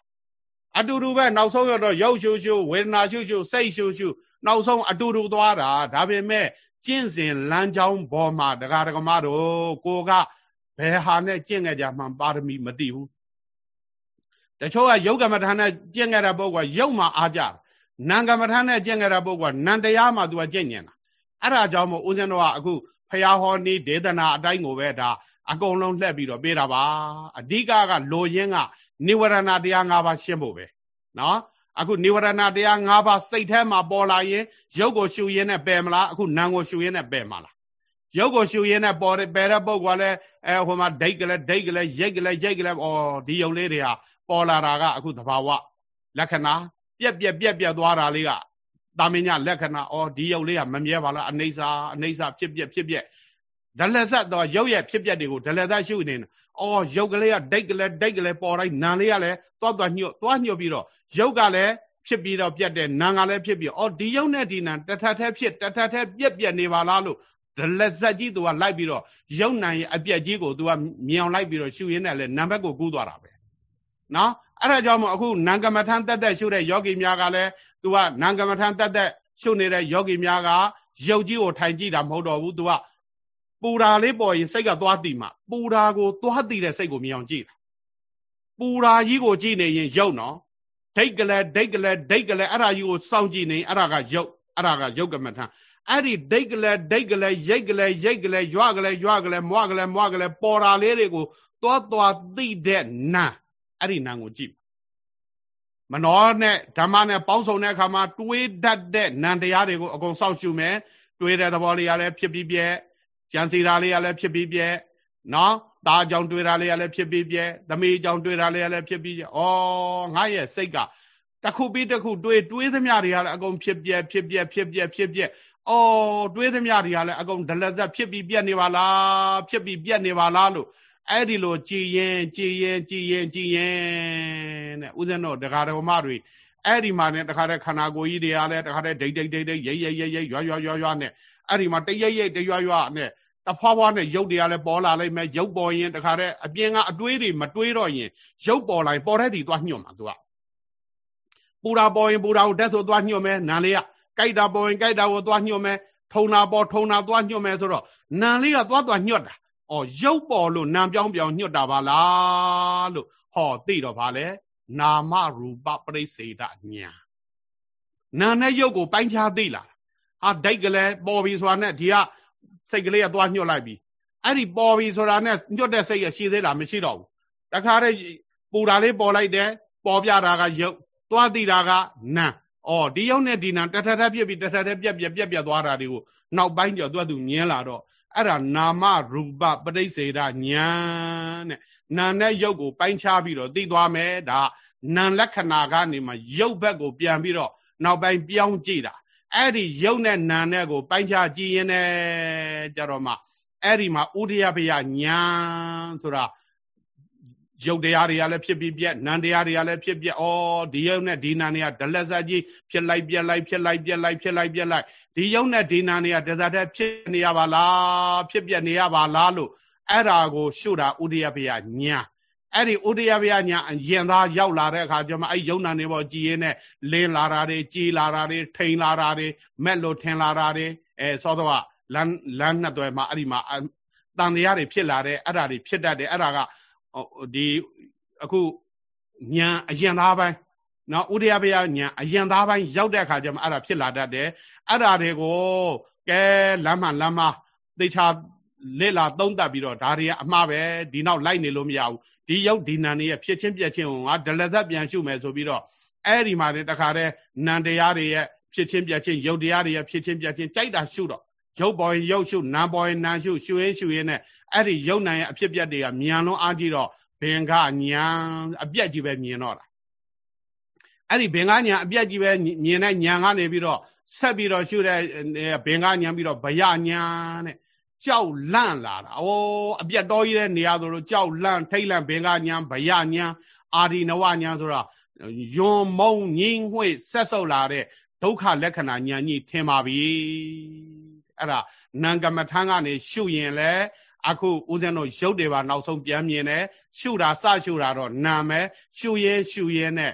အတူတူပဲနောက်ဆုံးရတော့ရုပ်ရှုရှုဝေဒနာရှုရှုစိတ်ရှုရှုနောက်ဆုံးအတူတူသွားတာဒါပေမဲ့ကျင့်စဉ်လမ်းကြောင်းပေါ်မှာဒကာဒကမတို့ကိုကဘယ်ဟာနဲ့ကျင့်ကြကြမှပါရမီမသိဘူးတချို့ကယုတ်ကမထံနဲ့ကျင့်ကြတဲ့ပုဂ္ဂိုလ်ကယုတ်မှအားကြတယ် နံကမ္မထမ်းနဲ့ကျင့်ကြတဲ့ပုဂ္ဂိုလ်ကနံတရားမှသူကကျင့်ညင်တာအဲ့ဒါကြောင့်မို့ဦးဇင်းတော်ကအခုဖရာဟောနီးဒေသနာအတိုင်းကိုပဲဒါအကုန်လုံးလှည့်ပြီးတော့ပေးတာပါအဓိကကလိုရင်းကနိဝရဏတရား၅ပါးရှင်းဖို့ပဲနော်အခုနိဝရဏတရား၅ပါးစိတ်ထဲမှာပေါ်လာရင်ရုပ်ကိုရှုရင်းနဲ့ပယ်မလားအခုနာမ်ကိုရှုရင်းနဲ့ပယ်မလားရုပ်ကိုရှုရင်းနဲ့ပေါ်တယ်ပယ်တဲ့ပုဂ္ဂိုလ်ကလည်းအဲဟိုမှာဒိတ်ကလေးဒိတ်ကလေးရိတ်ကလေးရိတ်ကလေးဩဒီယုံလေးတွေဟာပေါ်လာတာကအခုသဘာဝလက္ခဏာ ပြက်ပြက်ပြက်ပြက်သွားတာလေးကတာမင်းညလက္ခဏာဩဒီရုပ်လေးကမမြဲပါလားအနေစာအနေစာဖြစ်ပြက်ဖြစ်ပြက်ဒလဆက်တော့ရုပ်ရဲ့ဖြစ်ပြက်တွေကိုဒလသက်ရှုနေတယ်။အော်ရုပ်ကလေးကဒိတ်ကလေးဒိတ်ကလေးပေါ်တိုင်းနာလေးကလည်းသွားသွားညှို့သွားညှို့ပြီးတော့ရုပ်ကလည်းဖြစ်ပြီးတော့ပြက်တယ်နာကလည်းဖြစ်ပြီးအော်ဒီရုပ်နဲ့ဒီနာတထထဖြစ်တထထပြက်ပြက်နေပါလားလို့ဒလဆက်ကြီးသူကလိုက်ပြီးတော့ရုပ်နာရဲ့အပြက်ကြီးကိုသူကမြင်အောင်လိုက်ပြီးတော့ရှုရင်းနဲ့လည်းနံဘက်ကိုကူးသွားတာပဲ။နော် အဲ့ဒါကြောင့်မို့အခုနံကမ္မထန်တက်တက်ရှုတဲ့ယောဂီများကလည်းသူကနံကမ္မထန်တက်တက်ရှုနေတဲ့ယောဂီများကရုပ်ကြီးကိုထိုင်ကြည့်တာမဟုတ်တော့ဘူးသူကပူရာလေးပေါ်ရင်စိတ်ကသွားတည်မှာပူရာကိုသွားတည်တဲ့စိတ်ကိုမြင်အောင်ကြည့်တာပူရာကြီးကိုကြည့်နေရင်ရုပ်နော်ဒိတ်ကလေးဒိတ်ကလေးဒိတ်ကလေးအဲ့ဒါကြီးကိုစောင့်ကြည့်နေအဲ့ဒါကရုပ်အဲ့ဒါကရုပ်ကမ္မထန်အဲ့ဒီဒိတ်ကလေးဒိတ်ကလေးရိတ်ကလေးရိတ်ကလေးရွကလေးရွကလေးမွားကလေးမွားကလေးပေါ်ရာလေးတွေကိုသွားသွားသိတဲ့နာ အဲ့ဒီနာကိုကြည့်မနောနဲ့ဓမ္မနဲ့ပေါင်းစုံတဲ့အခါမှာတွေးတတ်တဲ့နံတရားတွေကိုအကုန်စောင့်ရှုမယ်တွေးတဲ့သဘောလေးကလည်းဖြစ်ပြီးပြဲကြံစီတာလေးကလည်းဖြစ်ပြီးပြဲနော်ตาကြောင့်တွေးတာလေးကလည်းဖြစ်ပြီးပြဲသမီးကြောင့်တွေးတာလေးကလည်းဖြစ်ပြီးပြဲဩငါရဲ့စိတ်ကတစ်ခုပြီးတစ်ခုတွေးတွေးသမျှတွေကလည်းအကုန်ဖြစ်ပြက်ဖြစ်ပြက်ဖြစ်ပြက်ဖြစ်ပြက်အော်တွေးသမျှတွေကလည်းအကုန်ဒလက်ဆက်ဖြစ်ပြီးပြက်နေပါလားဖြစ်ပြီးပြက်နေပါလားလို့ အဲ့ဒီလိုကြည်ရင်ကြည်ရင်ကြည်ရင်ကြည်ရင်တဲ့ဦးဇင်းတို့ဒကာတော်မတွေအဲ့ဒီမှာねတခါတည်းခန္ဓာကိုယ်ကြီးတွေကလည်းတခါတည်းဒိတ်ဒိတ်ဒိတ်ဒိတ်ရိတ်ရိတ်ရိတ်ရိတ်ရွာရွာရွာရွာနဲ့အဲ့ဒီမှာတရိတ်ရိတ်တရွာရွာနဲ့တဖွာဖွာနဲ့ရုပ်တွေကလည်းပေါ်လာလိမ့်မယ်ရုပ်ပေါ်ရင်တခါတည်းအပြင်ကအတွေးတွေမတွေးတော့ရင်ရုပ်ပေါ်လာရင်ပေါ်တဲ့ဒီသွားညွတ်မှာသူကပူတာပေါ်ရင်ပူတာကိုတက်ဆိုသွားညွတ်မယ်နာလေးကကြိုက်တာပေါ်ရင်ကြိုက်တာကိုသွားညွတ်မယ်ထုံတာပေါ်ထုံတာသွားညွတ်မယ်ဆိုတော့နာလေးကသွားသွားညွတ် တာ။အော်ရုပ်ပေါ်လို့နာပြောင်းပြောင်းညွတ်တာပါလားလို့ဟောသိတော့ဗာလဲနာမရူပပရိစေဒညာနာနဲ့ရုပ်ကိုပိုင်းခြားသိလားဟာဒိတ်ကလေးပေါ်ပြီဆိုတာနဲ့ဒီကစိတ်ကလေးကသွားညွတ်လိုက်ပြီအဲ့ဒီပေါ်ပြီဆိုတာနဲ့ညွတ်တဲ့စိတ်ရရှိသေးလားမရှိတော့ဘူးတခါတည်းပူတာလေးပေါ်လိုက်တယ်ပေါ်ပြတာကရုပ်သွားသိတာကနာအော်ဒီရုပ်နဲ့ဒီနာတထထပြက်ပြီးတထထပြက်ပြက်ပြက်ပြက်သွားတာတွေကိုနောက်ပိုင်းကျတော့သူမြင်လာတော့ အဲ့ဒါနာမရူပပရိစေဒညာတဲ့နာနဲ့ရုပ်ကိုပိုင်းခြားပြီးတော့သိသွားမယ်ဒါနာလက္ခဏာကနေမှရုပ်ဘက်ကိုပြန်ပြီးတော့နောက်ပိုင်းပြောင်းကြည့်တာအဲ့ဒီရုပ်နဲ့နာနဲ့ကိုပိုင်းခြားကြည့်ရင်လည်းကြတော့မှအဲ့ဒီမှာဥဒယဘယညာဆိုတာ ရုပ်တရားတွေကလည်းဖြစ်ပြီးပြက်နာမ်တရားတွေကလည်းဖြစ်ပြက်ဩဒီရုပ်နဲ့ဒီနာမ်တွေကဒလက်ဆက်ကြီးဖြစ်လိုက်ပြက်လိုက်ဖြစ်လိုက်ပြက်လိုက်ဖြစ်လိုက်ပြက်လိုက်ဒီရုပ်နဲ့ဒီနာမ်တွေကဒဇာတက်ဖြစ်နေရပါလားဖြစ်ပြက်နေရပါလားလို့အဲ့ဒါကိုရှုတာဥဒယဘယညာအဲ့ဒီဥဒယဘယညာရင်သားရောက်လာတဲ့အခါကျမှအဲ့ယုံနာနေပေါ်ကြည်ရင်နဲ့လင်းလာတာတွေကြည်လာတာတွေထိန်လာတာတွေမက်လို့ထင်လာတာတွေအဲသောတော့လမ်းလမ်းနှစ်သွဲမှာအဲ့ဒီမှာတန်တရားတွေဖြစ်လာတဲ့အဲ့ဒါတွေဖြစ်တတ်တယ်အဲ့ဒါက ဒီအခုညာအယံသားပိုင်းနော်ဥဒယဘယညာအယံသားပိုင်းရောက်တဲ့အခါကျမှအဲ့ဒါဖြစ်လာတတ်တယ်အဲ့ဒါတွေကိုကဲလမ်းမလမ်းမသိချာလက်လာသုံးတတ်ပြီးတော့ဒါတွေကအမှားပဲဒီနောက်လိုက်နေလို့မရဘူးဒီရောက်ဒီနန်တွေရဲ့ဖြစ်ချင်းပြက်ချင်းကိုငါဒလသက်ပြန်ရှုမယ်ဆိုပြီးတော့အဲ့ဒီမှာတည်းတခါတည်းနန်တရားတွေရဲ့ဖြစ်ချင်းပြက်ချင်းရုပ်တရားတွေရဲ့ဖြစ်ချင်းပြက်ချင်းကြိုက်တာရှုတော့ရုပ်ပေါ်ရင်ရုပ်ရှုနာမ်ပေါ်ရင်နာမ်ရှုရှုရင်ရှုရင်နဲ့ အဲ့ဒီရုပ်နာမ်ရဲ့အဖြစ်ပြက်တွေကမြန်လွန်းအားကြီးတော့ဘင်္ဂညာအပြက်ကြီးပဲမြင်တော့တာအဲ့ဒီဘင်္ဂညာအပြက်ကြီးပဲမြင်တဲ့ညာကနေပြီးတော့ဆက်ပြီးတော့ရှုတဲ့ဘင်္ဂညာပြီးတော့ဗယညာတဲ့ကြောက်လန့်လာတာ။အိုးအပြက်တော်ကြီးတဲ့နေရာဆိုတော့ကြောက်လန့်ထိတ်လန့်ဘင်္ဂညာဗယညာအာဒီနဝညာဆိုတော့ယွန်မုံငင်းငွေ့ဆက်ဆုပ်လာတဲ့ဒုက္ခလက္ခဏာညာကြီးထင်ပါပြီ။အဲ့ဒါနံကမထမ်းကနေရှုရင်လဲ အခုဦးဇင်းတို့ရုပ်တွေပါနောက်ဆုံးပြန်မြင်တယ်ရှုတာစရှုတာတော့နာမယ်ရှုရဲရှုရဲနဲ့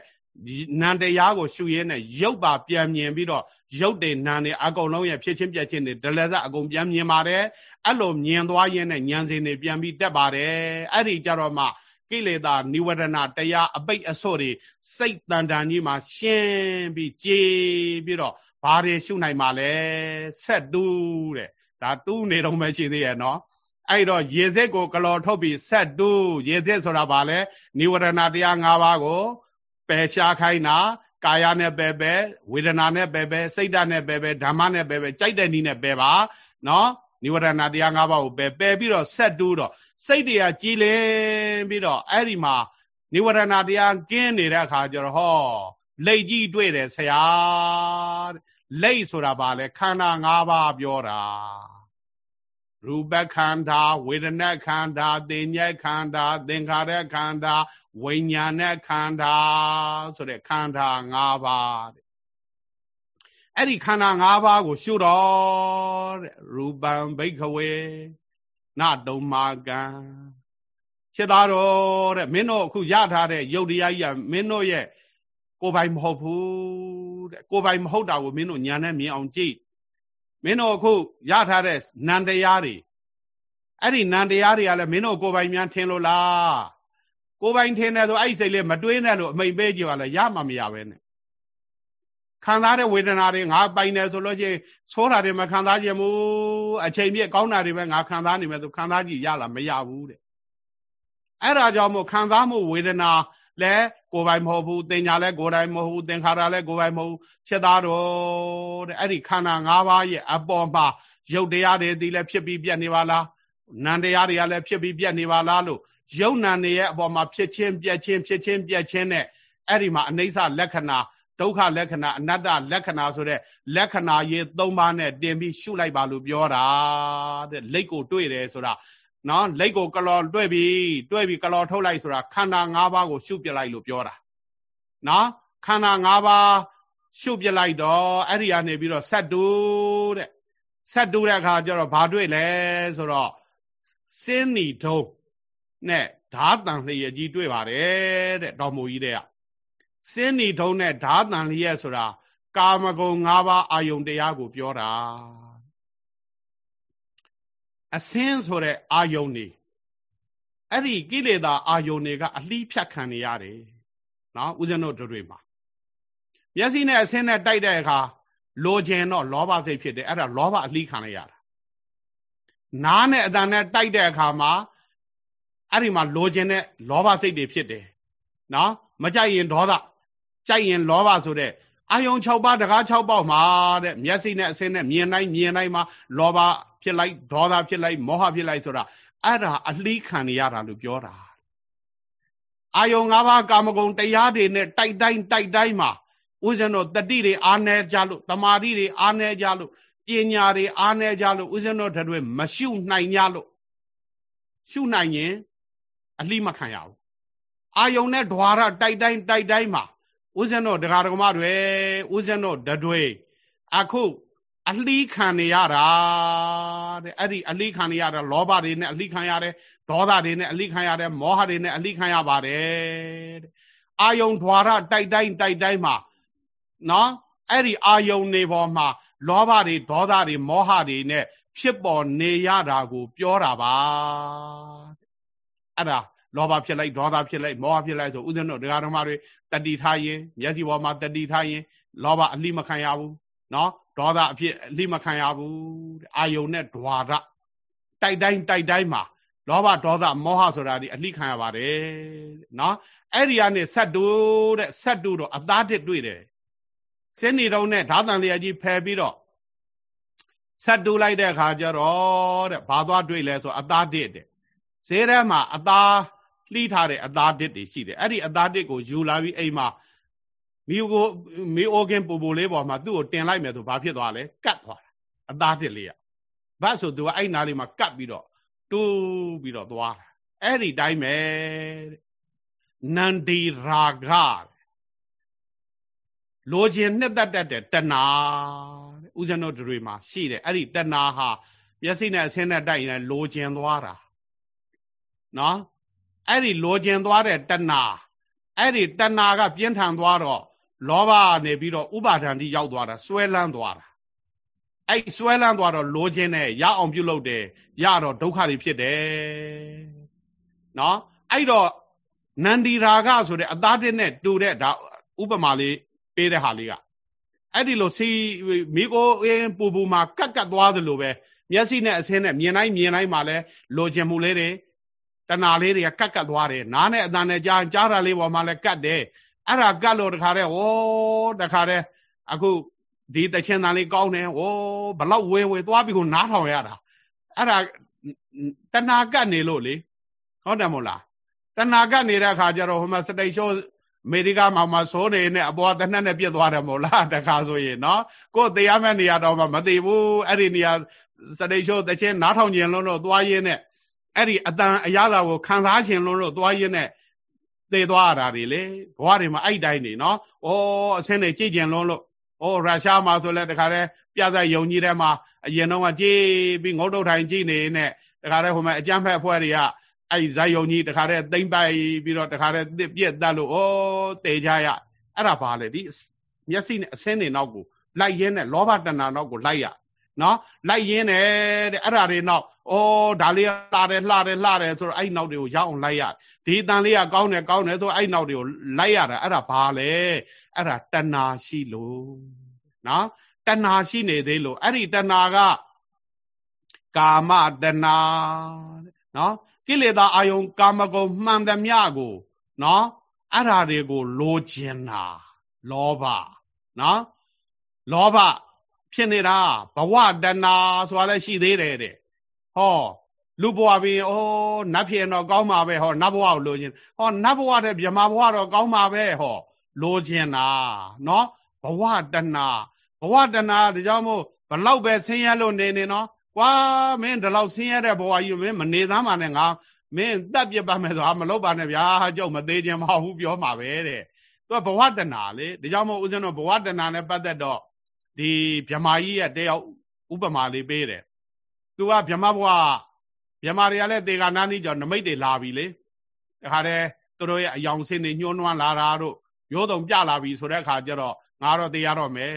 နံတရားကိုရှုရဲနဲ့ရုပ်ပါပြန်မြင်ပြီးတော့ရုပ်တွေနာနေအကုန်လုံးရဲ့ဖြစ်ချင်းပြက်ချင်းတွေဒလဇအကုန်ပြန်မြင်ပါတယ်အဲ့လိုမြင်သွားရင်းနဲ့ဉာဏ်စဉ်တွေပြန်ပြီးတက်ပါတယ်အဲ့ဒီကြတော့မှကိလေသာនិဝရဏတရားအပိတ်အဆို့တွေစိတ်တန်တန်ကြီးမှာရှင်းပြီးကြေးပြီးတော့ဘာတွေရှုနိုင်မှာလဲဆက်တူးတဲ့ဒါတူးနေတော့မှရှိသေးရဲ့နော် အဲ့တော့ရေစက်ကိုကလော်ထုတ်ပြီးဆက်တူးရေစက်ဆိုတာဗာလဲနိဝရဏတရား၅ပါးကိုပယ်ရှားခိုင်းတာကာယနဲ့ပဲပဲဝေဒနာနဲ့ပဲပဲစိတ်ဓာတ်နဲ့ပဲပဲဓမ္မနဲ့ပဲပဲကြိုက်တဲ့နည်းနဲ့ပဲပါနော်နိဝရဏတရား၅ပါးကိုပဲပယ်ပြီးတော့ဆက်တူးတော့စိတ်တရားကြည်လင်ပြီးတော့အဲ့ဒီမှာနိဝရဏတရားကင်းနေတဲ့အခါကျတော့ဟောလက်ကြီးတွေ့တယ်ဆရာတဲ့လက်ဆိုတာဗာလဲခန္ဓာ၅ပါးပြောတာ ရူပခန္ဓာဝေဒနာခန္ဓာသင်ညက်ခန္ဓာသင်္ခါရခန္ဓာဝိညာဏခန္ဓာဆိုတဲ့ခန္ဓာ၅ပါးတဲ့အဲ့ဒီခန္ဓာ၅ပါးကို ရှုတော့တဲ့ရူပံဘိခဝေနတုံမာကံဖြစ်သားတော့တဲ့မင်းတို့အခုရထားတဲ့ယုတ်တရားကြီးကမင်းတို့ရဲ့ကိုယ်ပိုင်မဟုတ်ဘူးတဲ့ကိုယ်ပိုင်မဟုတ်တာကိုမင်းတို့ညာနဲ့မြင်အောင်ကြည့် မင်းတို့အခုရထားတဲ့နန္တရားတွေအဲ့ဒီနန္တရားတွေကလည်းမင်းတို့ကိုယ်ပိုင်များထင်လို့လားကိုယ်ပိုင်ထင်တယ်ဆိုအဲ့ဒီစိတ်လေးမတွေးနဲ့လို့အမိန်ပေးကြပါလေရမှာမရပဲနဲ့ခံစားတဲ့ဝေဒနာတွေငါပိုင်တယ်ဆိုလို့ရှိရင်ဆိုးတာတွေမခံစားကြဘူးအချိန်ပြည့်ကောင်းတာတွေပဲငါခံစားနေမယ်ဆိုခံစားကြည့်ရလားမရဘူးတဲ့အဲ့ဒါကြောင့်မို့ခံစားမှုဝေဒနာ လဲကိုယ်ပိုင်မဟုတ်ဘူးတင်ညာလဲကိုယ်တိုင်မဟုတ်ဘူးသင်္ခါရလဲကိုယ်ပိုင်မဟုတ်ဘူးဖြစ်သားတော့တဲ့အဲ့ဒီခန္ဓာ၅ပါးရဲ့အပေါ်မှာရုပ်တရားတွေဒီလဲဖြစ်ပြီးပြတ်နေပါလားနံတရားတွေကလည်းဖြစ်ပြီးပြတ်နေပါလားလို့ယုံနံတွေရဲ့အပေါ်မှာဖြစ်ချင်းပြတ်ချင်းဖြစ်ချင်းပြတ်ချင်းနဲ့အဲ့ဒီမှာအနိစ္စလက္ခဏာဒုက္ခလက္ခဏာအနတ္တလက္ခဏာဆိုတဲ့လက္ခဏာရေး၃ပါးနဲ့တင်ပြီးရှုလိုက်ပါလို့ပြောတာတဲ့လက်ကိုတွေ့တယ်ဆိုတာ နော်လက်ကိုကလော်တွေ့ပြီတွေ့ပြီကလော်ထုတ်လိုက်ဆိုတာခန္ဓာ၅ပါးကိုရှုပြလိုက်လို့ပြောတာနော်ခန္ဓာ၅ပါးရှုပြလိုက်တော့အဲ့ဒီကနေပြီးတော့ဆက်တူတဲ့ဆက်တူတဲ့အခါကျတော့ဘာတွေ့လဲဆိုတော့စင်းနီထုံးနဲ့ဓာတန်လျက်ကြီးတွေ့ပါတယ်တဲ့တော်မူကြီးတဲ့ကစင်းနီထုံးနဲ့ဓာတန်လျက်ဆိုတာကာမဂုဏ်၅ပါးအာယုန်တရားကိုပြောတာ အစင်းဆိုတဲ့အာယုန်နေအဲ့ဒီကိလေသာအာယုန်တွေကအလှီးဖြတ်ခံနေရတယ်နော်ဦးဇင်းတို့တို့မှာမျက်စိနဲ့အစင်းနဲ့တိုက်တဲ့အခါလိုချင်တော့လောဘစိတ်ဖြစ်တယ်အဲ့ဒါလောဘအလှီးခံလိုက်ရတာနားနဲ့အတန်နဲ့တိုက်တဲ့အခါမှာအဲ့ဒီမှာလိုချင်တဲ့လောဘစိတ်တွေဖြစ်တယ်နော်မကြိုက်ရင်ဒေါသကြိုက်ရင်လောဘဆိုတဲ့ အာယုံ6ပါးတကား6ပေါက်မှာတဲ့မျက်စိနဲ့အစင်းနဲ့မြင်တိုင်းမြင်တိုင်းမှာလောဘဖြစ်လိုက်ဒေါသဖြစ်လိုက်မောဟဖြစ်လိုက်ဆိုတာအဲ့ဒါအလှီးခံနေရတာလို့ပြောတာအာယုံ၅ပါးကာမဂုဏ်တရားတွေနဲ့တိုက်တိုင်းတိုက်တိုင်းမှာဦးဇင်းတို့တတိတွေအားနေကြလို့တမာတိတွေအားနေကြလို့ပညာတွေအားနေကြလို့ဦးဇင်းတို့တွေမရှုနိုင်ကြလို့ရှုနိုင်ရင်အလှမခံရဘူးအာယုံနဲ့ဓွာရတိုက်တိုင်းတိုက်တိုင်းမှာ ဦးဇင်းတို့ဒကာဒကမတွေဦးဇင်းတို့တတွေအခုအလှခံနေရတာတဲ့အဲ့ဒီအလှခံနေရတာလောဘတွေနဲ့အလှခံရတယ်ဒေါသတွေနဲ့အလှခံရတယ်မောဟတွေနဲ့အလှခံရပါတယ်တဲ့အာယုံဓွာရတိုက်တိုင်းတိုက်တိုင်းမှာနော်အဲ့ဒီအာယုံနေပေါ်မှာလောဘတွေဒေါသတွေမောဟတွေနဲ့ဖြစ်ပေါ်နေရတာကို ပြောတာပါအဲ့ဒါ လောဘဖြစ်လိုက်ဒေါသဖြစ်လိုက်မောဟဖြစ်လိုက်ဆိုဥဒ္ဒနောဒကာဓမ္မတွေတတိထားရင်မျက်စိပေါ်မှာတတိထားရင်လောဘအလိမခံရဘူးနော်ဒေါသအဖြစ်အလိမခံရဘူးအာယုံနဲ့ဓွာရတိုက်တိုင်းတိုက်တိုင်းမှာလောဘဒေါသမောဟဆိုတာဒီအလိခံရပါတယ်နော်အဲ့ဒီကနေဆက်တူတဲ့ဆက်တူတော့အသားတစ်တွေ့တယ်စင်းနေတော့နဲ့ဓာတန်လျာကြီးဖယ်ပြီးတော့ဆက်တူလိုက်တဲ့အခါကျတော့တဲ့ဘာသွားတွေ့လဲဆိုအသားတစ်တဲ့ဈေးထဲမှာအသား လှီးထားတဲ့အသားတစ်တွေရှိတယ်အဲ့ဒီအသားတစ်ကိုယူလာပြီးအိမ်မှာမိကိုမိအိုကင်ပူပူလေးပေါ်မှာသူ့ကိုတင်လိုက်မယ်ဆိုဘာဖြစ်သွားလဲကတ်သွားတာအသားတစ်လေးอ่ะဘတ်ဆိုသူကအဲ့နားလေးမှာကတ်ပြီးတော့တူးပြီးတော့သွားတာအဲ့ဒီတိုင်းပဲတဲ့နန္ဒီရာဂလိုချင်နှစ်သက်တတ်တဲ့တဏှာတဲ့ဥဇဏတို့တွေမှာရှိတယ်အဲ့ဒီတဏှာဟာမျက်စိနဲ့အဆင်းနဲ့တိုက်ရင်လိုချင်သွားတာနော် အဲ့ဒီလိုချင်သွားတဲ့တဏှာအဲ့ဒီတဏှာကပြင်းထန်သွားတော့လောဘနေပြီးတော့ဥပါဒံတိရောက်သွားတာစွဲလန်းသွားတာအဲ့စွဲလန်းသွားတော့လိုချင်တယ်ရအောင်ပြုလုပ်တယ်ရတော့ဒုက္ခတွေဖြစ်တယ်နော်အဲ့တော့နန္ဒီရာဂဆိုတဲ့အသားတစ်နဲ့တူတဲ့ဒါဥပမာလေးပေးတဲ့ဟာလေးကအဲ့ဒီလိုစီမိကိုအင်းပူပူမှာကတ်ကတ်သွားသလိုပဲမျက်စိနဲ့အဆင်းနဲ့မြင်တိုင်းမြင်တိုင်းမှာလဲလိုချင်မှုလေးတွေ တဏှာလေးတွေကကတ်ကတ်သွားတယ်နားနဲ့အတန်နဲ့ကြားကြားတာလေးပေါ်မှာလဲကတ်တယ်အဲ့ဒါကတ်လို့တခါတည်းဝေါ်တခါတည်းအခုဒီတချင်တန်လေးကောင်းတယ်ဝေါ်ဘလောက်ဝဲဝဲသွားပြီးကိုနားထောင်ရတာအဲ့ဒါတဏှာကတ်နေလို့လေဟုတ်တယ်မို့လားတဏှာကတ်နေတဲ့အခါကျတော့ဟိုမှာစတိတ်ရှောအမေရိကမှာမှစိုးနေနဲ့အပေါ်တနက်နဲ့ပြစ်သွားတယ်မို့လားတခါဆိုရင်နော်ကိုယ်တရားမဲ့နေရာတော့မှမသိဘူးအဲ့ဒီနေရာစတိတ်ရှောတချင်းနားထောင်ခြင်းလုံးတော့သွားရင်းနဲ့ အဲ့ဒီအတန်အရလာကိုခံစားခြင်းလုံးတော့သွားရင်းနဲ့သေသွားရတာတွေလေဘဝတွေမှာအဲ့တိုင်းနေနော်ဩအဆင်းနေကြည်ကျင်လုံးလို့ဩရုရှားမှာဆိုလဲတခါတည်းပြဿယုံကြီးထဲမှာအရင်တော့ကကြည်ပြီးငုတ်တုတ်ထိုင်ကြည်နေနဲ့တခါတည်းဟိုမှာအကြမ်းဖက်အဖွဲ့တွေကအဲ့ဇာယုံကြီးတခါတည်းသိမ့်ပိုက်ပြီးတော့တခါတည်းတစ်ပြက်တတ်လို့ဩတေကြရအဲ့ဒါဘာလဲဒီမျက်စိနဲ့အဆင်းနေနောက်ကိုလိုက်ရင်းနဲ့လောဘတဏ္ဍာနောက်ကိုလိုက်ရ နော်လိုက်ရင်းနဲ့တဲ့အဲ့ဒါတွေနောက်ဩဒါလေးလှတယ်လှတယ်လှတယ်ဆိုတော့အဲ့နောက်တွေကိုရောက်အောင်လိုက်ရဒီတန်လေးကကောင်းတယ်ကောင်းတယ်ဆိုအဲ့နောက်တွေကိုလိုက်ရတာအဲ့ဒါဘာလဲအဲ့ဒါတဏှာရှိလို့နော်တဏှာရှိနေသေးလို့အဲ့ဒီတဏှာကကာမတဏှာနော်ကိလေသာအာယုံကာမဂုဏ်မှန်သမျှကိုနော်အဲ့ဓာတွေကိုလိုချင်တာလောဘနော်လောဘ ဖြစ်နေတာဘဝတဏဆိုတာလည်းရှိသေးတယ်တဲ့ဟောလူဘဝပြီးဩနတ်ဖြစ်တော့ကောင်းမှာပဲဟောနတ်ဘဝကိုလိုချင်ဟောနတ်ဘဝတဲ့ဗြဟ္မာဘဝတော့ကောင်းမှာပဲဟောလိုချင်တာနော်ဘဝတဏဘဝတဏဒါကြောင့်မို့ဘလောက်ပဲဆင်းရဲလို့နေနေနော်ကွာမင်းဒီလောက်ဆင်းရဲတဲ့ဘဝကြီးမင်းမနေသားမှနဲ့ငါမင်းတက်ပြစ်ပါမယ်ဆိုတာမလုပ်ပါနဲ့ဗျာကျုပ်မသေးခြင်းမဟုတ်ဘူးပြောမှာပဲတဲ့သူကဘဝတဏလေဒါကြောင့်မို့ဦးဇင်းတို့ဘဝတဏနဲ့ပတ်သက်တော့ ဒီဗြဟ္မာကြီးရဲ့တယောက်ဥပမာလေးပေးတယ်သူကဗြဟ္မဘဝဗြဟ္မာတွေကလည်းတေဂာနာနီကြောင့်နမိတ်တွေလာပြီလေတခါတည်းသူတို့ရဲ့အယောင်စင်းတွေညှိုးနွမ်းလာတာတို့မျိုးတုံပြလာပြီဆိုတဲ့အခါကျတော့ငါတော့တေရတော့မယ်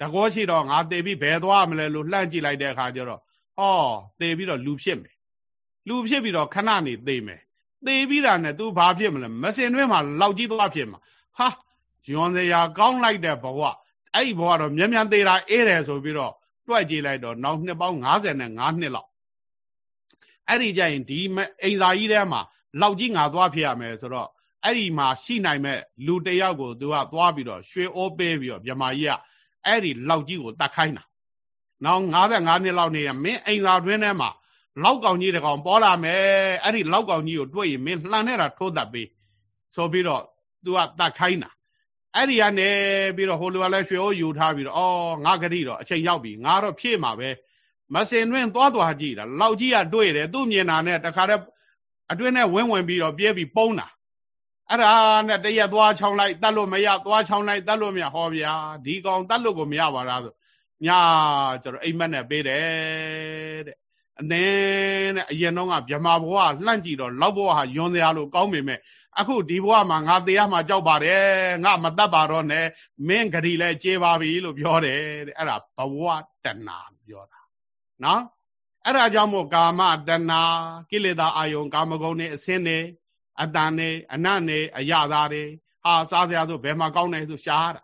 တကောရှိတော့ငါတေပြီးဘယ်သွားမလဲလို့လှမ်းကြည့်လိုက်တဲ့အခါကျတော့ဟောတေပြီးတော့လူဖြစ်မယ်လူဖြစ်ပြီးတော့ခဏနေသေမယ်သေပြီးတာနဲ့ तू ဘာဖြစ်မလဲမစင်တွင်းမှာလောက်ကြီးသွားဖြစ်မှာဟာယွန်စရာကောင်းလိုက်တဲ့ဘဝ အဲ့ဒီဘဝတော့မြန်မြန်သေးတာအေးတယ်ဆိုပြီးတော့တွက်ကြည့်လိုက်တော့နောက်နှစ်ပေါင်း55နှစ်လောက်အဲ့ဒီကြရင်ဒီအိမ်သာကြီးထဲမှာလောက်ကြီးငါသွားဖြစ်ရမယ်ဆိုတော့အဲ့ဒီမှာရှိနိုင်မဲ့လူတယောက်ကိုသူကသွားပြီးတော့ရွှေအိုးပေးပြီးတော့မြမကြီးကအဲ့ဒီလောက်ကြီးကိုတတ်ခိုင်းတာနောက်55နှစ်လောက်နေရမင်းအိမ်သာတွင်းထဲမှာလောက်ကောင်ကြီးတကောင်ပေါ်လာမယ်အဲ့ဒီလောက်ကောင်ကြီးကိုတွေ့ရင်မင်းလှန်နေတာထိုးတတ်ပေးဆိုပြီးတော့သူကတတ်ခိုင်းတာ အဲ့ဒီကနေပြီးတော့ဟိုလူကလည်းရွှေအိုးယူထားပြီးတော့အော်ငါဂတိတော့အချိန်ရောက်ပြီငါတော့ဖြည့်မှာပဲမစင်တွင်သွားသွားကြည့်တာလောက်ကြီးကတွေ့တယ်သူ့မြင်တာနဲ့တခါတည်းအတွင်းနဲ့ဝင်းဝင်ပြီးတော့ပြဲပြီးပုံးတာအဲ့ဒါနဲ့တရက်သွားချောင်းလိုက်တတ်လို့မရသွားချောင်းလိုက်တတ်လို့မရဟောဗျာဒီကောင်တတ်လို့ကိုမရပါလားဆိုညာကျတော့အိမ်မက်နဲ့ပေးတယ်တဲ့အသင်းတဲ့အရင်တော့ကဗြမာဘဝလှန့်ကြည့်တော့လောက်ဘဝဟာယွန်စရာလို့ကောင်းပေမဲ့ အခုဒီဘဝမှာငါတရားမှာကြောက်ပါတယ်ငါမတတ်ပါတော့နဲ့မင်းဂရီလဲကျေးပါပြီလို့ပြောတယ်တဲ့အဲ့ဒါဘဝတဏပြောတာနော်အဲ့ဒါကြောင့်မို့ကာမတဏကိလေသာအာယုံကာမဂုဏ်နဲ့အစင်းနဲ့အတန်နဲ့အနတ်နဲ့အရသာတွေဟာစားစရာဆိုဘယ်မှာကောင်းတယ်ဆိုရှားတာ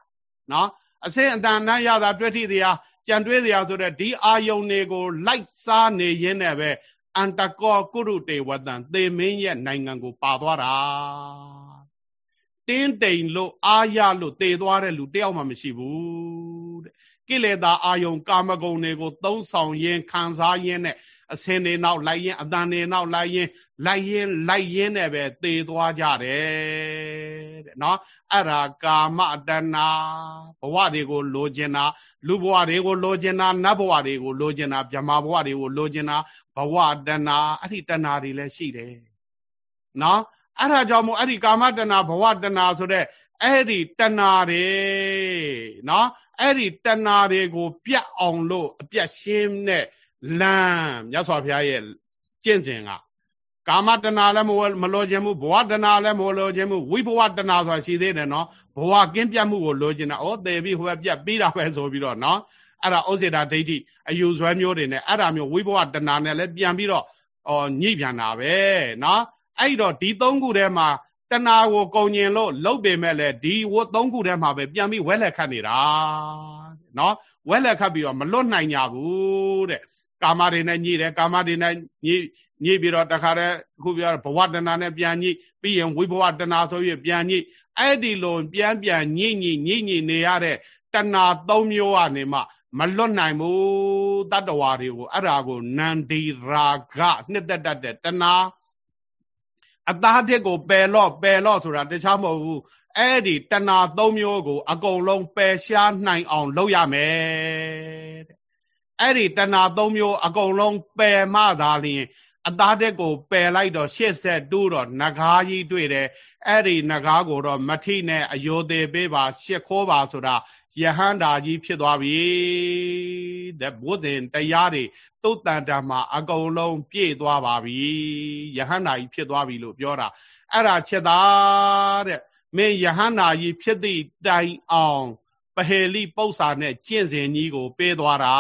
နော်အစင်းအတန်နဲ့ရသာတွေ့ထိတရားကြံတွေးစရာဆိုတဲ့ဒီအာယုံတွေကိုလိုက်စားနေရင်းနဲ့ပဲ အန္တကောကုရုတေဝတံသေမင်းရဲ့နိုင်ငံကိုပါသွားတာတင်းတိမ်လို့အာရလို့တေသွားတဲ့လူတယောက်မှမရှိဘူးတဲ့ကိလေသာအာယုံကာမဂုဏ်တွေကိုသုံးဆောင်ရင်းခံစားရင်းနဲ့အစင်းတွေနောက်လိုက်ရင်အတန်တွေနောက်လိုက်ရင်လိုက်ရင်လိုက်ရင်နဲ့ပဲသေသွားကြတယ် တဲ့နော်အဲ့ဒါကာမတဏဘဝတွေကိုလိုချင်တာလူဘဝတွေကိုလိုချင်တာနတ်ဘဝတွေကိုလိုချင်တာဗြဟ္မာဘဝတွေကိုလိုချင်တာဘဝတဏအဲ့ဒီတဏတွေလည်းရှိတယ်နော်အဲ့ဒါကြောင့်မို့အဲ့ဒီကာမတဏဘဝတဏဆိုတဲ့အဲ့ဒီတဏတွေနော်အဲ့ဒီတဏတွေကို ပြတ်အောင်လို့အပြတ်ရှင်းတဲ့လမ်းမြတ်စွာဘုရားရဲ့ကျင့်စဉ်က ကာမတဏလည်းမလိုချင်ဘူးဘဝတဏလည်းမလိုချင်ဘူးဝိဘဝတဏဆိုတာရှိသေးတယ်နော်ဘဝကင်းပြတ်မှုကိုလိုချင်တာဩသေပြီးဟိုဘက်ပြတ်ပြီးတာပဲဆိုပြီးတော့နော်အဲ့ဒါဥစေတာဒိဋ္ဌိအယူဆွဲမျိုးတွေနဲ့အဲ့ဒါမျိုးဝိဘဝတဏနဲ့လည်းပြန်ပြီးတော့ဩညှိပြန်တာပဲနော်အဲ့တော့ဒီသုံးခုထဲမှာတဏကိုကုံညင်လို့လုတ်ပေမဲ့လည်းဒီဝတ်သုံးခုထဲမှာပဲပြန်ပြီးဝဲလက်ခတ်နေတာနော်ဝဲလက်ခတ်ပြီးတော့မလွတ်နိုင်ကြဘူးတဲ့ကာမတွေနဲ့ညှိတယ်ကာမတွေနဲ့ညှိ ညှိပြီးတော့တခါတည်းအခုပြောဘဝတဏနဲ့ပြန်ညှိပြီးရင်ဝိဘဝတဏဆိုပြီးပြန်ညှိအဲ့ဒီလိုပြန်ပြန်ညှိညှိညှိညှိနေရတဲ့တဏသုံးမျိုးကနေမှမလွတ်နိုင်ဘူးတတ္တဝါတွေကိုအဲ့ဒါကိုနန္ဒီရာဂနှစ်သက်တတ်တဲ့တဏအသားတစ်ကိုပယ်လော့ပယ်လော့ဆိုတာတခြားမဟုတ်ဘူးအဲ့ဒီတဏသုံးမျိုးကို အကုန်လုံးပယ်ရှားနိုင်အောင်လုပ်ရမယ်တဲ့အဲ့ဒီတဏသုံးမျိုးအကုန်လုံးပယ်မှသာလျှင် အသားတက်ကိုပယ်လိုက်တော့ရှစ်ဆက်တူးတော့နဂါးကြီးတွေ့တယ်အဲ့ဒီနဂါးကိုတော့မထိနဲ့အယိုသေးပေးပါရှစ်ခိုးပါဆိုတာယဟန္တာကြီးဖြစ်သွားပြီတဲ့ဘုဒ္ဓင်တရားတွေတုတ်တန်တာမှာအကုန်လုံးပြည့်သွားပါပြီယဟန္တာကြီးဖြစ်သွားပြီလို့ပြောတာအဲ့ဒါချက်သားတဲ့မင်းယဟန္တာကြီးဖြစ်သည့်တိုင်အောင်ပဟေလိပု္ပ္ပာနဲ့ကျင့်စဉ်ကြီးကိုပေးသွားတာ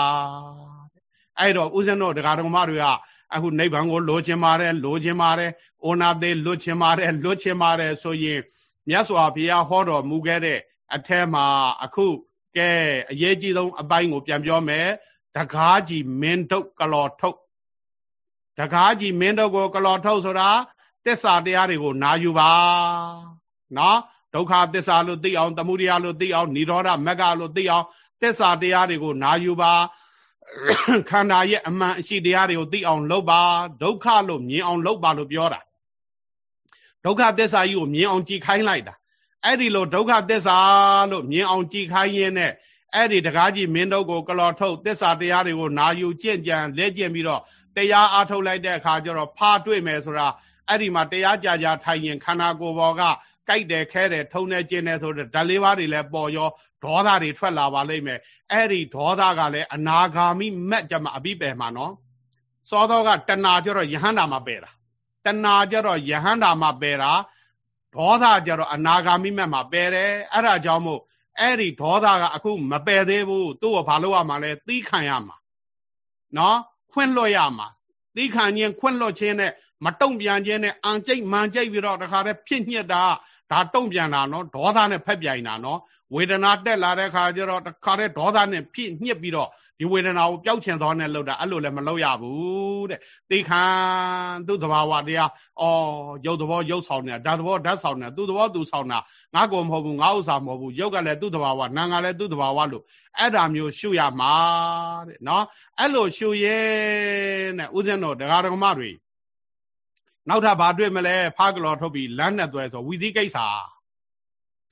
အဲ့တော့ဦးဇင်းတို့ဒကာတော်မတွေက အခုနိဗ္ဗာန်ကိုလိုချင်ပါတယ်လိုချင်ပါတယ်အိုနာသေးလွတ်ချင်ပါတယ်လွတ်ချင်ပါတယ်ဆိုရင်မြတ်စွာဘုရားဟောတော်မူခဲ့တဲ့အထက်မှာအခုကဲအရေးကြီးဆုံးအပိုင်းကိုပြန်ပြောမယ်တကားကြီးမင်းထုတ်ကလော်ထုတ်တကားကြီးမင်းထုတ်ကိုကလော်ထုတ်ဆိုတာသစ္စာတရားတွေကိုနာယူပါနော်ဒုက္ခသစ္စာလို့သိအောင် သမုဒယလို့သိအောင်និရောဓမဂ္ဂလို့သိအောင်သစ္စာတရားတွေကိုနာယူပါ ခန္ဓာရဲ့အမှန်အရှိတရားတွေကိုသိအောင်လုပ်ပါဒုက္ခလို့မြင်အောင်လုပ်ပါလို့ပြောတာဒုက္ခသစ္စာကြီးကိုမြင်အောင်ကြည်ခိုင်းလိုက်တာအဲ့ဒီလိုဒုက္ခသစ္စာလို့မြင်အောင်ကြည်ခိုင်းရင်းနဲ့အဲ့ဒီတကားကြီးမင်းတို့ကိုကလော်ထုတ်သစ္စာတရားတွေကိုနာယူကြင့်ကြံလက်ကျင့်ပြီးတော့တရားအားထုတ်လိုက်တဲ့အခါကျတော့ဖာတွေ့မယ်ဆိုတာအဲ့ဒီမှာတရားကြာကြာထိုင်ရင်ခန္ဓာကိုယ်ပေါ်ကကြိုက်တယ်ခဲတယ်ထုံတယ်ကျင်တယ်ဆိုတဲ့ဓာတ်လေးပါးတွေလည်းပေါ်ရော ဒေါသတွေထွက်လာပါလိမ့်မယ်အဲ့ဒီဒေါသကလည်းအနာဂါမိမက်ကြမှာအပိပယ်မှာနော်စောသောကတဏှာကျတော့ယဟန္တာမှာပယ်တာတဏှာကျတော့ယဟန္တာမှာပယ်တာဒေါသကျတော့အနာဂါမိမက်မှာပယ်တယ်အဲ့ဒါကြောင့်မို့အဲ့ဒီဒေါသကအခုမပယ်သေးဘူးသူ့ကိုဘာလို့ရမှာလဲသီးခံရမှာနော်ခွင့်လွှတ်ရမှာသီးခံခြင်းခွင့်လွှတ်ခြင်းနဲ့မတုံ့ပြန်ခြင်းနဲ့အံကြိတ်မှန်ကြိတ်ပြီးတော့တခါတည်းဖြစ်ညက်တာဒါတုံ့ပြန်တာနော်ဒေါသနဲ့ဖက်ပြိုင်တာနော် ဝေဒနာတက်လာတဲ့ခါကျတော့တခါတည်းဒေါသနဲ့ဖြစ်ညှစ်ပြီးတော့ဒီဝေဒနာကိုပျောက်ချင်သောနဲ့လှုပ်တာအဲ့လိုလည်းမလှုပ်ရဘူးတဲ့သိခံသူ့သဘာဝတရားအော်ရုပ်သဘောရုပ်ဆောင်နေတာဓာတ်သဘောဓာတ်ဆောင်နေတာသူ့သဘောသူဆောင်တာငါကောမဟုတ်ဘူးငါဥစ္စာမဟုတ်ဘူးရုပ်ကလည်းသူ့သဘာဝနာငါလည်းသူ့သဘာဝလို့အဲ့ဒါမျိုးရှုရမှာတဲ့နော်အဲ့လိုရှုရဲနဲ့ဥစဉ်တော်တရားဓမ္မတွေနောက်ထပ်ဘာတွေ့မလဲဖားကလော်ထုတ်ပြီးလမ်းနဲ့သွဲဆိုဝီသီကိစ္စ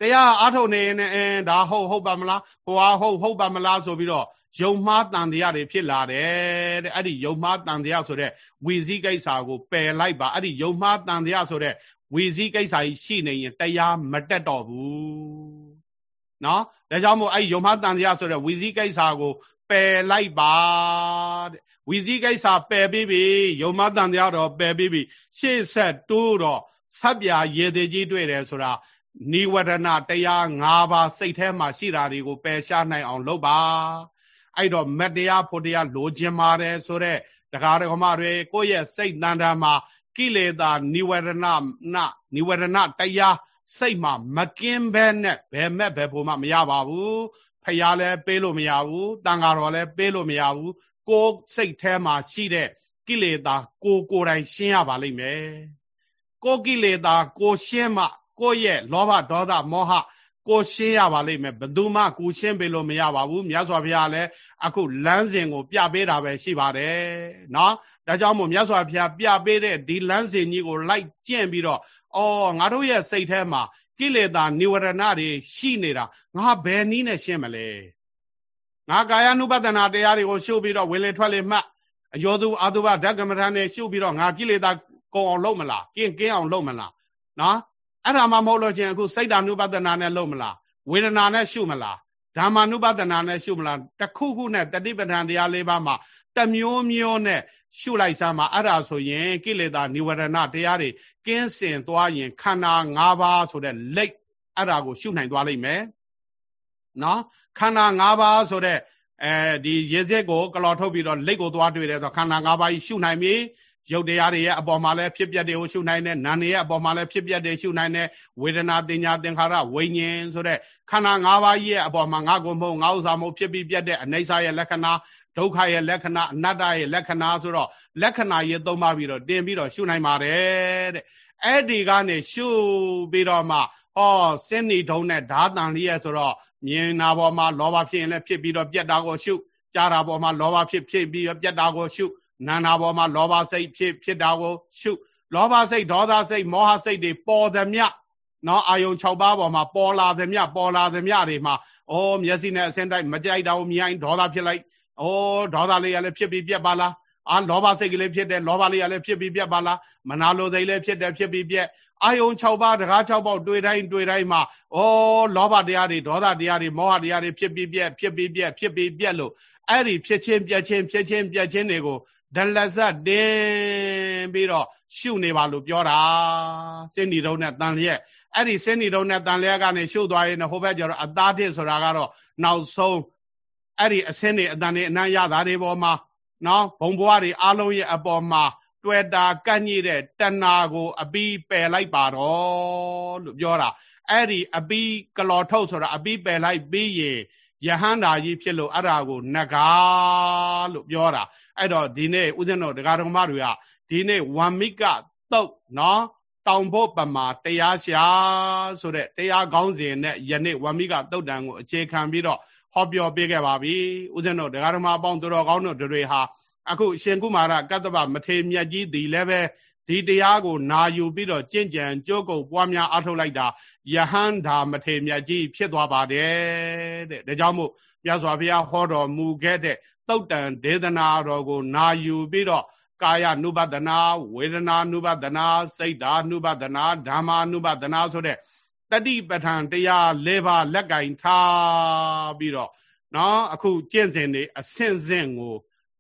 တရားအားထုတ်နေနေအင်းဒါဟုတ်ဟုတ်ပါမလားဟိုဟာဟုတ်ဟုတ်ပါမလားဆိုပြီးတော့ယုံမှားတန်တရားတွေဖြစ်လာတယ်တဲ့အဲ့ဒီယုံမှားတန်တရားဆိုတဲ့ဝီစည်းကိစ္စကိုပယ်လိုက်ပါအဲ့ဒီယုံမှားတန်တရားဆိုတဲ့ဝီစည်းကိစ္စကြီးရှိနေရင်တရားမတက်တော့ဘူးနော်ဒါကြောင့်မို့အဲ့ဒီယုံမှားတန်တရားဆိုတဲ့ဝီစည်းကိစ္စကိုပယ်လိုက်ပါတဲ့ဝီစည်းကိစ္စပယ်ပြီးပြီယုံမှားတန်တရားတော့ပယ်ပြီးပြီရှေ့ဆက်တိုးတော့ဆပ်ပြာရေသေးကြီးတွေ့တယ်ဆိုတာ နိဝရဏတရား၅ပါးစိတ်ထဲမှာရှိတာတွေကိုပယ်ရှားနိုင်အောင်လုပ်ပါအဲ့တော့မတရားဖို့တရားလိုချင်ပါတယ်ဆိုတော့တရားတော်မတွေကိုယ့်ရဲ့စိတ်တန်တာမှာကိလေသာနိဝရဏနနိဝရဏတရားစိတ်မှာမကင်းဘဲနဲ့ဘယ်မဲ့ဘယ်ဖို့မှမရပါဘူးဖယားလည်းပေးလို့မရဘူးတန်ဃာတော်လည်းပေးလို့မရဘူးကိုယ်စိတ်ထဲမှာရှိတဲ့ကိလေသာကိုကိုယ်တိုင်ရှင်းရပါလိမ့်မယ်ကိုကိလေသာကိုရှင်းမှ ကိုယ့်ရဲ့လောဘဒေါသမောဟကိုရှင်းရပါလိမ့်မယ်ဘယ်သူမှကိုရှင်းပေးလို့မရပါဘူးမြတ်စွာဘုရားလည်းအခုလမ်းစဉ်ကိုပြပေးတာပဲရှိပါတယ်เนาะဒါကြောင့်မို့မြတ်စွာဘုရားပြပေးတဲ့ဒီလမ်းစဉ်ကြီးကိုလိုက်ကျင့်ပြီးတော့အော်ငါတို့ရဲ့စိတ်ထဲမှာကိလေသာនិဝရဏတွေရှိနေတာငါဘယ်နည်းနဲ့ရှင်းမလဲငါကာယ ानु ပဒနာတရားတွေကိုရှုပ်ပြီးတော့ဝင်လေထွက်လေမှတ်အယောသူအာတုဘဓကမ္မထာနဲ့ရှုပ်ပြီးတော့ငါကိလေသာကုံအောင်လုပ်မလားကင်းကင်းအောင်လုပ်မလားနော် အဲ့ဒါမှမဟုတ်လို့ချင်းအခုစိတ်ဓာနုပဒနာနဲ့လုပ်မလားဝေဒနာနဲ့ရှုမလားဓမ္မနုပဒနာနဲ့ရှုမလားတခုခုနဲ့တတိပဋ္ဌာန်တရားလေးပါးမှာတမျိုးမျိုးနဲ့ရှုလိုက်စမ်းမှာအဲ့ဒါဆိုရင်ကိလေသာនិဝရဏတရားတွေကင်းစင်သွားရင်ခန္ဓာ၅ပါးဆိုတဲ့လက်အဲ့ဒါကိုရှုနိုင်သွားလိမ့်မယ်နော်ခန္ဓာ၅ပါးဆိုတဲ့အဲဒီရေစက်ကိုကလော်ထုတ်ပြီးတော့လက်ကိုသွားတွေ့တယ်ဆိုခန္ဓာ၅ပါးကြီးရှုနိုင်ပြီ ရုပ်တရားတွေရဲ့အပေါ်မှာလည်းဖြစ်ပျက်တွေကိုရှုနိုင်တယ်နာမ်တွေရဲ့အပေါ်မှာလည်းဖြစ်ပျက်တွေရှုနိုင်တယ်ဝေဒနာတင်ညာသင်္ခါရဝိညာဉ်ဆိုတဲ့ခန္ဓာ၅ပါးကြီးရဲ့အပေါ်မှာငါ့ကိုမဟုတ်ငါဥစ္စာမဟုတ်ဖြစ်ပြီးပြက်တဲ့အနိစ္စရဲ့လက္ခဏာဒုက္ခရဲ့လက္ခဏာအနတ္တရဲ့လက္ခဏာဆိုတော့လက္ခဏာရဲ့သုံးပါးပြီးတော့တင်ပြီးတော့ရှုနိုင်ပါတယ်တဲ့အဲ့ဒီကနေရှုပြီးတော့မှဟောစင်းနေတုံးနဲ့ဓာတန်လေးရဲ့ဆိုတော့မြင်နာပေါ်မှာလောဘဖြစ်ရင်လည်းဖြစ်ပြီးတော့ပြက်တာကိုရှုကြားတာပေါ်မှာလောဘဖြစ်ဖြစ်ပြီးတော့ပြက်တာကိုရှု နာနာပေါ်မှာလောဘစိတ်ဖြစ်ဖြစ်တာကိုရှုလောဘစိတ်ဒေါသစိတ်မောဟစိတ်တွေပေါ်သမျှနော်အာယုံ6ပါးပေါ်မှာပေါ်လာသမျှပေါ်လာသမျှတွေမှာဩမျက်စိနဲ့အစင်းတိုက်မကြိုက်တာကိုမြင်ဒေါသဖြစ်လိုက်ဩဒေါသလေးကလည်းဖြစ်ပြီးပြက်ပါလားအာလောဘစိတ်ကလေးဖြစ်တယ်လောဘလေးကလည်းဖြစ်ပြီးပြက်ပါလားမနာလိုစိတ်လည်းဖြစ်တယ်ဖြစ်ပြီးပြက်အာယုံ6ပါးတကား6ပေါက်တွေ့တိုင်းတွေ့တိုင်းမှာဩလောဘတရားတွေဒေါသတရားတွေမောဟတရားတွေဖြစ်ပြီးပြက်ဖြစ်ပြီးပြက်ဖြစ်ပြီးပြက်လို့အဲ့ဒီဖြစ်ချင်းပြက်ချင်းဖြစ်ချင်းပြက်ချင်းတွေကို ဒလဇတ်တင်ပြီးတော့ရှုနေပါလို့ပြောတာစိဏီတုံးနဲ့တန်လျက်အဲ့ဒီစိဏီတုံးနဲ့တန်လျက်ကနေရှုသွားရင်ဟိုဘက်ကျတော့အသားတစ်ဆိုတာကတော့နောက်ဆုံးအဲ့ဒီအစင်းတွေအတန်တွေအနံ့ရတာတွေပေါ်မှာနော်ဘုံဘွားတွေအားလုံးရဲ့အပေါ်မှာတွေ့တာကန့်ညိတဲ့တဏှာကိုအပီးပယ်လိုက်ပါတော့လို့ပြောတာအဲ့ဒီအပီးကလော်ထုတ်ဆိုတာအပီးပယ်လိုက်ပြီးရင် ယဟန္တာကြီးဖြစ်လို့အဲ့ဒါကိုနဂါလို့ပြောတာအဲ့တော့ဒီနေ့ဦးဇင်းတော်ဒကာတော်မတွေကဒီနေ့ဝမ်မိကတုတ်နော်တောင်ဖို့ပမာတရားရှာဆိုတဲ့တရားကောင်းစဉ်နဲ့ယနေ့ဝမ်မိကတုတ်တန်ကိုအခြေခံပြီးတော့ဟောပြောပေးခဲ့ပါပြီဦးဇင်းတော်ဒကာတော်မအပေါင်းသူတော်ကောင်းတို့တွေဟာအခုရှင်ကုမာရကတ္တဗမထေမြတ်ကြီးဒီလည်းပဲဒီတရားကိုနာယူပြီးတော့ကြင့်ကြံကြိုးကုပ်ပွားများအားထုတ်လိုက်တာ ယဟန္တာမထေမြတ်ကြီးဖြစ်သွားပါတယ်တဲ့ဒါကြောင့်မို့မြတ်စွာဘုရားဟောတော်မူခဲ့တဲ့တုတ်တန်ဒေသနာတော်ကိုနာယူပြီးတော့ကာယ ानु ဘဒနာဝေဒနာ ानु ဘဒနာစိတ်ဓာ ानु ဘဒနာဓမ္မာ ानु ဘဒနာဆိုတဲ့တတိပဋ္ဌာန်တရား၄ပါးလက်ကင်ထားပြီးတော့နော်အခုကျင့်စဉ်တွေအဆင့်ဆင့်ကို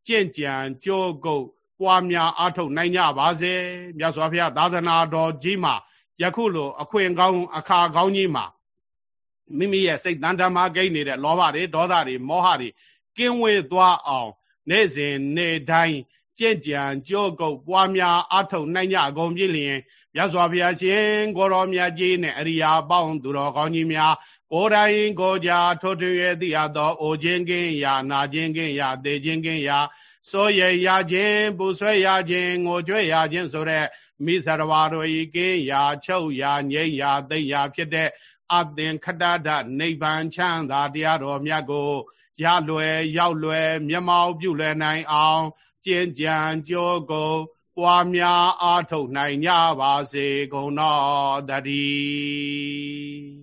ကြင့်ကြံကြိုးကုပ်ပွားများအားထုတ်နိုင်ကြပါစေမြတ်စွာဘုရားသာသနာတော်ကြီးမှာ ယခုလိုအခွင့်ကောင်းအခါကောင်းကြီးမှာမိမိရဲ့စိတ်တန်ဓမ္မဂိတ်နေတဲ့လောဘတွေဒေါသတွေမောဟတွေကင်းဝေးသွားအောင်နေ့စဉ်နေ့တိုင်းကြင့်ကြံကြိုးကုပ်ပွားများအားထုတ်နိုင်ကြကုန်ပြီလျင်မြတ်စွာဘုရားရှင်ကိုတော်မြတ်ကြီးနဲ့အရိယာပေါင်းသူတော်ကောင်းကြီးများကိုယ်တိုင်ကိုကြထိုးထွင်းရသည့်အသောအိုခြင်းကင်းရာနာခြင်းကင်းရာသေခြင်းကင်းရာ စိုးရရခြင်းပူဆွဲရခြင်းငိုကြွေးရခြင်းဆိုတဲ့မိသရဝါတို့ဤကင်းရာချုပ်ရာငြိမ့်ရာသိမ့်ရာဖြစ်တဲ့အသင်္ခတဒနိဗ္ဗာန်ချမ်းသာတရားတော်မြတ်ကိုရလွယ်ရောက်လွယ်မျက်မှောက်ပြုလွယ်နိုင်အောင်ကျင့်ကြံကြိုးကိုပွားများအားထုတ်နိုင်ကြပါစေကုန်တော်တည်း